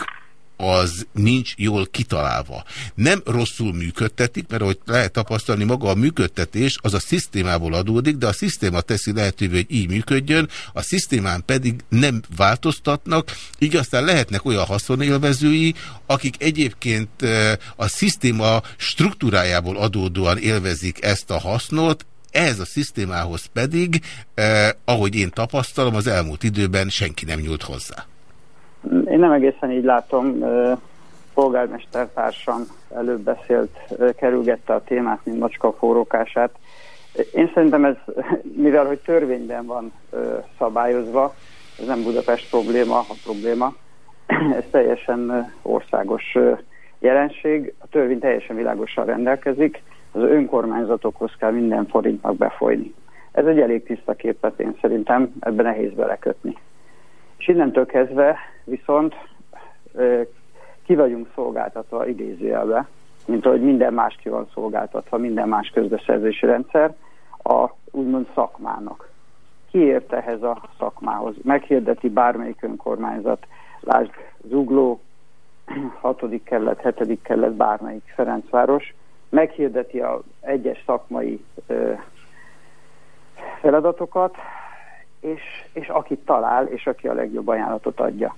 A: az nincs jól kitalálva. Nem rosszul működtetik, mert ahogy lehet tapasztalni, maga a működtetés az a szisztémából adódik, de a szisztéma teszi lehetővé, hogy így működjön, a szisztémán pedig nem változtatnak, így aztán lehetnek olyan haszonélvezői, akik egyébként a szisztéma struktúrájából adódóan élvezik ezt a hasznot, ehhez a szisztémához pedig, eh, ahogy én tapasztalom, az elmúlt időben senki nem nyúlt hozzá.
H: Én nem egészen így látom. Polgármester társam előbb beszélt, kerülgette a témát, mint macska forrókását. Én szerintem ez, mivel hogy törvényben van szabályozva, ez nem Budapest probléma, a probléma, ez teljesen országos jelenség, a törvény teljesen világosan rendelkezik, az önkormányzatokhoz kell minden forintnak befolyni. Ez egy elég tiszta képet én szerintem, ebben nehéz belekötni. És innentől kezdve viszont ki vagyunk szolgáltatva idézőjelbe, mint ahogy minden más ki van szolgáltatva, minden más közbeszerzési rendszer, a úgymond szakmának. Ki ért ehhez a szakmához? Meghirdeti bármelyik önkormányzat, lásd Zugló, 6. kerület, 7. kerület, bármelyik Ferencváros, meghirdeti a egyes szakmai ö, feladatokat, és, és akit talál, és aki a legjobb ajánlatot adja.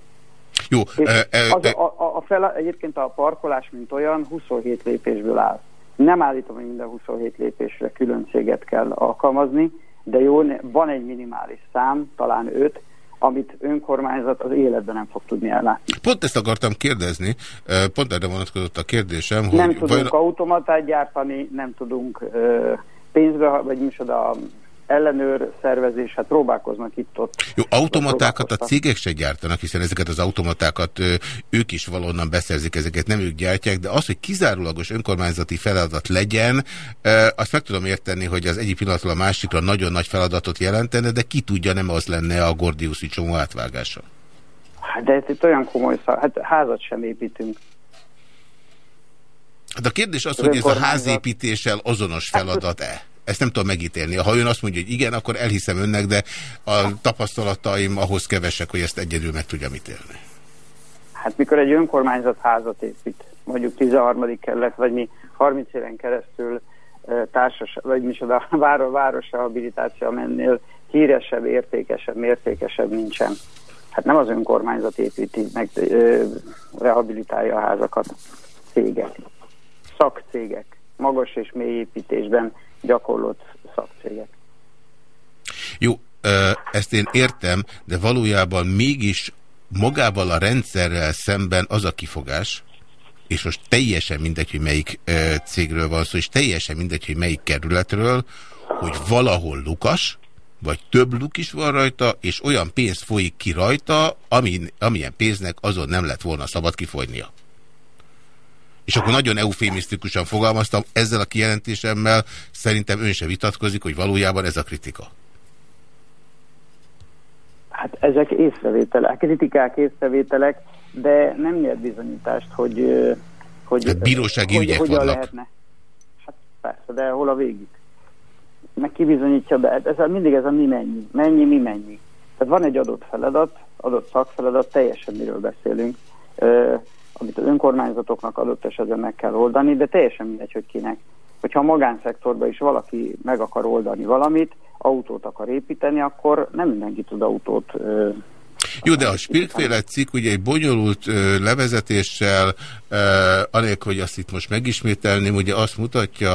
A: Jó.
H: És az, a, a, a fel, egyébként a parkolás, mint olyan, 27 lépésből áll. Nem állítom, hogy minden 27 lépésre külön céget kell alkalmazni, de jó, van egy minimális szám, talán 5, amit önkormányzat az életben nem fog tudni ellátni.
A: Pont ezt akartam kérdezni, pont erre vonatkozott a kérdésem.
H: Hogy nem tudunk vajon... automatát gyártani, nem tudunk pénzbe, vagy mi a ellenőr szervezés, hát próbálkoznak itt-ott.
A: Jó, automatákat a cégek se gyártanak, hiszen ezeket az automatákat ők is valonnan beszerzik, ezeket nem ők gyártják, de az, hogy kizárólagos önkormányzati feladat legyen, azt meg tudom érteni, hogy az egyik pillanatról a másikra nagyon nagy feladatot jelentene, de ki tudja, nem az lenne a Gordiuszi csomó átvágása.
H: Hát de itt olyan komoly szak, hát házat sem építünk.
A: Hát a kérdés az, az hogy ez a házépítéssel azonos feladat-e? Ezt nem tudom megítélni. Ha ön azt mondja, hogy igen, akkor elhiszem önnek, de a tapasztalataim ahhoz kevesek, hogy ezt egyedül meg tudjam ítélni.
H: Hát mikor egy önkormányzat házat épít, mondjuk 13. kerület, vagy mi 30 éven keresztül társas, vagy mi a város, város rehabilitáció, amennél híresebb, értékesebb, mértékesebb nincsen. Hát nem az önkormányzat építi, meg ö, rehabilitálja a házakat, cégek, szakcégek, magas és mély építésben gyakorlott szakcégek.
A: Jó, ezt én értem, de valójában mégis magával a rendszerrel szemben az a kifogás, és most teljesen mindegy, hogy melyik cégről van szó, és teljesen mindegy, hogy melyik kerületről, hogy valahol lukas, vagy több luk is van rajta, és olyan pénz folyik ki rajta, amin, amilyen pénznek azon nem lett volna szabad kifogynia. És akkor nagyon eufémisztikusan fogalmaztam, ezzel a kijelentésemmel szerintem ön se vitatkozik, hogy valójában ez a kritika.
H: Hát ezek észrevételek, kritikák, észrevételek, de nem nyert bizonyítást, hogy... hogy
A: hát bírósági
H: hogy,
A: ügyek
H: hogyan
A: vannak.
H: lehetne. Hát persze, de hol a végig? Meg kibizonyítja be, ez a, mindig ez a mi mennyi, mennyi, mi mennyi. Tehát van egy adott feladat, adott szakfeladat, teljesen miről beszélünk, amit az önkormányzatoknak adott esetben meg kell oldani, de teljesen mindegy, hogy kinek. Hogyha a magánszektorban is valaki meg akar oldani valamit, autót akar építeni, akkor nem mindenki tud autót ö,
A: jó, de a Spirkféle cikk ugye egy bonyolult ö, levezetéssel, ö, anélkül, hogy azt itt most megismételném, ugye azt mutatja,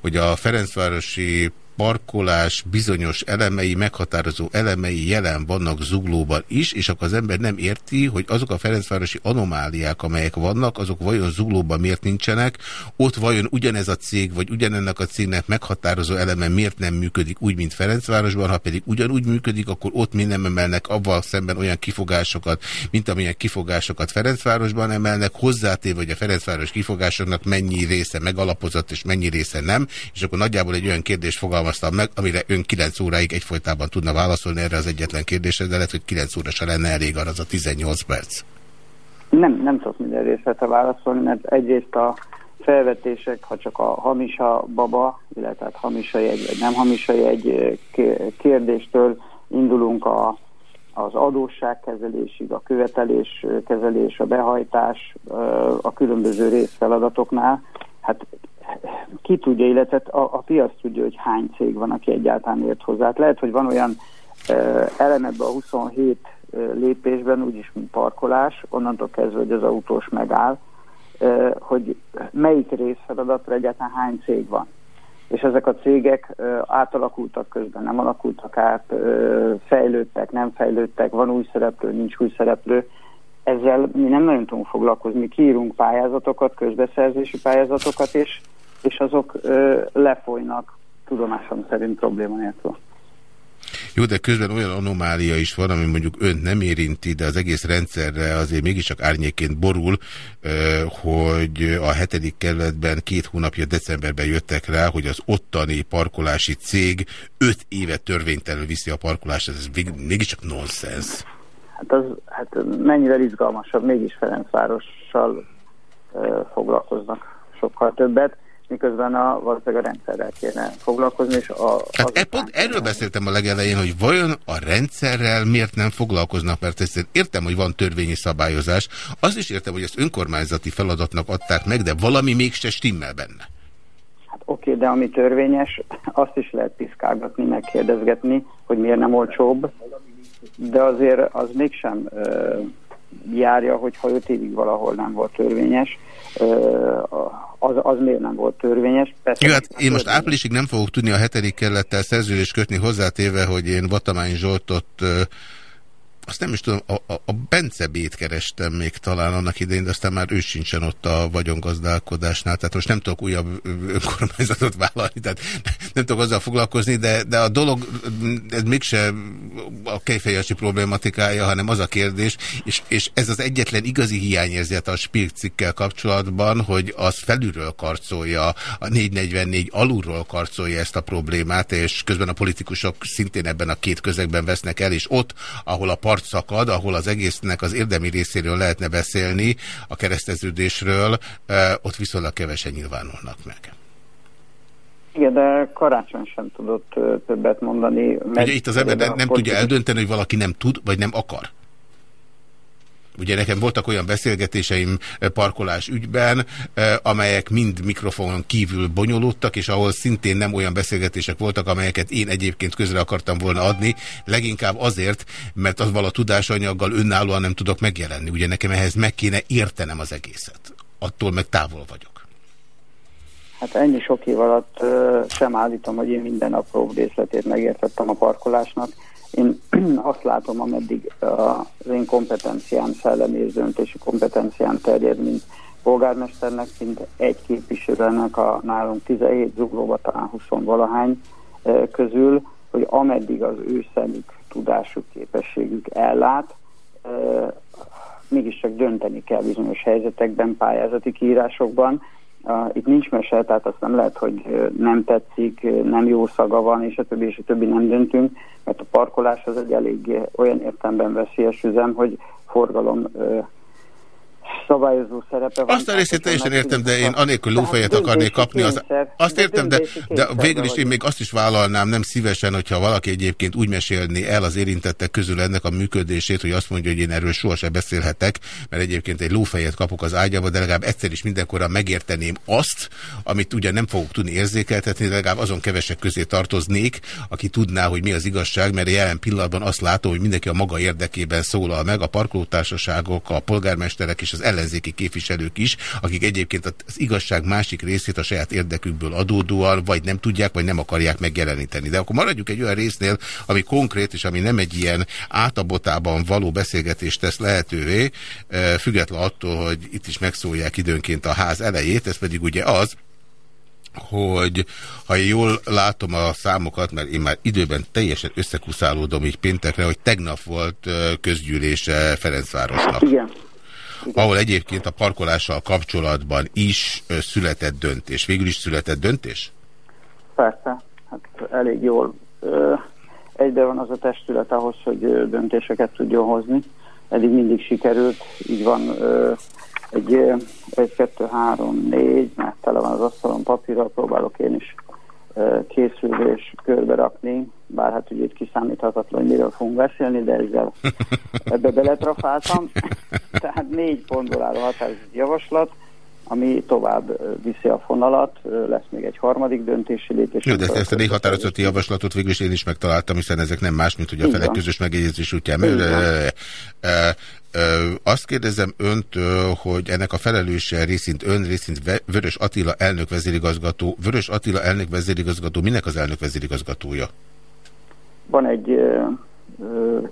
A: hogy a Ferencvárosi parkolás bizonyos elemei, meghatározó elemei jelen vannak zuglóban is, és akkor az ember nem érti, hogy azok a Ferencvárosi anomáliák, amelyek vannak, azok vajon zuglóban miért nincsenek, ott vajon ugyanez a cég, vagy ugyanennek a cégnek meghatározó eleme miért nem működik úgy, mint Ferencvárosban, ha pedig ugyanúgy működik, akkor ott mi nem emelnek abban szemben olyan kifogásokat, mint amilyen kifogásokat Ferencvárosban emelnek, hozzátéve, hogy a Ferencváros kifogásoknak mennyi része megalapozott, és mennyi része nem, és akkor nagyjából egy olyan kérdést fogalmaz fogalmaztam meg, amire ön 9 óráig egyfolytában tudna válaszolni erre az egyetlen kérdésre, de lehet, hogy 9 óra se lenne elég arra az a 18 perc.
H: Nem, nem tudok minden részletre válaszolni, mert egyrészt a felvetések, ha csak a hamisa baba, illetve hát hamisa jegy, vagy nem hamisa jegy kérdéstől indulunk a, az adósságkezelésig, a követeléskezelés, a behajtás, a különböző részfeladatoknál. Hát ki tudja, illetve a, a piac tudja, hogy hány cég van, aki egyáltalán ért hozzá. Hát lehet, hogy van olyan elem ebbe a 27 uh, lépésben, úgyis, mint parkolás, onnantól kezdve, hogy az autós megáll, hogy melyik részfeladatra egyáltalán hány cég van. És ezek a cégek átalakultak közben, nem alakultak át, fejlődtek, nem fejlődtek, van új szereplő, nincs új szereplő. Ezzel mi nem nagyon tudunk foglalkozni. Mi kiírunk pályázatokat, közbeszerzési pályázatokat, és és azok ö, lefolynak tudomásom szerint probléma nélkül.
A: Jó, de közben olyan anomália is van, ami mondjuk önt nem érinti, de az egész rendszerre azért mégiscsak árnyéként borul, hogy a hetedik kerületben két hónapja decemberben jöttek rá, hogy az ottani parkolási cég öt éve törvénytelenül viszi a parkolást, ez mégiscsak nonsens.
H: Hát az hát mennyivel izgalmasabb, mégis Ferencvárossal foglalkoznak sokkal többet miközben a, valószínűleg a rendszerrel kéne foglalkozni. És a,
A: hát e pont erről beszéltem a legelején, hogy vajon a rendszerrel miért nem foglalkoznak, mert ezt értem, hogy van törvényi szabályozás, azt is értem, hogy ezt önkormányzati feladatnak adták meg, de valami mégse stimmel benne.
H: Hát oké, de ami törvényes, azt is lehet piszkálgatni, megkérdezgetni, hogy miért nem olcsóbb, de azért az mégsem ö, járja, hogyha öt évig valahol nem volt törvényes, az, az miért nem volt törvényes.
A: Persze, Jó, hát én most áprilisig nem fogok tudni a hetedik kerülettel szerződést kötni hozzátéve, hogy én Vatamány Zsoltot azt nem is tudom, a, a, a Bence B-t kerestem még talán annak idején, de aztán már ő sincsen ott a vagyongazdálkodásnál, tehát most nem tudok újabb önkormányzatot vállalni, tehát nem tudok azzal foglalkozni, de, de a dolog, ez mégse a kejfejasi problématikája, hanem az a kérdés, és, és ez az egyetlen igazi hiányérzet a Spirk cikkel kapcsolatban, hogy az felülről karcolja, a 444 alulról karcolja ezt a problémát, és közben a politikusok szintén ebben a két közegben vesznek el, és ott, ahol a part szakad, ahol az egésznek az érdemi részéről lehetne beszélni, a kereszteződésről, ott viszonylag kevesen nyilvánulnak meg.
H: Igen, de karácsony sem tudott többet mondani.
A: Ugye itt az ember nem, nem tudja eldönteni, hogy valaki nem tud, vagy nem akar. Ugye nekem voltak olyan beszélgetéseim parkolás ügyben, amelyek mind mikrofonon kívül bonyolódtak, és ahol szintén nem olyan beszélgetések voltak, amelyeket én egyébként közre akartam volna adni, leginkább azért, mert az vala tudásanyaggal önállóan nem tudok megjelenni. Ugye nekem ehhez meg kéne értenem az egészet. Attól meg távol vagyok.
H: Hát ennyi sok év alatt uh, sem állítom, hogy én minden apró részletét megértettem a parkolásnak. Én azt látom, ameddig az én kompetenciám, szellemi és döntési kompetenciám terjed, mint polgármesternek, mint egy képviselőnek a nálunk 17 zuglóba, talán 20 valahány közül, hogy ameddig az ő szemük, tudásuk, képességük ellát, mégiscsak dönteni kell bizonyos helyzetekben, pályázati kiírásokban, itt nincs mese, tehát azt nem lehet, hogy nem tetszik, nem jó szaga van, és a többi, és a többi nem döntünk, mert a parkolás az egy elég olyan értelemben veszélyes üzem, hogy forgalom szabályozó szerepe van.
A: Azt a részét teljesen értem, de én anélkül lófejet akarnék kapni. Az, azt értem, de, de végül is én még azt is vállalnám nem szívesen, hogyha valaki egyébként úgy mesélni el az érintettek közül ennek a működését, hogy azt mondja, hogy én erről sohasem beszélhetek, mert egyébként egy lófejet kapok az ágyába, de legalább egyszer is mindenkorra megérteném azt, amit ugye nem fogok tudni érzékeltetni, de legalább azon kevesek közé tartoznék, aki tudná, hogy mi az igazság, mert jelen pillanatban azt látom, hogy mindenki a maga érdekében szólal meg, a parkolótársaságok, a polgármesterek és az ellenzéki képviselők is, akik egyébként az igazság másik részét a saját érdekükből adódóan vagy nem tudják, vagy nem akarják megjeleníteni. De akkor maradjuk egy olyan résznél, ami konkrét, és ami nem egy ilyen átabotában való beszélgetést tesz lehetővé, eh, független attól, hogy itt is megszólják időnként a ház elejét, ez pedig ugye az, hogy ha jól látom a számokat, mert én már időben teljesen összekuszálódom így péntekre, hogy tegnap volt eh, közgyűlése Ferencvárosnak.
H: Igen
A: ahol egyébként a parkolással kapcsolatban is született döntés. Végül is született döntés?
H: Persze, hát elég jól egybe van az a testület ahhoz, hogy döntéseket tudjon hozni. Eddig mindig sikerült, így van egy, egy, kettő, három, négy, mert tele van az asztalon papírral, próbálok én is készülni és körbe rakni, bár hát ugye itt kiszámíthatatlan, hogy miről fogunk beszélni, de ezzel ebbe beletrafáltam. Tehát négy pontból álló határozott javaslat, ami tovább viszi a fonalat, lesz még egy harmadik döntési lépés.
A: Jó, de ezt a négy határozati javaslatot végül is én is megtaláltam, hiszen ezek nem más, mint hogy a felek közös megjegyzés útján. Azt kérdezem öntől, hogy ennek a felelőse részint ön, részint Vörös Attila elnök vezérigazgató. Vörös Attila elnök vezérigazgató, minek az elnök vezérigazgatója?
H: Van egy uh,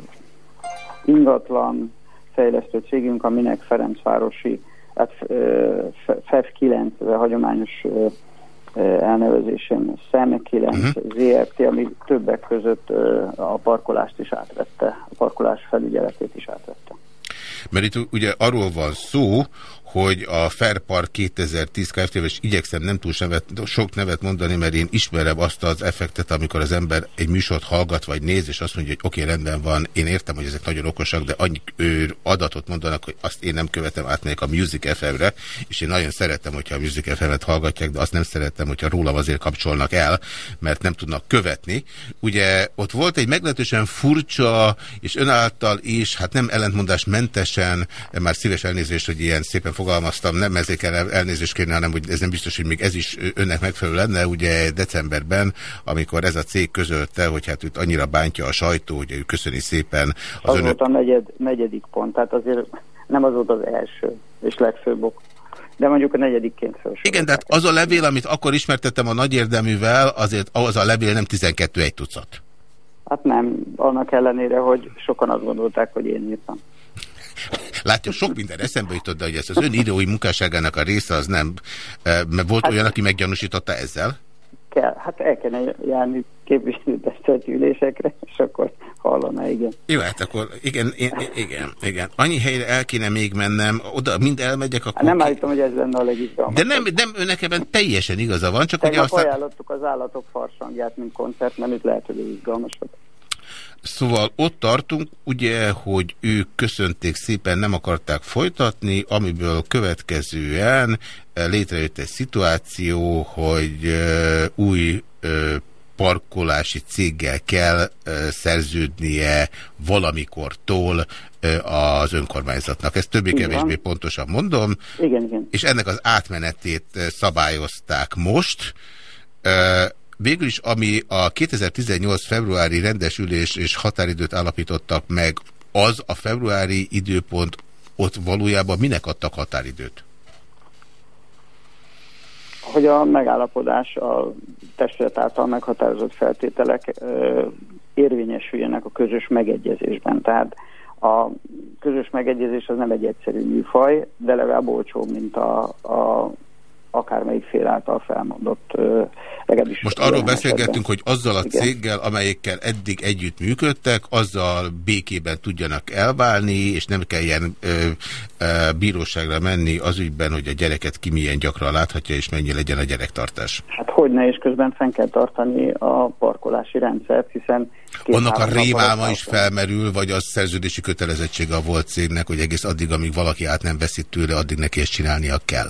H: ingatlan fejlesztő cégünk, aminek Ferencvárosi, hát uh, FEF 9, ez a hagyományos uh, elnevezésen SZEM 9 uh -huh. ZRT, ami többek között a parkolást is átvette, a parkolás felügyeletét is átvette.
A: Mert itt ugye arról van szó, hogy a Fairpark 2010 kft és igyekszem nem túl nevet, sok nevet mondani, mert én ismerem azt az effektet, amikor az ember egy műsort hallgat vagy néz, és azt mondja, hogy oké, okay, rendben van, én értem, hogy ezek nagyon okosak, de annyi ő adatot mondanak, hogy azt én nem követem átmegyek a Music FM-re, és én nagyon szeretem, hogyha a Music FM-et hallgatják, de azt nem szeretem, hogyha rólam azért kapcsolnak el, mert nem tudnak követni. Ugye ott volt egy meglehetősen furcsa, és önáltal is, hát nem ellentmondás mentesen, már szíves elnézést, hogy ilyen szépen fogalmaztam, nem ezért kell elnézést kérni, hanem hogy ez nem biztos, hogy még ez is önnek megfelelő lenne. Ugye decemberben, amikor ez a cég közölte, hogy hát itt annyira bántja a sajtó, hogy ő köszöni szépen
H: az, az önök... volt a negyed, negyedik pont, tehát azért nem az volt az első és legfőbb ok. De mondjuk a negyedikként fel.
A: Igen, de hát az a levél, amit akkor ismertettem a nagy érdeművel, azért az a levél nem 12 egy tucat.
H: Hát nem, annak ellenére, hogy sokan azt gondolták, hogy én írtam.
A: Látja, sok minden eszembe jutott, de hogy ez az ön írói munkásságának a része az nem, mert volt hát, olyan, aki meggyanúsította ezzel?
H: Kell, hát el kellene járni képviselőtestületi ülésekre, és akkor hallana, igen.
A: Jó, hát akkor igen, igen, igen. Annyi helyre el kéne még mennem, oda mind elmegyek, akkor...
H: Hát nem állítom, hogy ez lenne a legizgalmasabb.
A: De nem, nem önnek ebben teljesen igaza van, csak
H: Tegnap ugye aztán... ajánlottuk az állatok farsangját, mint koncert, nem itt lehet, hogy ez izgalmasabb.
A: Szóval ott tartunk, ugye, hogy ők köszönték szépen, nem akarták folytatni, amiből következően eh, létrejött egy szituáció, hogy uh, új uh, parkolási céggel kell szerződnie valamikortól az önkormányzatnak. Ezt többé-kevésbé pontosan mondom.
H: Igen, igen.
A: És ennek az átmenetét szabályozták most. Végül is, ami a 2018 februári rendesülés és határidőt állapítottak meg, az a februári időpont ott valójában minek adtak határidőt?
H: Hogy a megállapodás, a testület által meghatározott feltételek érvényesüljenek a közös megegyezésben. Tehát a közös megegyezés az nem egy egyszerű műfaj, de legalább olcsóbb, mint a, a akármelyik fél által felmondott legalábbis.
A: Most arról beszélgettünk, hogy azzal a Igen. céggel, amelyekkel eddig együtt működtek, azzal békében tudjanak elválni, és nem kelljen ö, ö, bíróságra menni az ügyben, hogy a gyereket ki milyen gyakran láthatja, és mennyi legyen a gyerektartás.
H: Hát hogy ne, és közben fenn kell tartani a parkolási rendszert, hiszen
A: annak a rémálma is felmerül, vagy az szerződési kötelezettsége a volt cégnek, hogy egész addig, amíg valaki át nem veszi tőle, addig neki ezt csinálnia kell.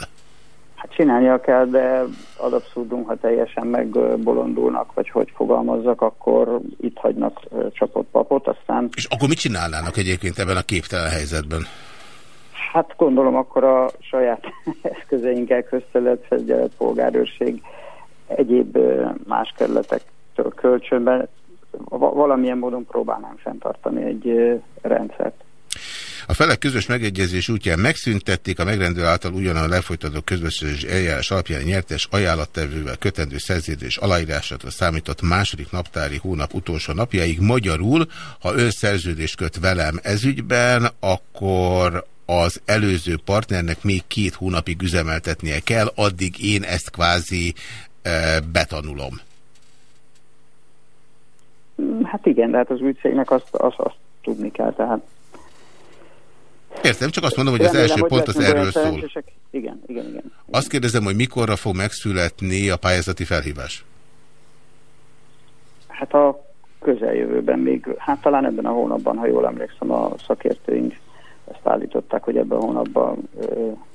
H: Hát csinálnia kell, de ad abszurdum, ha teljesen megbolondulnak, vagy hogy fogalmazzak, akkor itt hagynak csapott papot, aztán...
A: És akkor mit csinálnának egyébként ebben a képtelen helyzetben?
H: Hát gondolom akkor a saját eszközeinkkel köztelet, felügyelet, polgárőrség, egyéb más kerületektől kölcsönben valamilyen módon próbálnánk fenntartani egy rendszert.
A: A felek közös megegyezés útján megszüntették a megrendő által ugyanan lefolytatott közbeszerzési eljárás alapján nyertes ajánlattevővel kötendő szerződés aláírásától számított második naptári hónap utolsó napjáig. Magyarul, ha ön szerződést köt velem ezügyben, akkor az előző partnernek még két hónapig üzemeltetnie kell, addig én ezt kvázi e, betanulom.
H: Hát igen, de hát az cégnek azt, azt, azt tudni kell, tehát
A: Értem, csak azt mondom, hogy az első pont az erről szól.
H: Igen, igen, igen.
A: Azt kérdezem, hogy mikorra fog megszületni a pályázati felhívás?
H: Hát a közeljövőben még, hát talán ebben a hónapban, ha jól emlékszem, a szakértőink ezt állították, hogy ebben a hónapban...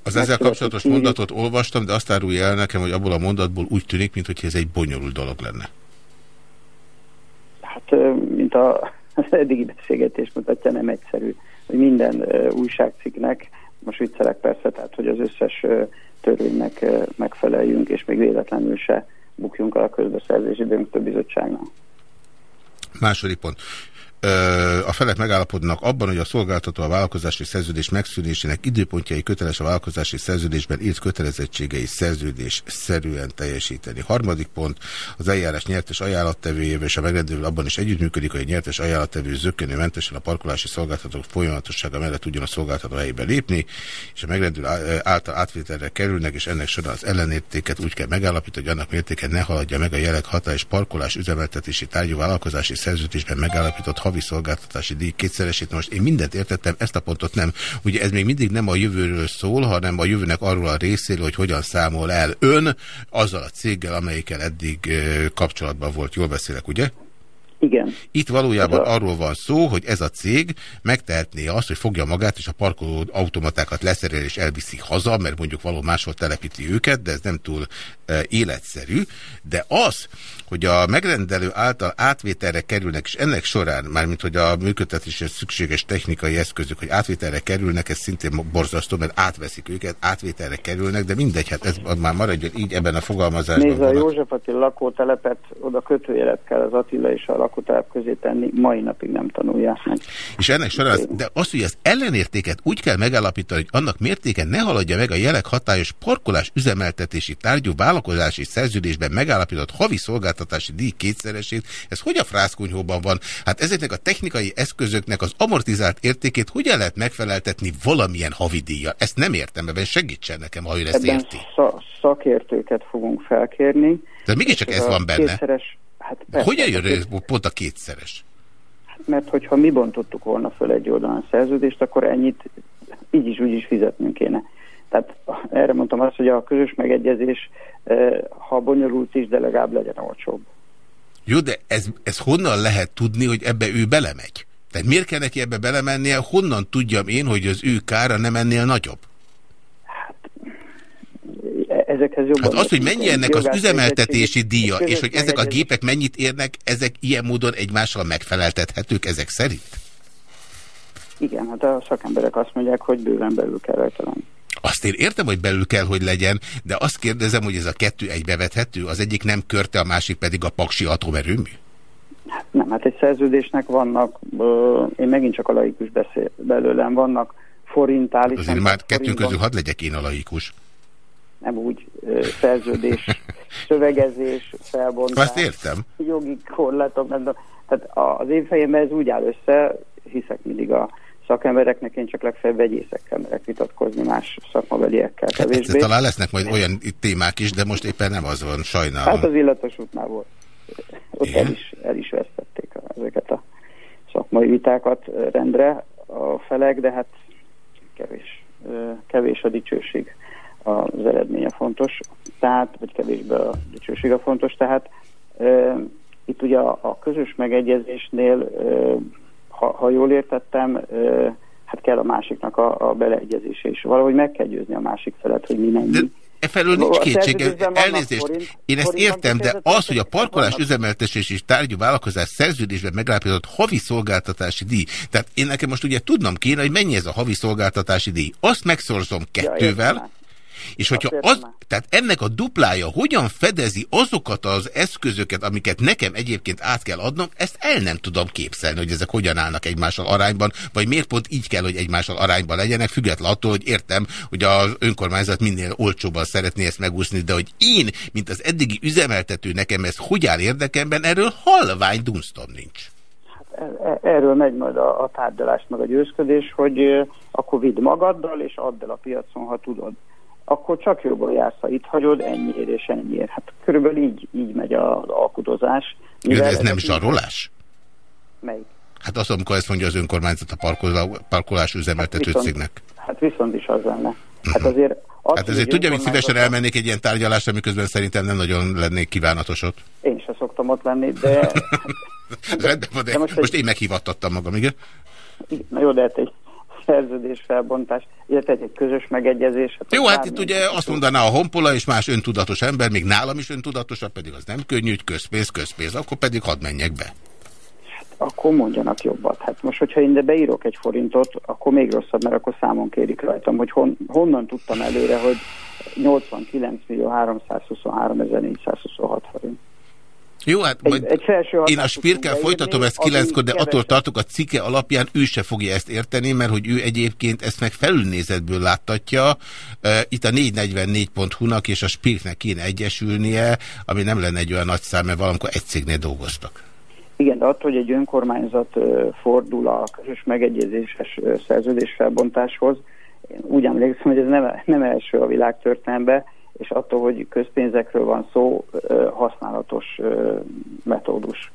A: Az ezzel kapcsolatos ki. mondatot olvastam, de azt árulja el nekem, hogy abból a mondatból úgy tűnik, mintha ez egy bonyolult dolog lenne.
H: Hát, mint a, az eddigi beszélgetés mutatja, nem egyszerű hogy minden újságcikknek, most viccelek persze, tehát hogy az összes törvénynek megfeleljünk, és még véletlenül se bukjunk el a közbeszerzési döntő bizottságnak.
A: Második pont a felek megállapodnak abban, hogy a szolgáltató a vállalkozási szerződés megszűnésének időpontjai köteles a vállalkozási szerződésben írt kötelezettségei szerződés szerűen teljesíteni. Harmadik pont, az eljárás nyertes ajánlattevőjével és a megrendelő abban is együttműködik, hogy a nyertes ajánlattevő zökkenőmentesen a parkolási szolgáltatók folyamatossága mellett tudjon a szolgáltató helyébe lépni, és a megrendelő által átvételre kerülnek, és ennek során az ellenértéket úgy kell megállapítani, hogy annak mértéke ne haladja meg a jelek hatá és parkolás üzemeltetési tárgyú vállalkozási szerződésben megállapított havi szolgáltatási díj kétszeresét. Most én mindent értettem, ezt a pontot nem. Ugye ez még mindig nem a jövőről szól, hanem a jövőnek arról a részéről, hogy hogyan számol el ön azzal a céggel, amelyikkel eddig kapcsolatban volt. Jól beszélek, ugye?
H: Igen.
A: Itt valójában a... arról van szó, hogy ez a cég megtehetné azt, hogy fogja magát, és a parkoló automatákat leszerel és elviszi haza, mert mondjuk való máshol telepíti őket, de ez nem túl e, életszerű. De az, hogy a megrendelő által átvételre kerülnek, és ennek során, mármint hogy a működtetéshez szükséges technikai eszközök, hogy átvételre kerülnek, ez szintén borzasztó, mert átveszik őket, átvételre kerülnek, de mindegy, hát ez már maradjon így ebben a fogalmazásban.
H: Nézd, a József Attila lakótelepet, oda kötőjelet kell az Attila és a lakótelep közé tenni, mai napig nem tanulják meg.
A: És ennek során, de azt, hogy az ellenértéket úgy kell megállapítani, hogy annak mértéke ne haladja meg a jelek hatályos parkolás üzemeltetési tárgyú vállalkozási szerződésben megállapított havi szolgáltatási díj kétszeresét, ez hogy a frászkunyhóban van? Hát ezeknek a technikai eszközöknek az amortizált értékét hogyan lehet megfeleltetni valamilyen havidíjjal? Ezt nem értem, ebben segítsen nekem, ha ő ezt
H: Ebben
A: érti.
H: szakértőket fogunk felkérni.
A: De mégiscsak ez van benne. Kétszeres Hát persze, Hogyan jön ez pont a kétszeres?
H: Hát mert hogyha mi bontottuk volna föl egy oldalán szerződést, akkor ennyit így is úgy is fizetnünk kéne. Tehát erre mondtam azt, hogy a közös megegyezés, eh, ha bonyolult is, de legalább legyen olcsóbb.
A: Jó, de ez, ez honnan lehet tudni, hogy ebbe ő belemegy? Tehát miért kell neki ebbe belemennie? Honnan tudjam én, hogy az ő kára nem ennél nagyobb?
H: ez ezekhez jobban...
A: Hát az, hogy mennyi ennek az üzemeltetési díja, és hogy ezek a gépek mennyit érnek, ezek ilyen módon egymással megfeleltethetők ezek szerint?
H: Igen, hát a szakemberek azt mondják, hogy bőven belül kell rajta lenni.
A: Azt én értem, hogy belül kell, hogy legyen, de azt kérdezem, hogy ez a kettő egybevethető, az egyik nem körte, a másik pedig a paksi atomerőmű?
H: Nem, hát egy szerződésnek vannak, ö, én megint csak a laikus beszél belőlem, vannak forintális...
A: Azért már kettőnk közül hadd legyek én a laikus.
H: Nem úgy, ö, szerződés, szövegezés, felbontás...
A: Azt értem.
H: Jogi korlátok, nem. Tehát az én fejemben ez úgy áll össze, hiszek mindig a szakembereknek, én csak legfeljebb vegyészekkel merek vitatkozni, más szakmabeliekkel
A: Hát
H: kevésbé.
A: talán lesznek majd olyan témák is, de most éppen nem az van, sajnálom.
H: Hát az illatos útnál volt. Ott el is, el is vesztették ezeket a szakmai vitákat rendre a felek, de hát kevés, kevés a dicsőség az eredménye fontos, tehát, vagy kevésbé a dicsőség a fontos, tehát ö, itt ugye a, a közös megegyezésnél, ö, ha, ha jól értettem, hát kell a másiknak a, a beleegyezése is. Valahogy meg kell győzni a másik felet, hogy mi mennyi.
A: E felől nincs kétség, elnézést,
H: forint-
A: én ezt értem, de az, hogy a parkolás üzemeltetés és tárgyú vállalkozás szerződésben megállapított havi szolgáltatási díj, tehát én nekem most ugye tudnom kéne, hogy mennyi ez a havi szolgáltatási díj. Azt megszorzom kettővel, és hogyha az, tehát ennek a duplája hogyan fedezi azokat az eszközöket, amiket nekem egyébként át kell adnom, ezt el nem tudom képzelni, hogy ezek hogyan állnak egymással arányban, vagy miért pont így kell, hogy egymással arányban legyenek, függetlenül attól, hogy értem, hogy az önkormányzat minél olcsóban szeretné ezt megúszni, de hogy én, mint az eddigi üzemeltető, nekem ez hogy áll érdekemben, erről halvány dunstom nincs.
H: E- erről megy majd a, a tárgyalás, meg a győzködés, hogy ö, akkor vidd magaddal, és add el a piacon, ha tudod. Akkor csak jobban jársz, ha itt hagyod, ennyiért és ennyiért. Hát körülbelül így, így megy az alkudozás.
A: Jó, de ez nem zsarolás?
H: Melyik?
A: Hát az, amikor ezt mondja az önkormányzat a parkolá- parkolás üzemeltető
H: viszont-
A: cégnek.
H: Hát viszont is az lenne. Hát azért... Az,
A: Hát ezért
H: egy
A: tudja, hogy szívesen elmennék egy ilyen tárgyalásra, miközben szerintem nem nagyon lennék kívánatos ott.
H: Én se szoktam ott lenni, de...
A: Van, de,
H: de most
A: most,
H: egy-
A: én meghivattattam magam, igen?
H: Na jó, de hát egy szerződés felbontás, illetve egy közös megegyezés. Hát
A: Jó, hát itt ugye azt mondaná a honpola és más öntudatos ember, még nálam is öntudatosabb, pedig az nem könnyű, hogy közpénz, közpénz, akkor pedig hadd menjek be.
H: Akkor mondjanak jobbat. Hát most, hogyha én de beírok egy forintot, akkor még rosszabb, mert akkor számon kérik rajtam, hogy hon, honnan tudtam előre, hogy 89 millió 323 426 forint.
A: Jó, hát
H: Egy-
A: majd
H: egy felső
A: én a Spirkel folytatom ezt kilenckor, de
H: ami
A: attól tartok a cikke alapján ő se fogja ezt érteni, mert hogy ő egyébként ezt meg felülnézetből láttatja. Itt a 444.hu-nak és a Spirknek kéne egyesülnie, ami nem lenne egy olyan nagy szám, mert valamikor egy cégnél dolgoztak.
H: Igen, de attól, hogy egy önkormányzat fordul a közös megegyezéses szerződés felbontáshoz, én úgy emlékszem, hogy ez nem, nem első a világtörténelemben, és attól, hogy közpénzekről van szó, használatos metódus.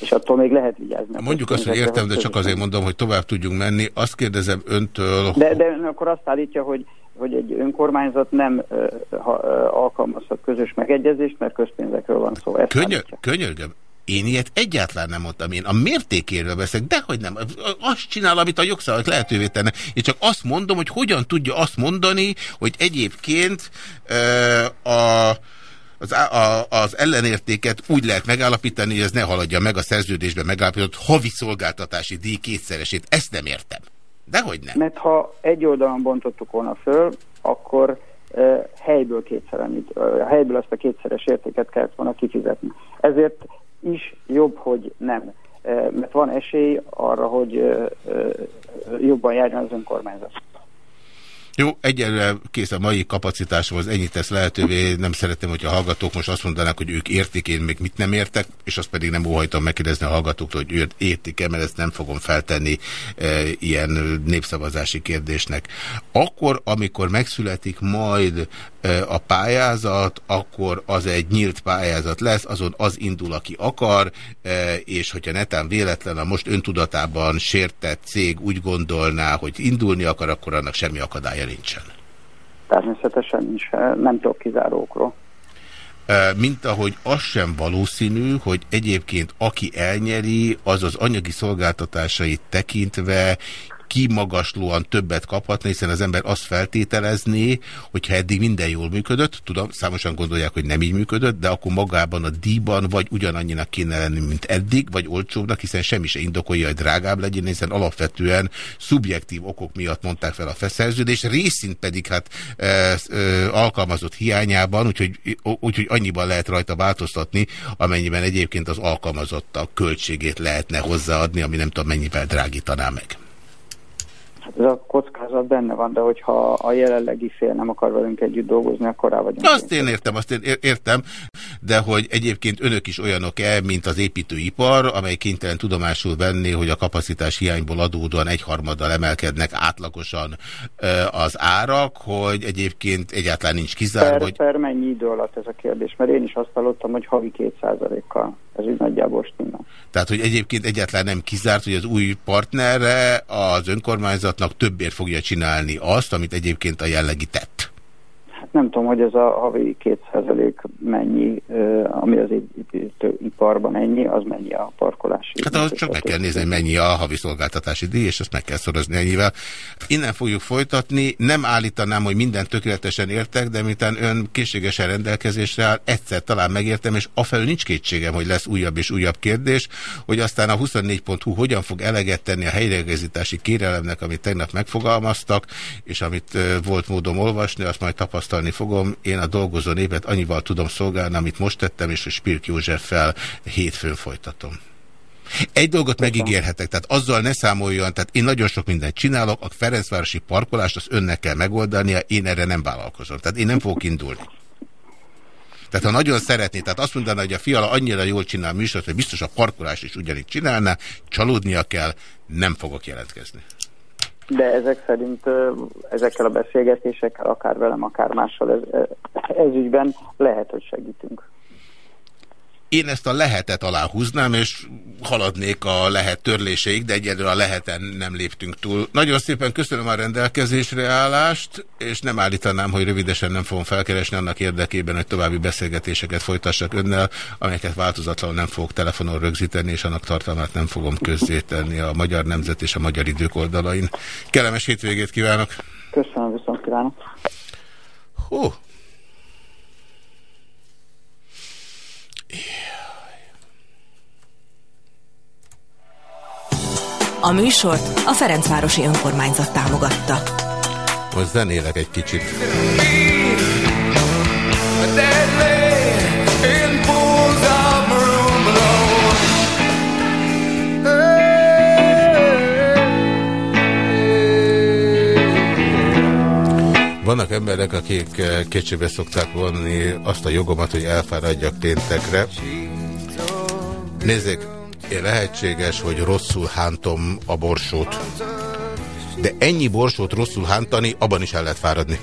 H: És attól még lehet vigyázni.
A: Mondjuk azt, hogy értem, de csak azért mondom, hogy tovább tudjunk menni. Azt kérdezem öntől,
H: De, de ön akkor azt állítja, hogy, hogy egy önkormányzat nem ha, alkalmazhat közös megegyezést, mert közpénzekről van szó.
A: Könyör, könyörgöm, én ilyet egyáltalán nem mondtam. Én a mértékéről veszek, dehogy nem. Azt csinál, amit a jogszabályok lehetővé tenne. Én csak azt mondom, hogy hogyan tudja azt mondani, hogy egyébként ö, a az, a, az ellenértéket úgy lehet megállapítani, hogy ez ne haladja meg a szerződésben megállapított havi szolgáltatási díj kétszeresét. Ezt nem értem. Dehogy nem.
H: Mert ha egy oldalon bontottuk volna föl, akkor helyből kétszer annyit, helyből azt a kétszeres értéket kellett volna kifizetni. Ezért is jobb, hogy nem. Mert van esély arra, hogy jobban járjon az önkormányzat.
A: Jó, egyelőre kész a mai kapacitáshoz, ennyit tesz lehetővé. Nem szeretném, hogy a hallgatók most azt mondanák, hogy ők értik, én még mit nem értek, és azt pedig nem óhajtam megkérdezni a hallgatóktól, hogy őt értik-e, mert ezt nem fogom feltenni e, ilyen népszavazási kérdésnek. Akkor, amikor megszületik majd a pályázat, akkor az egy nyílt pályázat lesz, azon az indul, aki akar, és hogyha netán véletlen a most öntudatában sértett cég úgy gondolná, hogy indulni akar, akkor annak semmi akadálya nincsen.
H: Természetesen nincs, nem tudok kizárókról.
A: Mint ahogy az sem valószínű, hogy egyébként aki elnyeri, az az anyagi szolgáltatásait tekintve kimagaslóan többet kaphatna, hiszen az ember azt feltételezné, hogyha eddig minden jól működött, tudom, számosan gondolják, hogy nem így működött, de akkor magában a díjban vagy ugyanannyinak kéne lenni, mint eddig, vagy olcsóbbnak, hiszen semmi se indokolja, hogy drágább legyen, hiszen alapvetően szubjektív okok miatt mondták fel a felszerződést, részint pedig hát e, e, alkalmazott hiányában, úgyhogy, úgyhogy annyiban lehet rajta változtatni, amennyiben egyébként az alkalmazottak költségét lehetne hozzáadni, ami nem tudom mennyivel drágítaná meg.
H: Hát ez a kockázat benne van, de hogyha a jelenlegi fél nem akar velünk együtt dolgozni, akkor rá vagyunk.
A: Azt én értem, azt én értem, de hogy egyébként önök is olyanok-e, mint az építőipar, amely kénytelen tudomásul venni, hogy a kapacitás hiányból adódóan egyharmaddal emelkednek átlagosan az árak, hogy egyébként egyáltalán nincs kizárva. Per,
H: hogy... per mennyi idő alatt ez a kérdés? Mert én is azt hallottam, hogy havi kétszázalékkal. Ez így nagyjából stimmel.
A: Tehát, hogy egyébként egyáltalán nem kizárt, hogy az új partnerre az önkormányzatnak többért fogja csinálni azt, amit egyébként a jellegi tett.
H: Hát nem tudom, hogy ez a havi 2% mennyi, ami az építőiparban ennyi, az mennyi a parkolási.
A: Hát ahhoz csak meg kell nézni, mennyi a havi szolgáltatási díj, és ezt meg kell szorozni ennyivel. Innen fogjuk folytatni. Nem állítanám, hogy minden tökéletesen értek, de miután ön készségesen rendelkezésre áll, egyszer talán megértem, és afelől nincs kétségem, hogy lesz újabb és újabb kérdés, hogy aztán a 24.hu hogyan fog eleget tenni a helyreigazítási kérelemnek, amit tegnap megfogalmaztak, és amit volt módom olvasni, azt majd tapasztal tapasztalni fogom. Én a dolgozó népet annyival tudom szolgálni, amit most tettem, és a Spirk Józseffel hétfőn folytatom. Egy dolgot megígérhetek, tehát azzal ne számoljon, tehát én nagyon sok mindent csinálok, a Ferencvárosi parkolást az önnek kell megoldania, én erre nem vállalkozom. Tehát én nem fogok indulni. Tehát ha nagyon szeretné, tehát azt mondaná, hogy a fiala annyira jól csinál műsort, hogy biztos a parkolást is ugyanígy csinálná, csalódnia kell, nem fogok jelentkezni
H: de ezek szerint ezekkel a beszélgetésekkel, akár velem, akár mással ez, ez ügyben lehet, hogy segítünk.
A: Én ezt a lehetet aláhúznám, és haladnék a lehet törléseig, de egyedül a leheten nem léptünk túl. Nagyon szépen köszönöm a rendelkezésre állást, és nem állítanám, hogy rövidesen nem fogom felkeresni annak érdekében, hogy további beszélgetéseket folytassak önnel, amelyeket változatlanul nem fogok telefonon rögzíteni, és annak tartalmát nem fogom közzétenni a Magyar Nemzet és a Magyar Idők oldalain. Kellemes hétvégét kívánok!
H: Köszönöm, viszont kívánok!
A: Hú,
F: A műsort a Ferencvárosi Önkormányzat támogatta.
A: Most zenélek egy kicsit. Vannak emberek, akik eh, kétségbe szokták vonni azt a jogomat, hogy elfáradjak péntekre. Nézzék, én lehetséges, hogy rosszul hántom a borsót. De ennyi borsót rosszul hántani, abban is el lehet fáradni.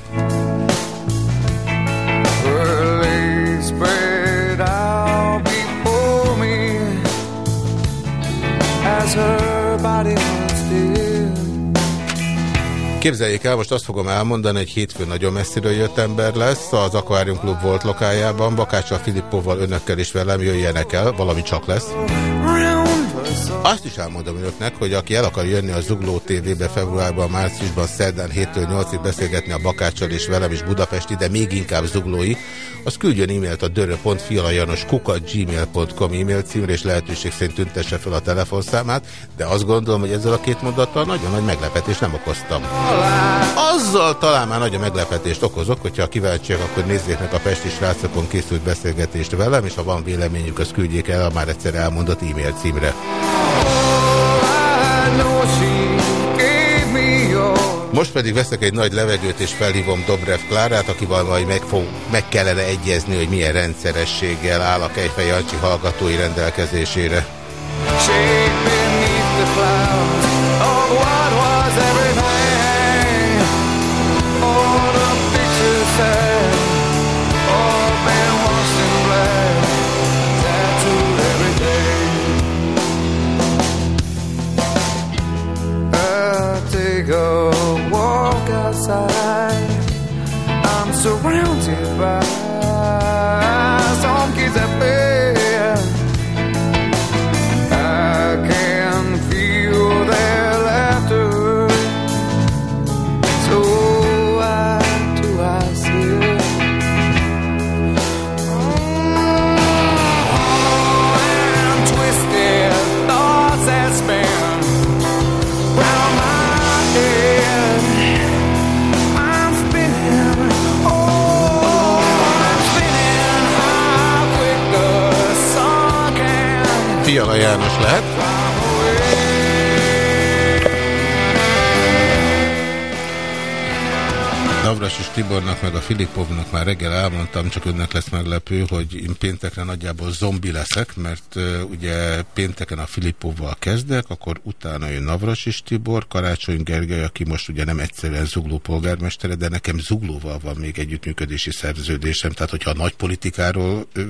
A: Her body Képzeljék el, most azt fogom elmondani, hogy hétfőn nagyon messziről jött ember lesz, az Aquarium Club volt lokájában, Bakáccsal Filippovval önökkel is velem jöjjenek el, valami csak lesz. Azt is elmondom önöknek, hogy aki el akar jönni a Zugló TV-be februárban, márciusban, szerdán 7-től 8-ig beszélgetni a Bakáccsal és velem is Budapesti, de még inkább zuglói, az küldjön e-mailt a dörö.fialajanos.gmail.com e-mail címre, és lehetőség szerint tüntesse fel a telefonszámát, de azt gondolom, hogy ezzel a két mondattal nagyon nagy meglepetést nem okoztam. Azzal talán már nagy a meglepetést okozok, hogyha kíváncsiak, akkor nézzék meg a Pesti srácokon készült beszélgetést velem, és ha van véleményük, azt küldjék el a már egyszer elmondott e-mail címre. Most pedig veszek egy nagy levegőt, és felhívom Dobrev Klárát, akivel majd meg, fog, meg kellene egyezni, hogy milyen rendszerességgel áll a Kejfej Jancsi hallgatói rendelkezésére. go Filipovnak már reggel elmondtam, csak önnek lesz meglepő, hogy én péntekre nagyjából zombi leszek, mert uh, ugye pénteken a Filipovval kezdek, akkor utána jön Navras és Tibor, Karácsony Gergely, aki most ugye nem egyszerűen Zugló polgármestere, de nekem Zuglóval van még együttműködési szerződésem, tehát hogyha a nagy politikáról ö,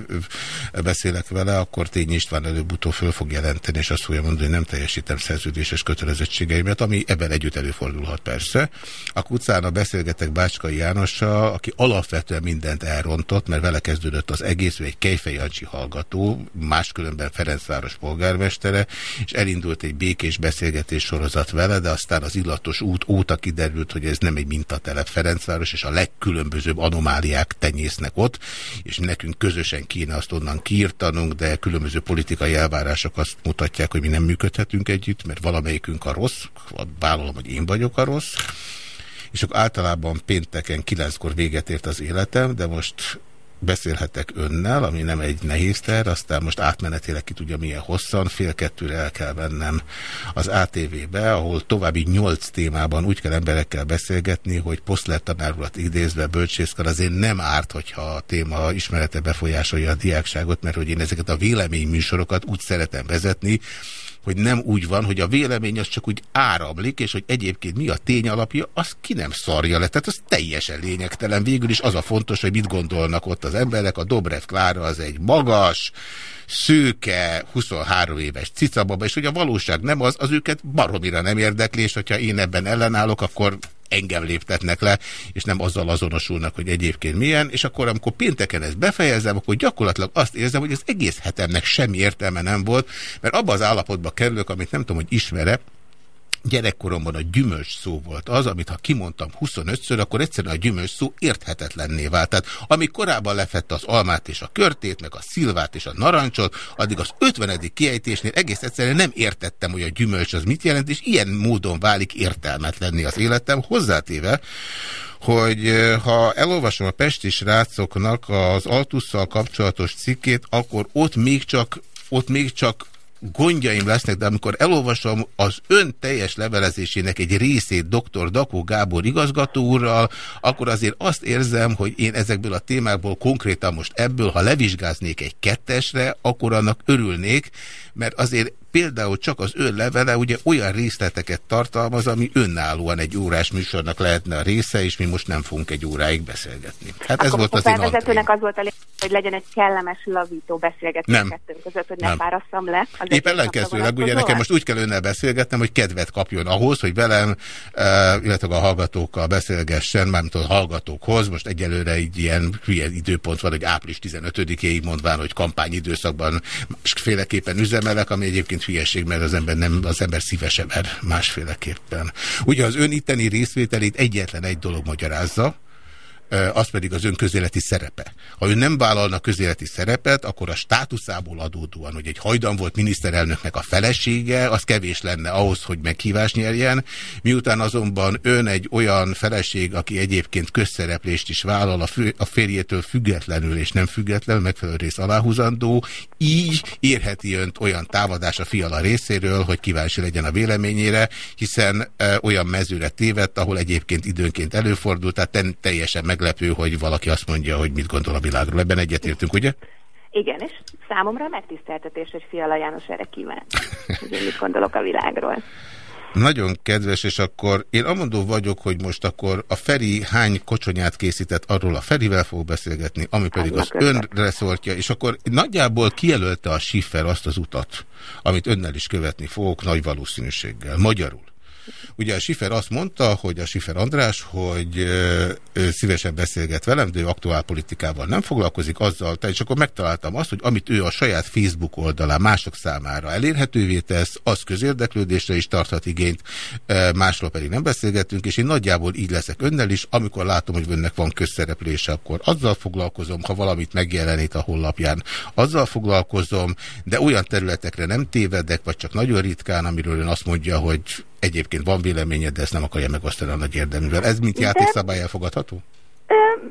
A: ö, beszélek vele, akkor Tény István előbb-utóbb föl fog jelenteni, és azt fogja mondani, hogy nem teljesítem szerződéses kötelezettségeimet, ami ebben együtt előfordulhat persze. Akkor utána beszélgetek Bácskai Jánossal, aki alapvetően mindent elrontott, mert vele kezdődött az egész, ő egy Kejfejancsi hallgató, máskülönben Ferencváros polgármestere, és elindult egy békés beszélgetés sorozat vele, de aztán az illatos út óta kiderült, hogy ez nem egy mintatelep Ferencváros, és a legkülönbözőbb anomáliák tenyésznek ott, és nekünk közösen kéne azt onnan kiírtanunk, de különböző politikai elvárások azt mutatják, hogy mi nem működhetünk együtt, mert valamelyikünk a rossz, vállalom, hogy én vagyok a rossz, és akkor általában pénteken kilenckor véget ért az életem, de most beszélhetek önnel, ami nem egy nehéz ter, aztán most átmenetileg ki tudja milyen hosszan, fél kettőre el kell vennem az ATV-be, ahol további nyolc témában úgy kell emberekkel beszélgetni, hogy posztlettanárulat idézve bölcsészkar azért nem árt, hogyha a téma ismerete befolyásolja a diákságot, mert hogy én ezeket a véleményműsorokat úgy szeretem vezetni, hogy nem úgy van, hogy a vélemény az csak úgy áramlik, és hogy egyébként mi a tény alapja, az ki nem szarja le. Tehát az teljesen lényegtelen. Végül is az a fontos, hogy mit gondolnak ott az emberek. A Dobrev Klára az egy magas, szőke, 23 éves cicababa, és hogy a valóság nem az, az őket baromira nem érdekli, és hogyha én ebben ellenállok, akkor engem léptetnek le, és nem azzal azonosulnak, hogy egyébként milyen, és akkor amikor pénteken ezt befejezem, akkor gyakorlatilag azt érzem, hogy az egész hetemnek semmi értelme nem volt, mert abba az állapotba kerülök, amit nem tudom, hogy ismere, gyerekkoromban a gyümölcs szó volt az, amit ha kimondtam 25-ször, akkor egyszerűen a gyümölcs szó érthetetlenné vált. Tehát ami korábban lefette az almát és a körtét, meg a szilvát és a narancsot, addig az 50. kiejtésnél egész egyszerűen nem értettem, hogy a gyümölcs az mit jelent, és ilyen módon válik értelmetlenni az életem, hozzátéve, hogy ha elolvasom a Pesti srácoknak az Altusszal kapcsolatos cikkét, akkor ott még csak ott még csak gondjaim lesznek, de amikor elolvasom az ön teljes levelezésének egy részét dr. Dakó Gábor igazgató úrral, akkor azért azt érzem, hogy én ezekből a témákból konkrétan most ebből, ha levizsgáznék egy kettesre, akkor annak örülnék, mert azért például csak az ön levele ugye olyan részleteket tartalmaz, ami önállóan egy órás műsornak lehetne a része, és mi most nem fogunk egy óráig beszélgetni. Hát ez
I: Akkor
A: volt
I: a
A: az én
I: felvezetőnek az volt a lényeg, hogy legyen egy kellemes, lavító beszélgetés
A: Nem.
I: kettőnk között, hogy ne
A: Nem.
I: fárasszam le. Az
A: Épp ellenkezőleg, ugye nekem most úgy kell önnel beszélgetnem, hogy kedvet kapjon ahhoz, hogy velem, eh, illetve a hallgatókkal beszélgessen, mármint a hallgatókhoz. Most egyelőre egy ilyen hülye időpont van, hogy április 15-éig mondván, hogy kampányidőszakban másféleképpen üzemelek, ami egyébként hülyeség, mert az ember nem, az ember szívesen ver másféleképpen. Ugye az ön itteni részvételét egyetlen egy dolog magyarázza, az pedig az ön közéleti szerepe. Ha ő nem vállalna közéleti szerepet, akkor a státuszából adódóan, hogy egy hajdan volt miniszterelnöknek a felesége, az kevés lenne ahhoz, hogy meghívást nyerjen. Miután azonban ön egy olyan feleség, aki egyébként közszereplést is vállal a, fő, a férjétől függetlenül és nem függetlenül, megfelelő rész aláhúzandó, így érheti önt olyan támadás a fiala részéről, hogy kíváncsi legyen a véleményére, hiszen e, olyan mezőre tévedt, ahol egyébként időnként előfordult, tehát teljesen meglepő, hogy valaki azt mondja, hogy mit gondol a világról. Ebben egyetértünk, ugye?
I: Igen, és számomra megtiszteltetés, hogy Fiala János erre kívánt, hogy én mit gondolok a világról.
A: Nagyon kedves, és akkor én amondó vagyok, hogy most akkor a Feri hány kocsonyát készített, arról a Ferivel fog beszélgetni, ami pedig az
I: Annak örülök.
A: ön reszortja, és akkor nagyjából kijelölte a Schiffer azt az utat, amit önnel is követni fogok nagy valószínűséggel. Magyarul. Ugye a Schiffer azt mondta, hogy a Schiffer András, hogy ő szívesen beszélget velem, de ő aktuál politikával nem foglalkozik azzal, és akkor megtaláltam azt, hogy amit ő a saját Facebook oldalán mások számára elérhetővé tesz, az közérdeklődésre is tarthat igényt, másról pedig nem beszélgetünk, és én nagyjából így leszek önnel is, amikor látom, hogy önnek van közszereplése, akkor azzal foglalkozom, ha valamit megjelenít a honlapján, azzal foglalkozom, de olyan területekre nem tévedek, vagy csak nagyon ritkán, amiről ön azt mondja, hogy egyébként van véleménye, de ezt nem akarja megosztani a nagy érdeművel. Ez mint játékszabály elfogadható?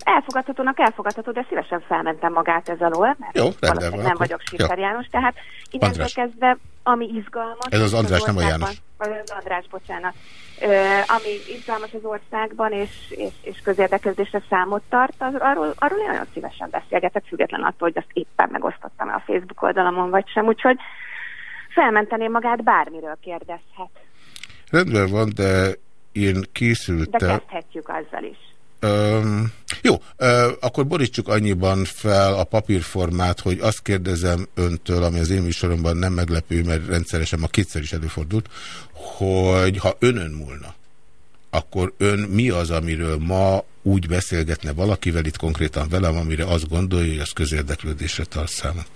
I: Elfogadhatónak elfogadható, de szívesen felmentem magát ez alól, mert
A: Jó, rendben van,
I: nem
A: akkor.
I: vagyok Siker. János, tehát innentől
A: András.
I: kezdve, ami izgalmas...
A: Ez az András, nem a János.
I: Az András, bocsánat. Ö, ami izgalmas az országban, és, és, és közérdeklődésre számot tart, az, arról, arról én nagyon szívesen beszélgetek, független attól, hogy azt éppen megosztottam a Facebook oldalamon, vagy sem, úgyhogy felmenteném magát, bármiről kérdezhet.
A: Rendben van, de én
I: De
A: készültem.
I: kezdhetjük azzal is.
A: Öm, jó, ö, akkor borítsuk annyiban fel a papírformát, hogy azt kérdezem öntől, ami az én műsoromban nem meglepő, mert rendszeresen ma kétszer is előfordult, hogy ha önön múlna, akkor ön mi az, amiről ma úgy beszélgetne valakivel, itt konkrétan velem, amire azt gondolja, hogy az közérdeklődésre tart számot?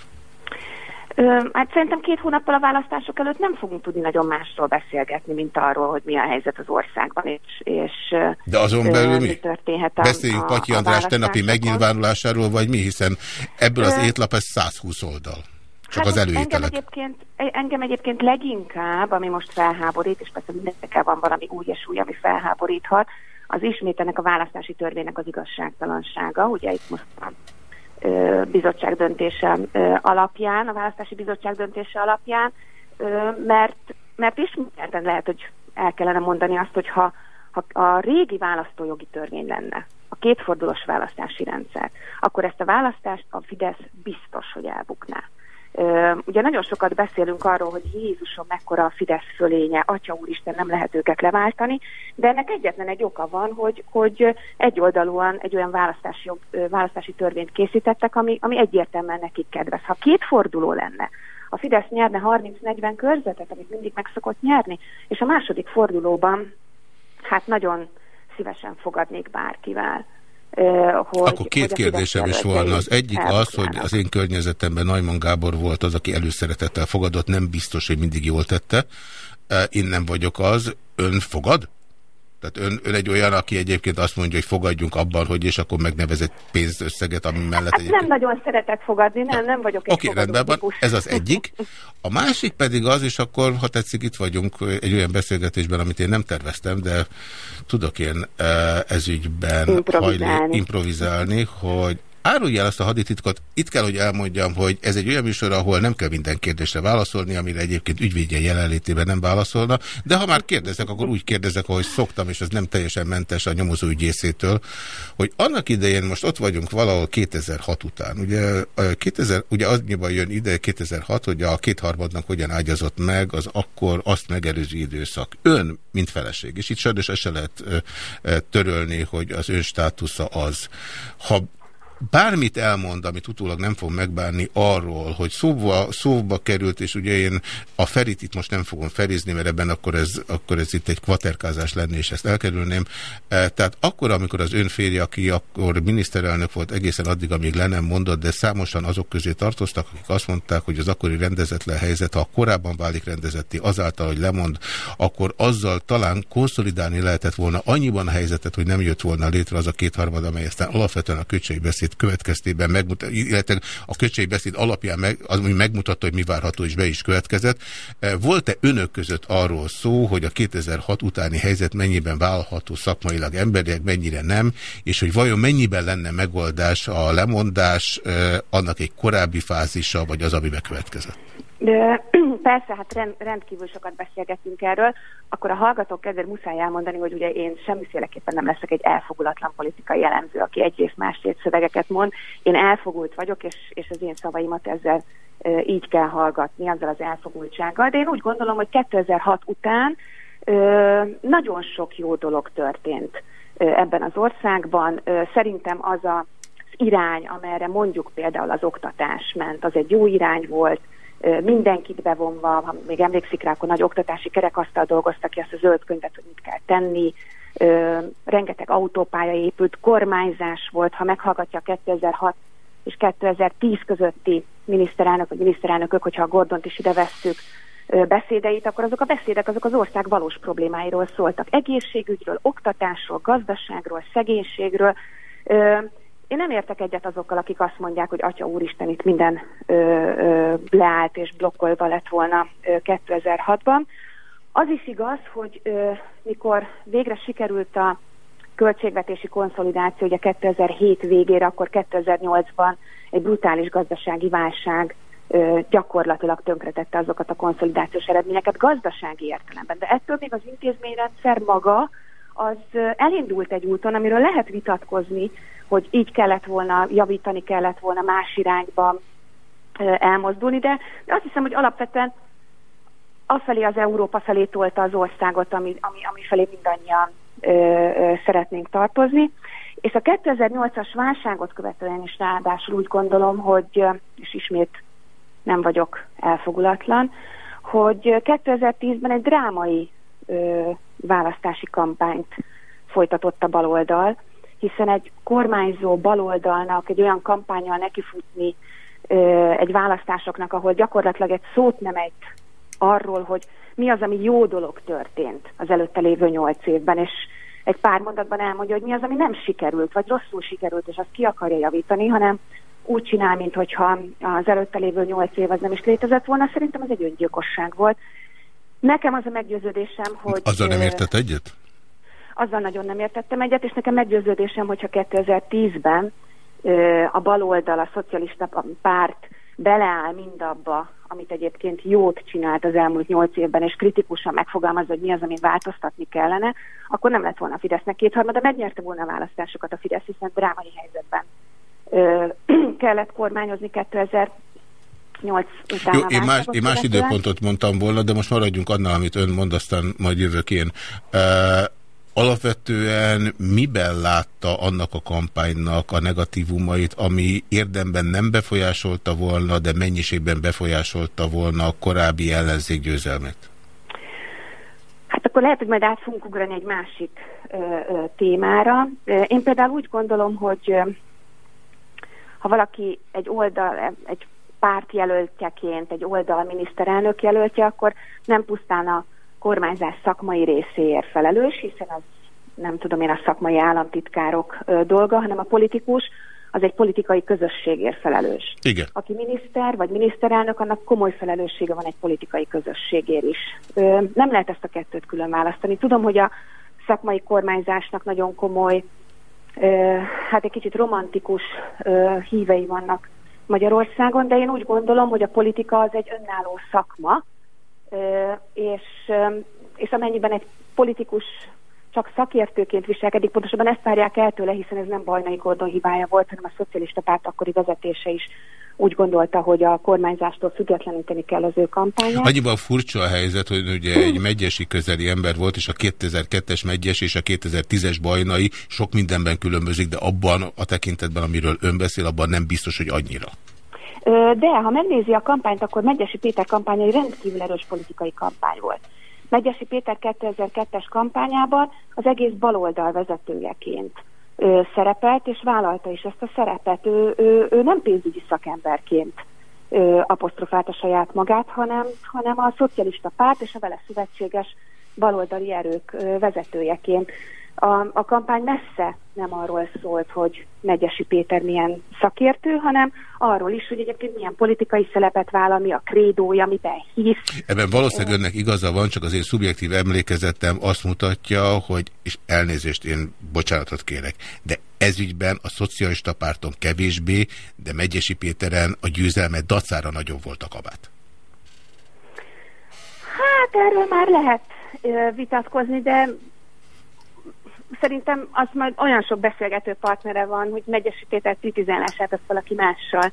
I: Hát szerintem két hónappal a választások előtt nem fogunk tudni nagyon másról beszélgetni, mint arról, hogy mi a helyzet az országban, és, és
A: De azon belül mi?
I: történhet a,
A: Beszéljünk Patyi András
I: választásokon.
A: megnyilvánulásáról, vagy mi, hiszen ebből az étlap ez 120 oldal. Csak
I: hát
A: az
I: engem
A: előételek.
I: egyébként, engem egyébként leginkább, ami most felháborít, és persze mindenkinek van valami új és új, ami felháboríthat, az ismét ennek a választási törvénynek az igazságtalansága. Ugye itt most bizottság döntése alapján, a választási bizottság döntése alapján, mert, mert ismételten lehet, hogy el kellene mondani azt, hogy ha, ha a régi választójogi törvény lenne, a kétfordulós választási rendszer, akkor ezt a választást a Fidesz biztos, hogy elbukná. Ugye nagyon sokat beszélünk arról, hogy Jézusom mekkora a Fidesz fölénye, Atya Úristen nem lehet őket leváltani, de ennek egyetlen egy oka van, hogy, hogy egyoldalúan egy olyan választási, jog- választási törvényt készítettek, ami, ami egyértelműen nekik kedvez. Ha két forduló lenne, a Fidesz nyerne 30-40 körzetet, amit mindig meg szokott nyerni, és a második fordulóban hát nagyon szívesen fogadnék bárkivel. Hogy,
A: Akkor két
I: hogy
A: kérdésem is volna. Az egyik az, hogy az én környezetemben Najman Gábor volt az, aki előszeretettel fogadott, nem biztos, hogy mindig jól tette. Én nem vagyok az. Ön fogad? Tehát ön, ön egy olyan, aki egyébként azt mondja, hogy fogadjunk abban, hogy és akkor megnevez egy pénzösszeget, ami mellett
I: Hát
A: egyébként...
I: nem nagyon szeretek fogadni, nem, nem vagyok egy
A: Oké, okay, rendben van, ez az egyik. A másik pedig az, és akkor, ha tetszik, itt vagyunk egy olyan beszélgetésben, amit én nem terveztem, de tudok én eh, ezügyben
I: Improvizálni.
A: hajlé, improvizálni, hogy Árulj el azt a hadititkot, itt kell, hogy elmondjam, hogy ez egy olyan műsor, ahol nem kell minden kérdésre válaszolni, amire egyébként ügyvédje jelenlétében nem válaszolna, de ha már kérdezek, akkor úgy kérdezek, ahogy szoktam, és ez nem teljesen mentes a nyomozó ügyészétől, hogy annak idején most ott vagyunk valahol 2006 után. Ugye, ö, 2000, ugye annyiban jön ide 2006, hogy a kétharmadnak hogyan ágyazott meg az akkor azt megelőző időszak. Ön, mint feleség, és itt sajnos ezt lehet törölni, hogy az ön státusza az. Ha bármit elmond, amit utólag nem fog megbánni arról, hogy szóba, szóba került, és ugye én a Ferit itt most nem fogom ferizni, mert ebben akkor ez, akkor ez itt egy kvaterkázás lenne, és ezt elkerülném. E, Tehát akkor, amikor az ön férje, aki akkor miniszterelnök volt egészen addig, amíg le nem mondott, de számosan azok közé tartoztak, akik azt mondták, hogy az akkori rendezetlen helyzet, ha korábban válik rendezetté azáltal, hogy lemond, akkor azzal talán konszolidálni lehetett volna annyiban a helyzetet, hogy nem jött volna létre az a kétharmad, amely aztán alapvetően a kötségbeszéd következtében megmutat, illetve a kötségbeszéd alapján meg, az, ami megmutatta, hogy mi várható, és be is következett. E, Volt-e önök között arról szó, hogy a 2006 utáni helyzet mennyiben vállalható szakmailag emberileg, mennyire nem, és hogy vajon mennyiben lenne megoldás a lemondás, e, annak egy korábbi fázisa, vagy az, ami bekövetkezett?
I: De persze, hát rend, rendkívül sokat beszélgettünk erről, akkor a hallgatók kedvéért muszáj elmondani, hogy ugye én semmiféleképpen nem leszek egy elfogulatlan politikai jellemző, aki egyrészt másrészt szövegeket mond. Én elfogult vagyok, és, és az én szavaimat ezzel e, így kell hallgatni, azzal az elfogultsággal. De én úgy gondolom, hogy 2006 után e, nagyon sok jó dolog történt ebben az országban. Szerintem az a irány, amerre mondjuk például az oktatás ment, az egy jó irány volt, mindenkit bevonva, ha még emlékszik rá, akkor nagy oktatási kerekasztal dolgoztak ki azt a zöld könyvet, hogy mit kell tenni, rengeteg autópálya épült, kormányzás volt, ha meghallgatja a 2006 és 2010 közötti miniszterelnök vagy miniszterelnökök, hogyha a Gordont is ide vesszük, beszédeit, akkor azok a beszédek azok az ország valós problémáiról szóltak. Egészségügyről, oktatásról, gazdaságról, szegénységről. Én nem értek egyet azokkal, akik azt mondják, hogy Atya Úristen itt minden ö, ö, leállt és blokkolva lett volna 2006-ban. Az is igaz, hogy ö, mikor végre sikerült a költségvetési konszolidáció, ugye 2007 végére, akkor 2008-ban egy brutális gazdasági válság gyakorlatilag tönkretette azokat a konszolidációs eredményeket gazdasági értelemben. De ettől még az intézményrendszer maga az elindult egy úton, amiről lehet vitatkozni, hogy így kellett volna, javítani kellett volna más irányba elmozdulni, de, azt hiszem, hogy alapvetően afelé az Európa felé tolta az országot, ami, ami, ami felé mindannyian ö, ö, szeretnénk tartozni. És a 2008-as válságot követően is ráadásul úgy gondolom, hogy, és ismét nem vagyok elfogulatlan, hogy 2010-ben egy drámai ö, választási kampányt folytatott a baloldal, hiszen egy kormányzó baloldalnak egy olyan kampányal nekifutni egy választásoknak, ahol gyakorlatilag egy szót nem egy arról, hogy mi az, ami jó dolog történt az előtte lévő nyolc évben, és egy pár mondatban elmondja, hogy mi az, ami nem sikerült, vagy rosszul sikerült, és azt ki akarja javítani, hanem úgy csinál, mintha az előtte lévő nyolc év az nem is létezett volna. Szerintem ez egy öngyilkosság volt. Nekem az a meggyőződésem, hogy...
A: Azzal nem értett egyet?
I: Azzal nagyon nem értettem egyet, és nekem meggyőződésem, hogyha 2010-ben a baloldal, a szocialista párt beleáll mindabba, amit egyébként jót csinált az elmúlt nyolc évben, és kritikusan megfogalmazza, hogy mi az, amit változtatni kellene, akkor nem lett volna a Fidesznek kétharmada, megnyerte volna a választásokat a Fidesz, hiszen drámai helyzetben ö, kellett kormányozni 2000 8
A: utána. Jó, én más, én más időpontot mondtam volna, de most maradjunk annál, amit ön mond, aztán majd jövök én. Uh, alapvetően miben látta annak a kampánynak a negatívumait, ami érdemben nem befolyásolta volna, de mennyiségben befolyásolta volna a korábbi ellenzék győzelmet?
I: Hát akkor lehet, hogy majd át fogunk ugrani egy másik ö, ö, témára. Én például úgy gondolom, hogy ö, ha valaki egy oldal, egy párt jelöltjeként, egy oldal miniszterelnök jelöltje, akkor nem pusztán a kormányzás szakmai részéért felelős, hiszen az nem tudom én a szakmai államtitkárok dolga, hanem a politikus az egy politikai közösségért felelős.
A: Igen.
I: Aki miniszter vagy miniszterelnök, annak komoly felelőssége van egy politikai közösségért is. Nem lehet ezt a kettőt külön választani. Tudom, hogy a szakmai kormányzásnak nagyon komoly, hát egy kicsit romantikus hívei vannak Magyarországon, de én úgy gondolom, hogy a politika az egy önálló szakma, és, és amennyiben egy politikus csak szakértőként viselkedik, pontosabban ezt várják el tőle, hiszen ez nem Bajnai Gordon hibája volt, hanem a szocialista párt akkori vezetése is úgy gondolta, hogy a kormányzástól függetleníteni kell az ő kampányát.
A: Annyiban furcsa a helyzet, hogy ugye egy megyesi közeli ember volt, és a 2002-es megyes és a 2010-es bajnai sok mindenben különbözik, de abban a tekintetben, amiről ön beszél, abban nem biztos, hogy annyira.
I: De ha megnézi a kampányt, akkor Megyesi Péter kampánya egy rendkívül erős politikai kampány volt. Megyesi Péter 2002-es kampányában az egész baloldal vezetőjeként szerepelt, és vállalta is ezt a szerepet. Ő, ő, ő nem pénzügyi szakemberként ö, apostrofált a saját magát, hanem, hanem a szocialista párt és a vele szövetséges baloldali erők vezetőjeként a, a kampány messze nem arról szólt, hogy Megyesi Péter milyen szakértő, hanem arról is, hogy egyébként milyen politikai szerepet vállal, mi a krédója, miben hisz.
A: Ebben valószínűleg önnek igaza van, csak az én szubjektív emlékezetem azt mutatja, hogy, és elnézést, én bocsánatot kérek, de ezügyben a szocialista párton kevésbé, de Megyesi Péteren a győzelme dacára nagyobb volt a kabát.
I: Hát erről már lehet vitatkozni, de szerintem az majd olyan sok beszélgető partnere van, hogy Megyesi Péter kritizálását azt valaki mással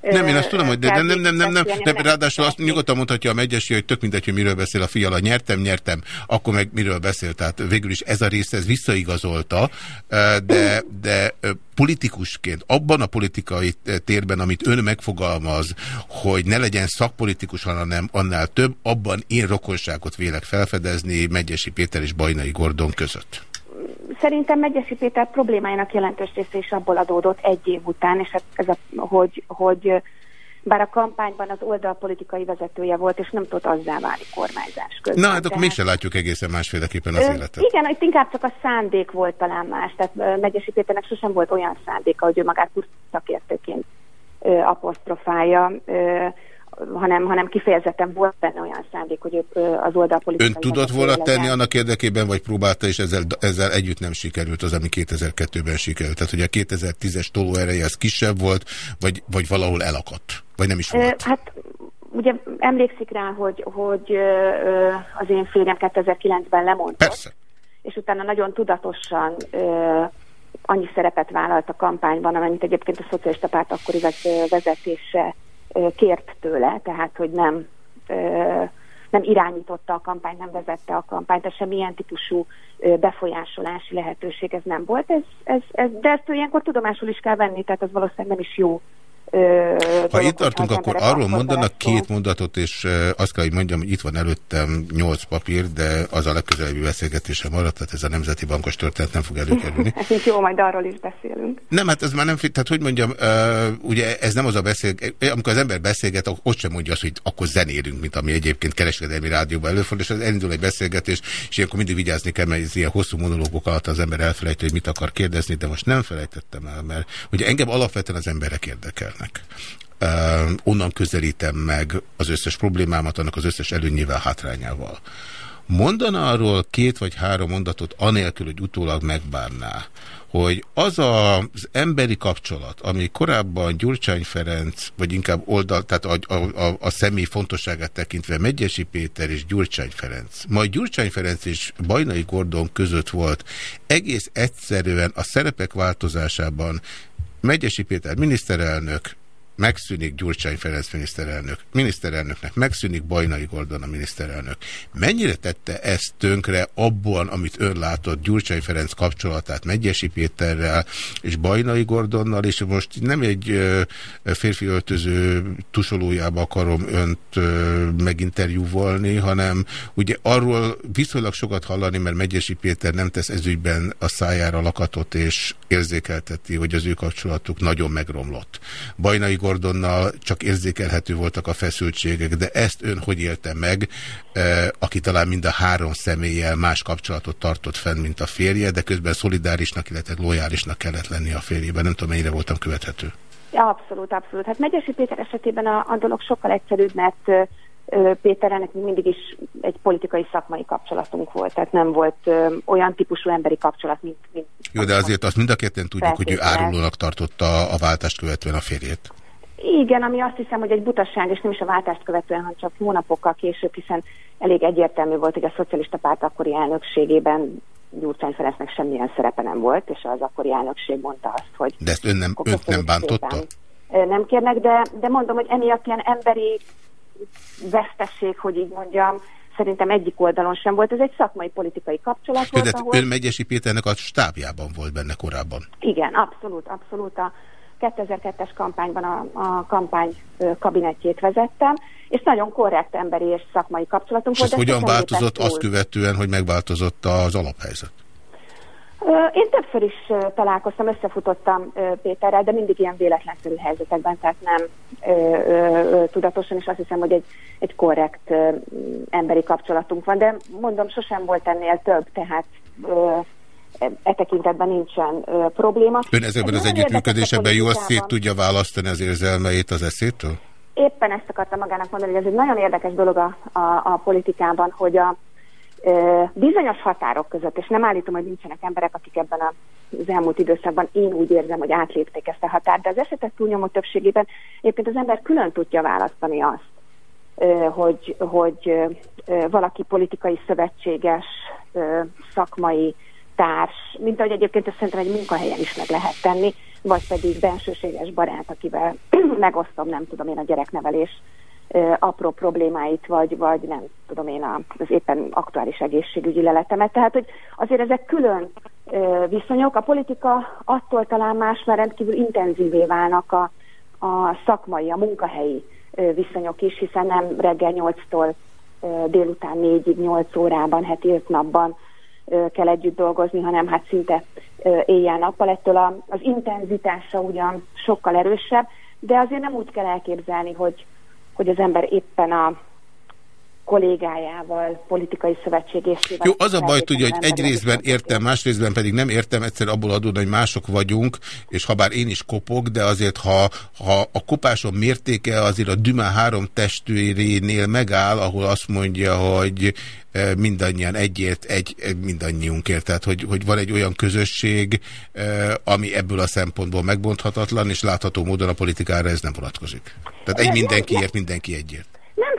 A: nem, én azt tudom, hogy de nem, nem, nem, nem, nem, nem ráadásul azt nyugodtan mondhatja a megyesi, hogy tök mindegy, hogy miről beszél a fiala. Nyertem, nyertem, akkor meg miről beszél. Tehát végül is ez a rész, ez visszaigazolta, de, de politikusként, abban a politikai térben, amit ön megfogalmaz, hogy ne legyen szakpolitikus, hanem annál több, abban én rokonságot vélek felfedezni Megyesi Péter és Bajnai Gordon között
I: szerintem Megyesi Péter problémájának jelentős része is abból adódott egy év után, és ez a, hogy, hogy bár a kampányban az oldalpolitikai vezetője volt, és nem tudott azzá válni kormányzás közben.
A: Na, hát akkor mégsem látjuk egészen másféleképpen az életet.
I: Igen, itt inkább csak a szándék volt talán más. Tehát Megyesi Péternek sosem volt olyan szándéka, hogy ő magát szakértőként apostrofálja. Hanem, hanem kifejezetten volt benne olyan szándék, hogy ők az oldalpolitikai...
A: Ön tudott volna tenni annak érdekében, vagy próbálta, és ezzel, ezzel együtt nem sikerült az, ami 2002-ben sikerült? Tehát, hogy a 2010-es tolóereje az kisebb volt, vagy, vagy valahol elakadt? Vagy nem is volt?
I: Hát ugye emlékszik rá, hogy, hogy az én férjem 2009-ben lemondott.
A: Persze.
I: És utána nagyon tudatosan annyi szerepet vállalt a kampányban, amennyit egyébként a szocialista párt akkori vezetése kért tőle, tehát hogy nem, nem irányította a kampányt, nem vezette a kampányt, tehát semmilyen típusú befolyásolási lehetőség ez nem volt. Ez, ez, ez, de ezt ilyenkor tudomásul is kell venni, tehát ez valószínűleg nem is jó
A: ha itt tartunk, akkor arról mondanak két mondatot, és azt kell, hogy mondjam, hogy itt van előttem nyolc papír, de az a legközelebbi beszélgetése maradt, tehát ez a Nemzeti Bankos történet nem fog előkerülni.
I: jó, majd arról is beszélünk.
A: Nem, hát ez már nem, tehát hogy mondjam, ugye ez nem az a beszél, amikor az ember beszélget, ott sem mondja azt, hogy akkor zenélünk, mint ami egyébként kereskedelmi rádióban előfordul, és az elindul egy beszélgetés, és ilyenkor mindig vigyázni kell, mert ilyen hosszú monológok alatt az ember elfelejti, hogy mit akar kérdezni, de most nem felejtettem el, mert ugye engem alapvetően az emberek érdekel érdekelnek. Uh, onnan közelítem meg az összes problémámat, annak az összes előnyével, hátrányával. Mondana arról két vagy három mondatot anélkül, hogy utólag megbánná, hogy az az emberi kapcsolat, ami korábban Gyurcsány Ferenc, vagy inkább oldal, tehát a, a, a, a személy fontosságát tekintve Megyesi Péter és Gyurcsány Ferenc, majd Gyurcsány Ferenc és Bajnai Gordon között volt egész egyszerűen a szerepek változásában Megyesi Péter miniszterelnök, megszűnik Gyurcsány Ferenc miniszterelnök, miniszterelnöknek megszűnik Bajnai Gordon a miniszterelnök. Mennyire tette ezt tönkre abban, amit ön látott Gyurcsány Ferenc kapcsolatát Megyesi Péterrel és Bajnai Gordonnal, és most nem egy férfi öltöző tusolójába akarom önt meginterjúvolni, hanem ugye arról viszonylag sokat hallani, mert Megyesi Péter nem tesz ezügyben a szájára lakatot, és érzékelteti, hogy az ő kapcsolatuk nagyon megromlott. Bajnai Gordonnal csak érzékelhető voltak a feszültségek, de ezt ön hogy élte meg, eh, aki talán mind a három személlyel más kapcsolatot tartott fenn, mint a férje, de közben szolidárisnak, illetve lojálisnak kellett lenni a férjében. Nem tudom, mennyire voltam követhető.
I: Ja, abszolút, abszolút. Hát Megyesi Péter esetében a, a dolog sokkal egyszerűbb, mert Péternek mindig is egy politikai szakmai kapcsolatunk volt, tehát nem volt ö, olyan típusú emberi kapcsolat, mint... mint
A: Jó, de azért azt mind a ketten tudjuk, hogy ő árulónak tartotta a váltást követően a férjét.
I: Igen, ami azt hiszem, hogy egy butaság, és nem is a váltást követően, hanem csak hónapokkal később, hiszen elég egyértelmű volt, hogy a szocialista párt akkori elnökségében Gyurcsány Ferencnek semmilyen szerepe nem volt, és az akkori elnökség mondta azt, hogy...
A: De ezt ön nem, önt nem bántotta?
I: Szépen. Nem kérnek, de, de mondom, hogy emiatt ilyen emberi vesztesség, hogy így mondjam, szerintem egyik oldalon sem volt. Ez egy szakmai politikai kapcsolat volt.
A: ahol... ön Megyesi Péternek a stábjában volt benne korábban.
I: Igen, abszolút, abszolút. A 2002-es kampányban a, a kampány kabinetjét vezettem, és nagyon korrekt emberi és szakmai kapcsolatunk
A: és volt. És hogyan változott azt követően, hogy megváltozott az alaphelyzet?
I: Én többször is találkoztam, összefutottam Péterrel, de mindig ilyen véletlenszerű helyzetekben, tehát nem tudatosan, és azt hiszem, hogy egy, egy korrekt emberi kapcsolatunk van, de mondom, sosem volt ennél több, tehát e tekintetben nincsen ö, probléma.
A: Ön ezekben az együttműködésekben jól szét tudja választani az érzelmeit az eszétől?
I: Éppen ezt akartam magának mondani, hogy ez egy nagyon érdekes dolog a, a, a politikában, hogy a ö, bizonyos határok között, és nem állítom, hogy nincsenek emberek, akik ebben az elmúlt időszakban én úgy érzem, hogy átlépték ezt a határt, de az esetek túlnyomó többségében egyébként az ember külön tudja választani azt, hogy, hogy valaki politikai szövetséges, szakmai, társ, mint ahogy egyébként ezt szerintem egy munkahelyen is meg lehet tenni, vagy pedig bensőséges barát, akivel megosztom, nem tudom én, a gyereknevelés apró problémáit, vagy, vagy nem tudom én az éppen aktuális egészségügyi leletemet. Tehát, hogy azért ezek külön viszonyok. A politika attól talán más, mert rendkívül intenzívé válnak a, a szakmai, a munkahelyi viszonyok is, hiszen nem reggel 8-tól délután 4-ig, 8 órában, heti 5 napban kell együtt dolgozni, hanem hát szinte éjjel-nappal. Ettől az intenzitása ugyan sokkal erősebb, de azért nem úgy kell elképzelni, hogy, hogy az ember éppen a, kollégájával, politikai szövetségésével.
A: Jó, az a baj, tudja, hogy egy részben értem, más részben pedig nem értem, egyszer abból adódna, hogy mások vagyunk, és ha bár én is kopok, de azért, ha, ha a kopásom mértéke azért a Dümá három testvérénél megáll, ahol azt mondja, hogy e, mindannyian egyért, egy, mindannyiunkért. Tehát, hogy, hogy van egy olyan közösség, e, ami ebből a szempontból megbonthatatlan, és látható módon a politikára ez nem vonatkozik. Tehát egy mindenkiért, mindenki egyért.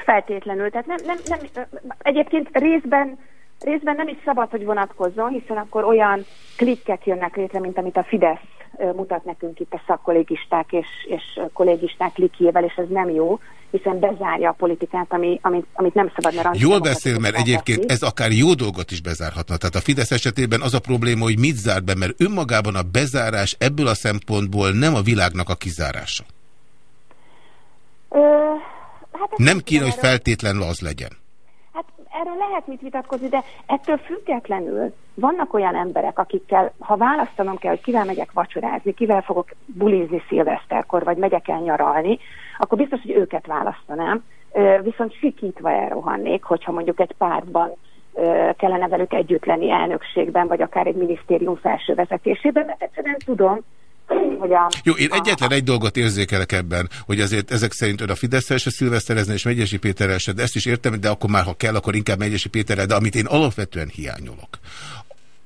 I: Feltétlenül, tehát nem, nem, nem, egyébként részben, részben nem is szabad, hogy vonatkozzon, hiszen akkor olyan klikkek jönnek létre, mint amit a Fidesz mutat nekünk itt a szakkollégisták és, és kollégisták klikjével, és ez nem jó, hiszen bezárja a politikát, ami, amit, amit nem szabadna rajta.
A: Jól beszél, mert egyébként ez akár jó dolgot is bezárhatna. Tehát a Fidesz esetében az a probléma, hogy mit zár be, mert önmagában a bezárás ebből a szempontból nem a világnak a kizárása.
I: Ö, hát
A: nem kéne, hogy feltétlenül az legyen.
I: Hát erről lehet mit vitatkozni, de ettől függetlenül vannak olyan emberek, akikkel, ha választanom kell, hogy kivel megyek vacsorázni, kivel fogok bulizni szilveszterkor, vagy megyek el nyaralni, akkor biztos, hogy őket választanám. Viszont sikítva elrohannék, hogyha mondjuk egy pártban kellene velük együtt lenni elnökségben, vagy akár egy minisztérium felső vezetésében, mert egyszerűen tudom, hogy.
A: Jó, én egyetlen egy dolgot érzékelek ebben, hogy azért ezek szerint ön a Fidesz se szilveszterezni, és Megyesi Péterrel se, de ezt is értem, de akkor már, ha kell, akkor inkább Megyesi Péterrel, de amit én alapvetően hiányolok,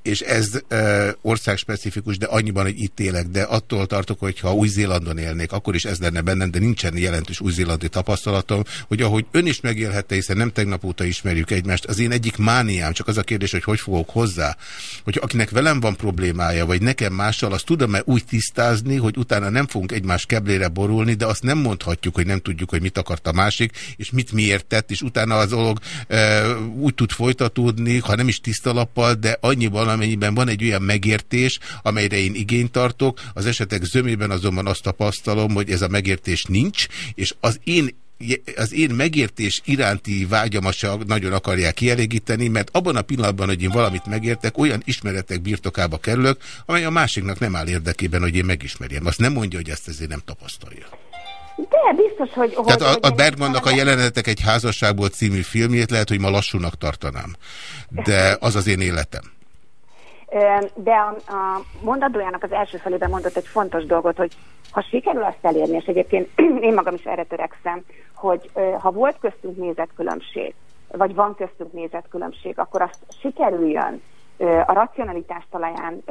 A: és ez e, országspecifikus, de annyiban, hogy itt élek, de attól tartok, hogy ha Új-Zélandon élnék, akkor is ez lenne bennem, de nincsen jelentős új-zélandi tapasztalatom, hogy ahogy ön is megélhette, hiszen nem tegnap óta ismerjük egymást, az én egyik mániám, csak az a kérdés, hogy hogy fogok hozzá, hogy akinek velem van problémája, vagy nekem mással, azt tudom-e úgy tisztázni, hogy utána nem fogunk egymás keblére borulni, de azt nem mondhatjuk, hogy nem tudjuk, hogy mit akart a másik, és mit miért tett, és utána az dolog e, úgy tud folytatódni, ha nem is tiszta lappal, de annyiban, amennyiben van egy olyan megértés, amelyre én igényt tartok, az esetek zömében azonban azt tapasztalom, hogy ez a megértés nincs, és az én az én megértés iránti vágyamat sem nagyon akarják kielégíteni, mert abban a pillanatban, hogy én valamit megértek, olyan ismeretek birtokába kerülök, amely a másiknak nem áll érdekében, hogy én megismerjem. Azt nem mondja, hogy ezt ezért nem tapasztalja.
I: De biztos, hogy...
A: Tehát a, a Bergmannak a jelenetek egy házasságból című filmjét lehet, hogy ma lassúnak tartanám. De az az én életem.
I: De a, a mondadójának az első felében mondott egy fontos dolgot, hogy ha sikerül azt elérni, és egyébként én magam is erre törekszem, hogy ha volt köztünk nézetkülönbség, vagy van köztünk nézetkülönbség, akkor azt sikerüljön a racionalitás talaján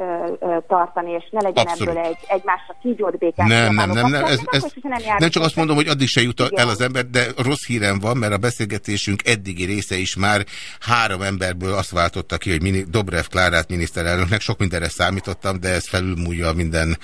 I: tartani, és ne legyen Abszolút. ebből egy egymásra kígyót békát.
A: Nem, nem, nem, nem, ez, ez, nem, nem csak azt mondom, hogy addig se jut el az ember, de rossz hírem van, mert a beszélgetésünk eddigi része is már három emberből azt váltotta ki, hogy Dobrev Klárát miniszterelnöknek, sok mindenre számítottam, de ez felülmúlja minden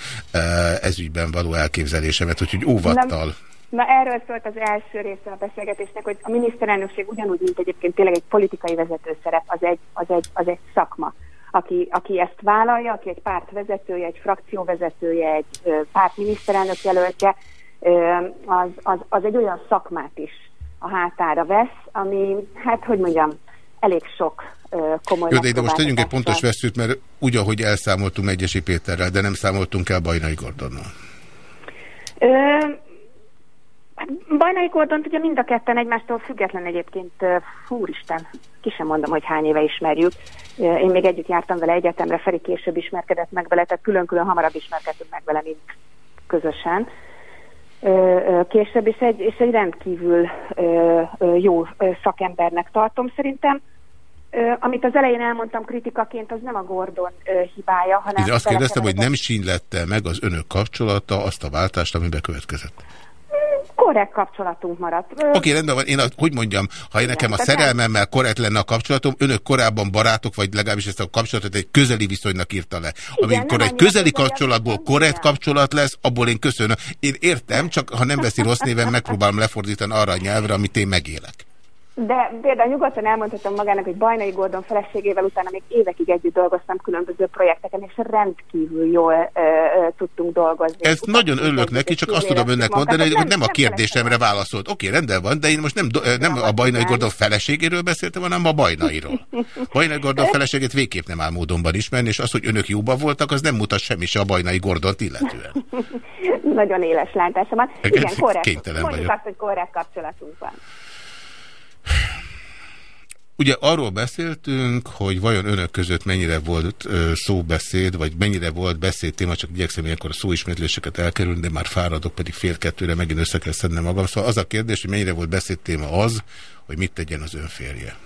A: ezügyben való elképzelésemet, úgyhogy óvattal. Nem.
I: Na erről szólt az első része a beszélgetésnek, hogy a miniszterelnökség ugyanúgy, mint egyébként tényleg egy politikai vezető szerep, az egy, az egy, az egy szakma. Aki, aki ezt vállalja, aki egy párt vezetője, egy frakció vezetője, egy párt miniszterelnök jelöltje, az, az, az egy olyan szakmát is a hátára vesz, ami, hát hogy mondjam, elég sok komoly
A: Jó, de ide most tegyünk egy pontos veszőt, mert úgy, ahogy elszámoltunk Egyesi Péterrel, de nem számoltunk el Bajnai Gordonnal.
I: Bajnai Gordont ugye mind a ketten egymástól független egyébként, fúristen, ki sem mondom, hogy hány éve ismerjük. Én még együtt jártam vele egyetemre, Feri később ismerkedett meg vele, tehát külön-külön hamarabb ismerkedtünk meg vele, mint közösen. Később, és egy, és egy rendkívül jó szakembernek tartom szerintem. Amit az elején elmondtam kritikaként, az nem a Gordon hibája, hanem...
A: Én azt kérdeztem, hogy nem sínlette meg az önök kapcsolata azt a váltást, ami bekövetkezett
I: korrekt kapcsolatunk maradt.
A: Oké, okay, rendben van. Én, a, hogy mondjam, ha én nekem a szerelmemmel korrekt lenne a kapcsolatom, önök korábban barátok, vagy legalábbis ezt a kapcsolatot egy közeli viszonynak írta le. Amikor egy közeli kapcsolatból korrekt kapcsolat lesz, abból én köszönöm. Én értem, csak ha nem veszi rossz néven, megpróbálom lefordítani arra a nyelvre, amit én megélek.
I: De például nyugodtan elmondhatom magának, hogy Bajnai Gordon feleségével utána még évekig együtt dolgoztam különböző projekteken, és rendkívül jól ö, ö, tudtunk dolgozni.
A: Utána nagyon örülök neki, csak azt tudom önnek mondani, hogy nem, nem a kérdésemre válaszolt. Oké, okay, rendben van, de én most nem, nem a Bajnai Gordon feleségéről beszéltem, hanem a Bajnairól. Bajnai Gordon feleségét végképp nem áll módonban ismerni, és az, hogy önök jóban voltak, az nem mutat semmi se a Bajnai Gordont illetően.
I: nagyon éles látása van. Igen, korrekt. Mondjuk vagyok. azt, hogy korrekt kapcsolatunk van.
A: Ugye arról beszéltünk, hogy vajon önök között mennyire volt ö, szóbeszéd, vagy mennyire volt beszédtéma, csak igyekszem ilyenkor a szóismétléseket elkerülni, de már fáradok, pedig fél kettőre megint össze kell szednem magam. Szóval az a kérdés, hogy mennyire volt beszédtéma az, hogy mit tegyen az önférje.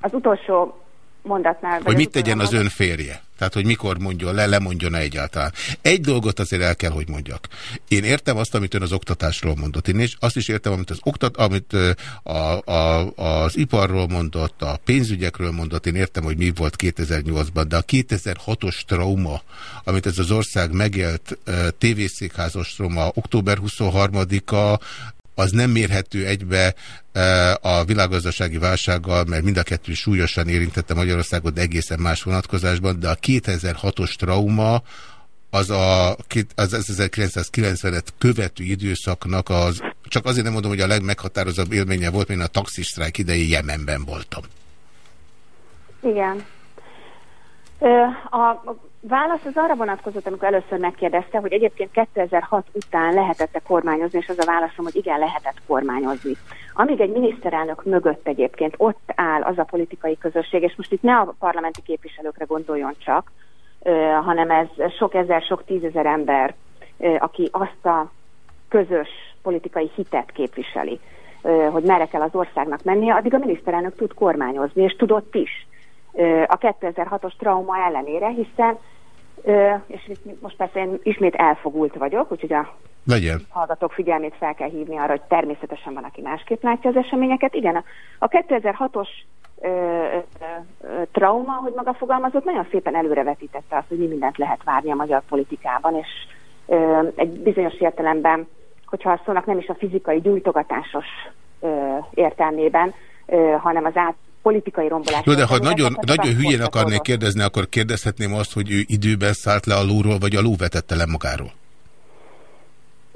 I: Az utolsó mondatnál...
A: Hogy mit tegyen az ön férje? Tehát, hogy mikor mondjon le, lemondjon -e egyáltalán. Egy dolgot azért el kell, hogy mondjak. Én értem azt, amit ön az oktatásról mondott. Én és azt is értem, amit az, oktat, amit a, a, az iparról mondott, a pénzügyekről mondott. Én értem, hogy mi volt 2008-ban, de a 2006-os trauma, amit ez az ország megélt, tévészékházos trauma, október 23-a, az nem mérhető egybe e, a világgazdasági válsággal, mert mind a kettő súlyosan érintette Magyarországot, de egészen más vonatkozásban, de a 2006-os trauma az a az 1990-et követő időszaknak az, csak azért nem mondom, hogy a legmeghatározóbb élménye volt, mert a taxisztrájk idején Jemenben voltam.
I: Igen. A válasz az arra vonatkozott, amikor először megkérdezte, hogy egyébként 2006 után lehetett-e kormányozni, és az a válaszom, hogy igen, lehetett kormányozni. Amíg egy miniszterelnök mögött egyébként ott áll az a politikai közösség, és most itt ne a parlamenti képviselőkre gondoljon csak, hanem ez sok ezer, sok tízezer ember, aki azt a közös politikai hitet képviseli, hogy merre kell az országnak mennie, addig a miniszterelnök tud kormányozni, és tudott is a 2006-os trauma ellenére, hiszen, és most persze én ismét elfogult vagyok, úgyhogy a
A: Legyen.
I: hallgatók figyelmét fel kell hívni arra, hogy természetesen van, aki másképp látja az eseményeket. Igen, a, a 2006-os ö, ö, ö, trauma, hogy maga fogalmazott, nagyon szépen előrevetítette azt, hogy mi mindent lehet várni a magyar politikában, és ö, egy bizonyos értelemben, hogyha azt szónak nem is a fizikai gyújtogatásos ö, értelmében, ö, hanem az át, politikai rombolás.
A: Jó, de ha nagyon, nagyon hülyén akarnék kérdezni, akkor kérdezhetném azt, hogy ő időben szállt le a lóról, vagy a ló vetette le magáról?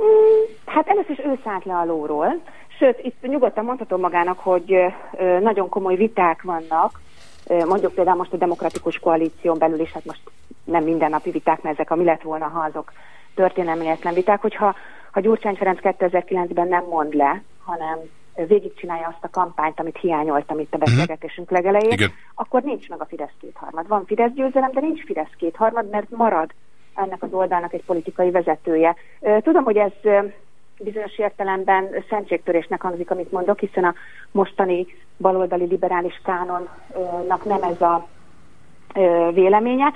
I: Mm, hát először is ő szállt le a lóról, sőt, itt nyugodtan mondhatom magának, hogy nagyon komoly viták vannak, mondjuk például most a demokratikus koalíción belül is, hát most nem mindennapi viták, mert ezek a mi lett volna, ha azok történelmietlen viták, hogyha ha Gyurcsány Ferenc 2009-ben nem mond le, hanem végigcsinálja azt a kampányt, amit hiányoltam itt a mhm. beszélgetésünk legelején, Igen. akkor nincs meg a Fidesz kétharmad. Van Fidesz győzelem, de nincs Fidesz kétharmad, mert marad ennek az oldalnak egy politikai vezetője. Tudom, hogy ez bizonyos értelemben szentségtörésnek hangzik, amit mondok, hiszen a mostani baloldali liberális kánonnak nem ez a véleménye,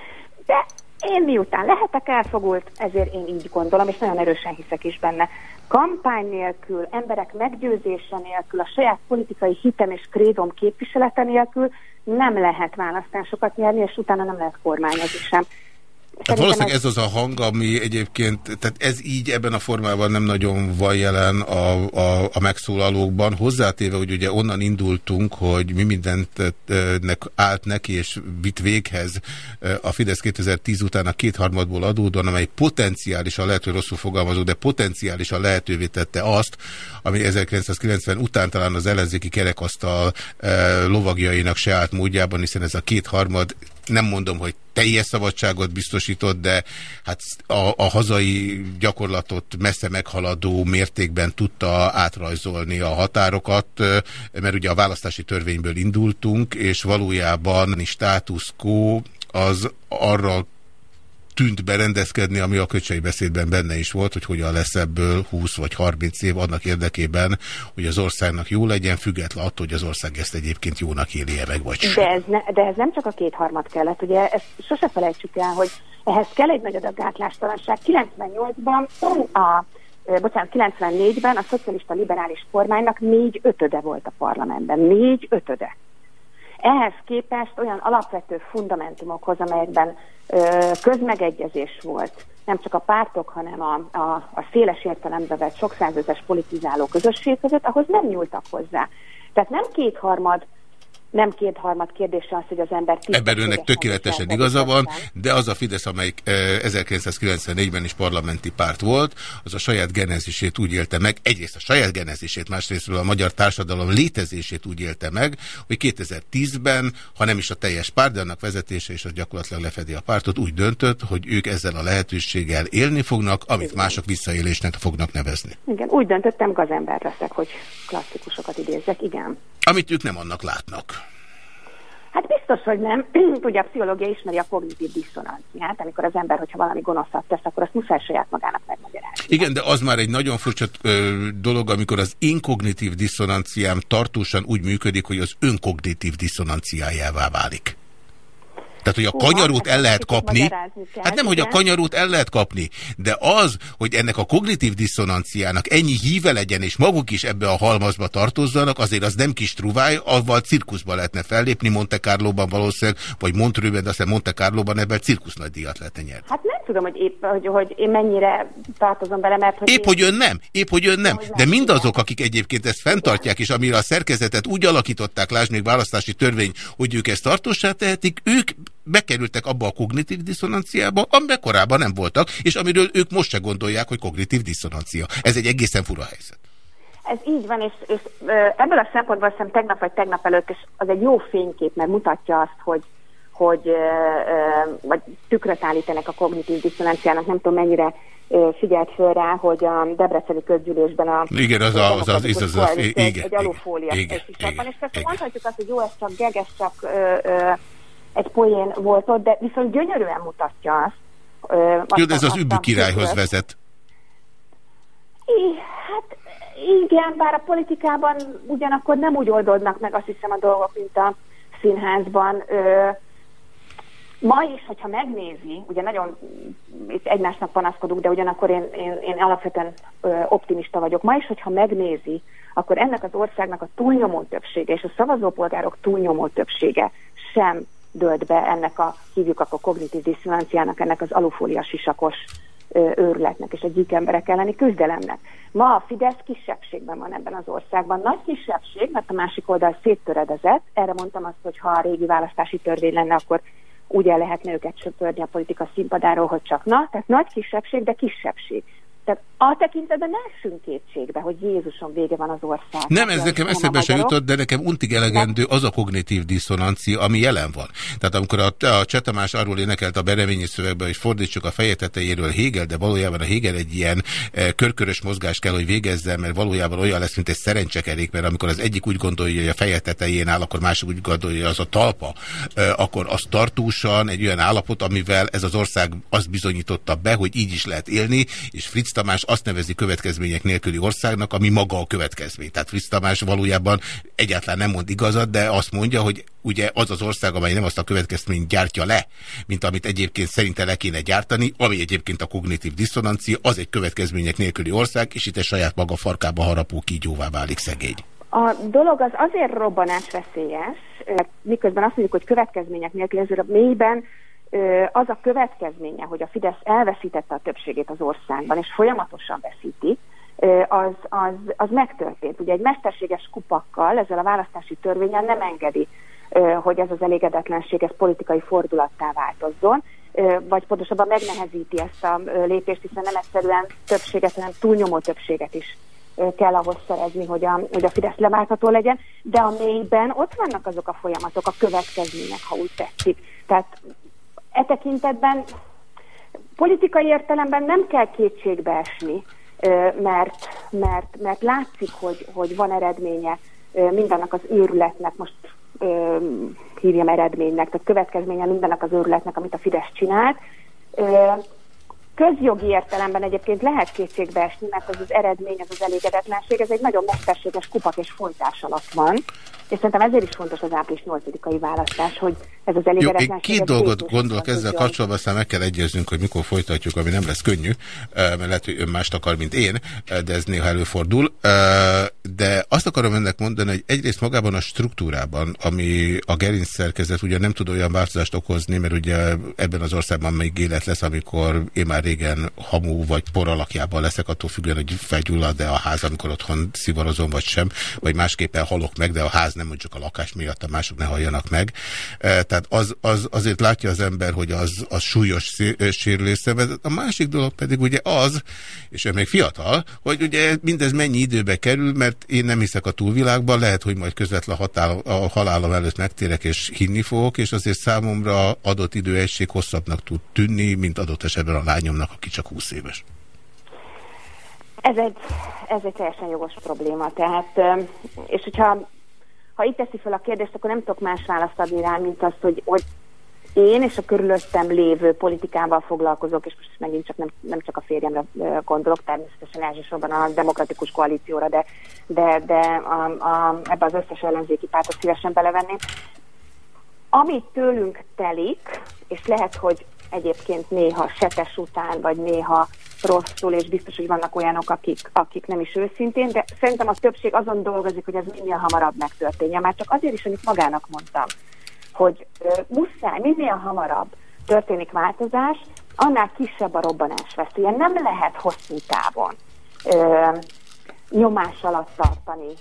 I: de én miután lehetek elfogult, ezért én így gondolom, és nagyon erősen hiszek is benne. Kampány nélkül, emberek meggyőzése nélkül, a saját politikai hitem és krédom képviselete nélkül nem lehet választásokat nyerni, és utána nem lehet kormányozni sem.
A: Hát valószínűleg ez az a hang, ami egyébként, tehát ez így ebben a formában nem nagyon van jelen a, a, a megszólalókban, hozzátéve, hogy ugye onnan indultunk, hogy mi mindentnek állt neki és vitt véghez a Fidesz 2010 után a kétharmadból adódóan, amely potenciálisan, lehet, hogy rosszul fogalmazó, de potenciálisan lehetővé tette azt, ami 1990 után talán az ellenzéki kerekasztal lovagjainak se állt módjában, hiszen ez a kétharmad nem mondom, hogy teljes szabadságot biztosított, de hát a, a hazai gyakorlatot messze meghaladó mértékben tudta átrajzolni a határokat, mert ugye a választási törvényből indultunk, és valójában status quo az arra tűnt berendezkedni, ami a köcsei beszédben benne is volt, hogy hogyan lesz ebből 20 vagy 30 év annak érdekében, hogy az országnak jó legyen, független attól, hogy az ország ezt egyébként jónak éli -e meg, vagy sem.
I: De ez, ne, de ez nem csak a kétharmad kellett, ugye ezt sose felejtsük el, hogy ehhez kell egy nagy gátlástalanság. 98-ban a bocsánat, 94-ben a szocialista liberális kormánynak négy ötöde volt a parlamentben. Négy ötöde. Ehhez képest olyan alapvető fundamentumokhoz, amelyekben ö, közmegegyezés volt, nem csak a pártok, hanem a, a, a széles értelembe vett sok politizáló közösség között, ahhoz nem nyúltak hozzá. Tehát nem kétharmad nem kétharmad kérdése az, hogy az ember...
A: Ebben önnek tökéletesen igaza van, de az a Fidesz, amelyik 1994-ben is parlamenti párt volt, az a saját genezisét úgy élte meg, egyrészt a saját genezisét, másrészt a magyar társadalom létezését úgy élte meg, hogy 2010-ben, ha nem is a teljes párt, de annak vezetése és az gyakorlatilag lefedi a pártot, úgy döntött, hogy ők ezzel a lehetőséggel élni fognak, amit mások visszaélésnek fognak nevezni.
I: Igen, úgy döntöttem, gazember leszek, hogy klasszikusokat idézzek, igen.
A: Amit ők nem annak látnak.
I: Hát biztos, hogy nem. Ugye a pszichológia ismeri a kognitív diszonanciát, amikor az ember, hogyha valami gonoszat tesz, akkor azt muszáj saját magának megmagyarázni.
A: Igen, de az már egy nagyon furcsa dolog, amikor az én kognitív diszonanciám tartósan úgy működik, hogy az önkognitív diszonanciájává válik. Tehát, hogy a kanyarót el lehet kapni, hát nem, hogy a kanyarót el lehet kapni, de az, hogy ennek a kognitív diszonanciának ennyi híve legyen, és maguk is ebbe a halmazba tartozzanak, azért az nem kis truváj, avval cirkuszba lehetne fellépni Monte Carlo-ban valószínűleg, vagy Montreux-ben, de aztán Monte Carlo-ban ebben cirkusz nagy díjat lehetne nyerni.
I: Hát nem tudom, hogy épp, hogy, hogy én mennyire tartozom bele, mert...
A: Hogy épp, én... hogy ön nem, épp, hogy ön nem, de mindazok, akik egyébként ezt fenntartják, és amire a szerkezetet úgy alakították, lásd még választási törvény, hogy ők ezt tartósá tehetik, ők bekerültek abba a kognitív diszonanciába, amiben korábban nem voltak, és amiről ők most se gondolják, hogy kognitív diszonancia. Ez egy egészen fura helyzet.
I: Ez így van, és, és ebből a szempontból hiszem tegnap vagy tegnap előtt, és az egy jó fénykép, mert mutatja azt, hogy, hogy vagy tükröt állítanak a kognitív diszonanciának, nem tudom mennyire figyelt föl rá, hogy a Debreceni közgyűlésben a...
A: Igen, az az, az, az, az, az, az,
I: igen, egy, egy alufólia igen, igen, van, és persze mondhatjuk azt, hogy jó, ez csak geges, csak ö, ö, egy poén volt ott, de viszont gyönyörűen mutatja azt.
A: Ö, Jó, de ez az übbű királyhoz vezet.
I: I, hát igen, bár a politikában ugyanakkor nem úgy oldódnak meg azt hiszem a dolgok, mint a színházban. Ö, ma is, hogyha megnézi, ugye nagyon itt egymásnak panaszkodunk, de ugyanakkor én, én, én alapvetően ö, optimista vagyok. Ma is, hogyha megnézi, akkor ennek az országnak a túlnyomó többsége és a szavazópolgárok túlnyomó többsége sem dölt be ennek a, hívjuk akkor kognitív diszonanciának, ennek az alufólia sisakos őrületnek és a gyík emberek elleni küzdelemnek. Ma a Fidesz kisebbségben van ebben az országban. Nagy kisebbség, mert a másik oldal széttöredezett. Erre mondtam azt, hogy ha a régi választási törvény lenne, akkor úgy el lehetne őket söpörni a politika színpadáról, hogy csak na, tehát nagy kisebbség, de kisebbség. Tehát a tekintetben ne essünk kétségbe, hogy Jézuson vége van az ország.
A: Nem, ez nekem eszembe se jutott, de nekem untig elegendő az a kognitív diszonancia, ami jelen van. Tehát amikor a, a Csetamás arról énekelt a bereményi szövegbe, hogy fordítsuk a feje tetejéről Hegel, de valójában a Hegel egy ilyen e, körkörös mozgás kell, hogy végezze, mert valójában olyan lesz, mint egy szerencsekerék, mert amikor az egyik úgy gondolja, hogy a feje tetején áll, akkor másik úgy gondolja, hogy az a talpa, e, akkor az tartósan egy olyan állapot, amivel ez az ország azt bizonyította be, hogy így is lehet élni, és Fritz Tamás azt nevezi következmények nélküli országnak, ami maga a következmény. Tehát Fritz Tamás valójában egyáltalán nem mond igazat, de azt mondja, hogy ugye az az ország, amely nem azt a következményt gyártja le, mint amit egyébként szerinte le kéne gyártani, ami egyébként a kognitív diszonancia, az egy következmények nélküli ország, és itt egy saját maga farkába harapó kígyóvá válik szegény.
I: A dolog az azért robbanás veszélyes, miközben azt mondjuk, hogy következmények nélkül, ezért a mélyben az a következménye, hogy a Fidesz elveszítette a többségét az országban, és folyamatosan veszíti, az, az, az megtörtént. Ugye egy mesterséges kupakkal, ezzel a választási törvényen nem engedi, hogy ez az elégedetlenség, ez politikai fordulattá változzon, vagy pontosabban megnehezíti ezt a lépést, hiszen nem egyszerűen többséget, hanem túlnyomó többséget is kell ahhoz szerezni, hogy a, hogy a Fidesz leváltható legyen, de a mélyben ott vannak azok a folyamatok, a következmények, ha úgy tetszik. Tehát e tekintetben politikai értelemben nem kell kétségbe esni, mert, mert, mert látszik, hogy, hogy van eredménye mindennek az őrületnek, most hívjam eredménynek, tehát következménye mindennek az őrületnek, amit a Fidesz csinált. Közjogi értelemben egyébként lehet kétségbe esni, mert az az eredmény, az az elégedetlenség, ez egy nagyon mesterséges kupak és folytás alatt van. És szerintem ezért is fontos az április 8-ai választás, hogy ez az elégedetlenség...
A: Jó, én két dolgot gondolok ezzel kapcsolatban, aztán meg kell egyeznünk, hogy mikor folytatjuk, ami nem lesz könnyű, mert lehet, hogy ön mást akar, mint én, de ez néha előfordul. De azt akarom ennek mondani, hogy egyrészt magában a struktúrában, ami a gerinc szerkezet ugye nem tud olyan változást okozni, mert ugye ebben az országban még élet lesz, amikor én már régen hamu vagy por alakjában leszek, attól függően, hogy felgyullad de a ház, amikor otthon szivarozom, vagy sem, vagy másképpen halok meg, de a ház nem csak a lakás miatt a mások ne halljanak meg. Tehát az, az, azért látja az ember, hogy az, az súlyos sérülés szenved. A másik dolog pedig ugye az, és ő még fiatal, hogy ugye mindez mennyi időbe kerül, mert én nem hiszek a túlvilágban, lehet, hogy majd közvetlen hatál, a halálom előtt megtérek és hinni fogok, és azért számomra adott időegység hosszabbnak tud tűnni, mint adott esetben a lányomnak, aki csak 20 éves.
I: Ez egy, ez egy teljesen jogos probléma. Tehát, és hogyha ha itt teszi fel a kérdést, akkor nem tudok más választ adni rá, mint azt, hogy, hogy én és a körülöttem lévő politikával foglalkozok, és most megint csak nem, nem csak a férjemre gondolok, természetesen elsősorban a demokratikus koalícióra, de, de, de a, a, ebbe az összes ellenzéki pártot szívesen belevenném. Amit tőlünk telik, és lehet, hogy egyébként néha setes után, vagy néha rosszul, és biztos, hogy vannak olyanok, akik, akik nem is őszintén, de szerintem a többség azon dolgozik, hogy ez minél hamarabb megtörténjen. Már csak azért is, amit magának mondtam, hogy muszáj, minél hamarabb történik változás, annál kisebb a robbanás veszélye. Nem lehet hosszú távon nyomás alatt tartani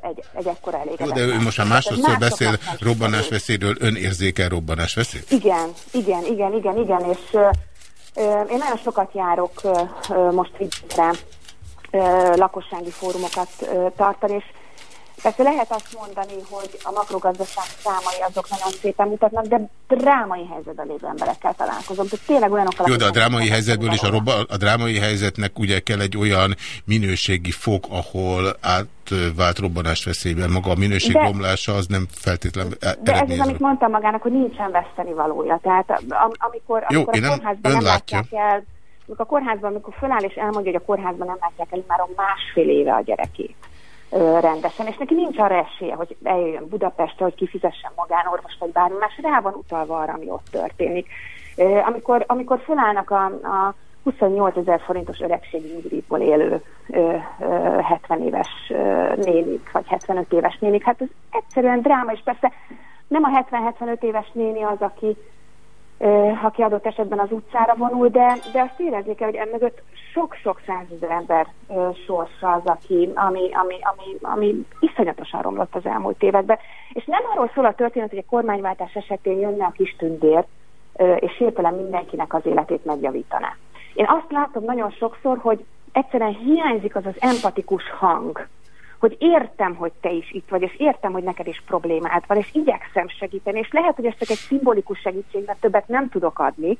I: egy, egy ekkora elégedett.
A: De ő most már másodszor beszél robbanás veszélyről, ön érzékel robbanás veszélyt?
I: Igen, igen, igen, igen, igen, és én nagyon sokat járok most vidékre lakossági fórumokat tartani, és Persze lehet azt mondani, hogy a makrogazdaság számai azok nagyon szépen mutatnak, de drámai helyzetben lévő emberekkel találkozom. Tehát tényleg olyanokkal...
A: Jó, de a drámai helyzetből is a, robba, a drámai helyzetnek ugye kell egy olyan minőségi fok, ahol átvált robbanás veszélyben. Maga a minőségbomlása az nem feltétlenül
I: De ez az, amit mondtam magának, hogy nincsen veszteni valója. Tehát amikor,
A: Jó,
I: amikor
A: a
I: kórházban nem látják el, amikor a kórházban, amikor föláll és elmondja, hogy a kórházban nem látják el már a másfél éve a gyerekét rendesen, és neki nincs arra esélye, hogy eljöjjön Budapestre, hogy kifizessen magánorvos vagy bármi más, rá van utalva arra, ami ott történik. Amikor, amikor felállnak a, a 28 ezer forintos öregségi nyugdíjból élő ö, ö, 70 éves ö, nénik, vagy 75 éves nénik, hát ez egyszerűen dráma, és persze nem a 70-75 éves néni az, aki aki adott esetben az utcára vonul, de, de azt érezni kell, hogy emögött sok-sok százezer ember sorsa az, aki, ami, ami, ami, ami iszonyatosan romlott az elmúlt években. És nem arról szól a történet, hogy a kormányváltás esetén jönne a kis tündér, és hirtelen mindenkinek az életét megjavítaná. Én azt látom nagyon sokszor, hogy egyszerűen hiányzik az az empatikus hang, hogy értem, hogy te is itt vagy, és értem, hogy neked is problémád van, és igyekszem segíteni, és lehet, hogy ez csak egy szimbolikus segítség, mert többet nem tudok adni,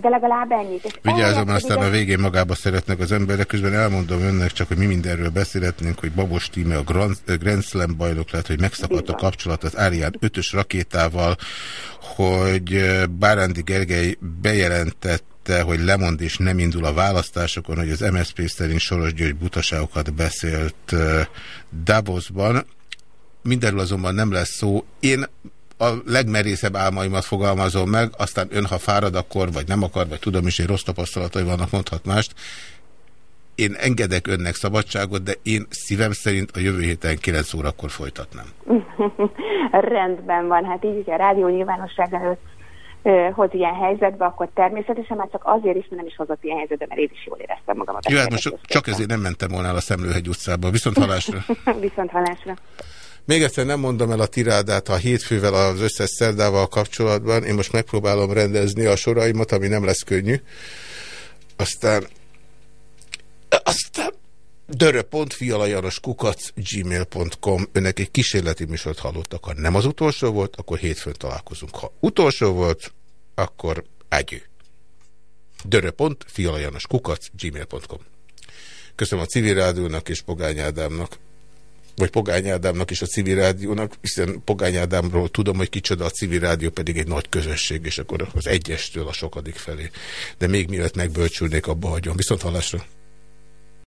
I: de legalább ennyit. És
A: Vigyázom, aztán a végén magába szeretnek az emberek, közben elmondom önnek csak, hogy mi mindenről beszélhetnénk, hogy Babos Tíme a Grand, Grand Slam bajnok lett, hogy megszakadt a kapcsolat az Ariane 5-ös rakétával, hogy Bárándi Gergely bejelentett hogy lemond és nem indul a választásokon, hogy az MSZP szerint Soros György butaságokat beszélt Davosban. Mindenről azonban nem lesz szó. Én a legmerészebb álmaimat fogalmazom meg, aztán ön, ha fárad, akkor, vagy nem akar, vagy tudom is, hogy rossz tapasztalatai vannak, mondhat mást. Én engedek önnek szabadságot, de én szívem szerint a jövő héten 9 órakor folytatnám.
I: Rendben van, hát így a rádió nyilvánosság előtt hoz ilyen helyzetbe, akkor természetesen már csak azért is, mert nem is hozott ilyen helyzetbe, mert én is jól éreztem magam.
A: Jó, hát most csak ezért nem mentem volna el a Szemlőhegy utcába. Viszont halásra.
I: Viszont halásra.
A: Még egyszer nem mondom el a tirádát a hétfővel az összes szerdával kapcsolatban. Én most megpróbálom rendezni a soraimat, ami nem lesz könnyű. Aztán aztán gmail.com Önnek egy kísérleti műsort hallottak. Ha nem az utolsó volt, akkor hétfőn találkozunk. Ha utolsó volt, akkor ágyű. gmail.com Köszönöm a civil rádiónak és Pogány Ádámnak vagy Pogány Ádámnak és a civil rádiónak, hiszen Pogány Ádámról tudom, hogy kicsoda a civil rádió pedig egy nagy közösség, és akkor az egyestől a sokadik felé. De még mielőtt megbölcsülnék, abba hagyom. Viszont hallásra!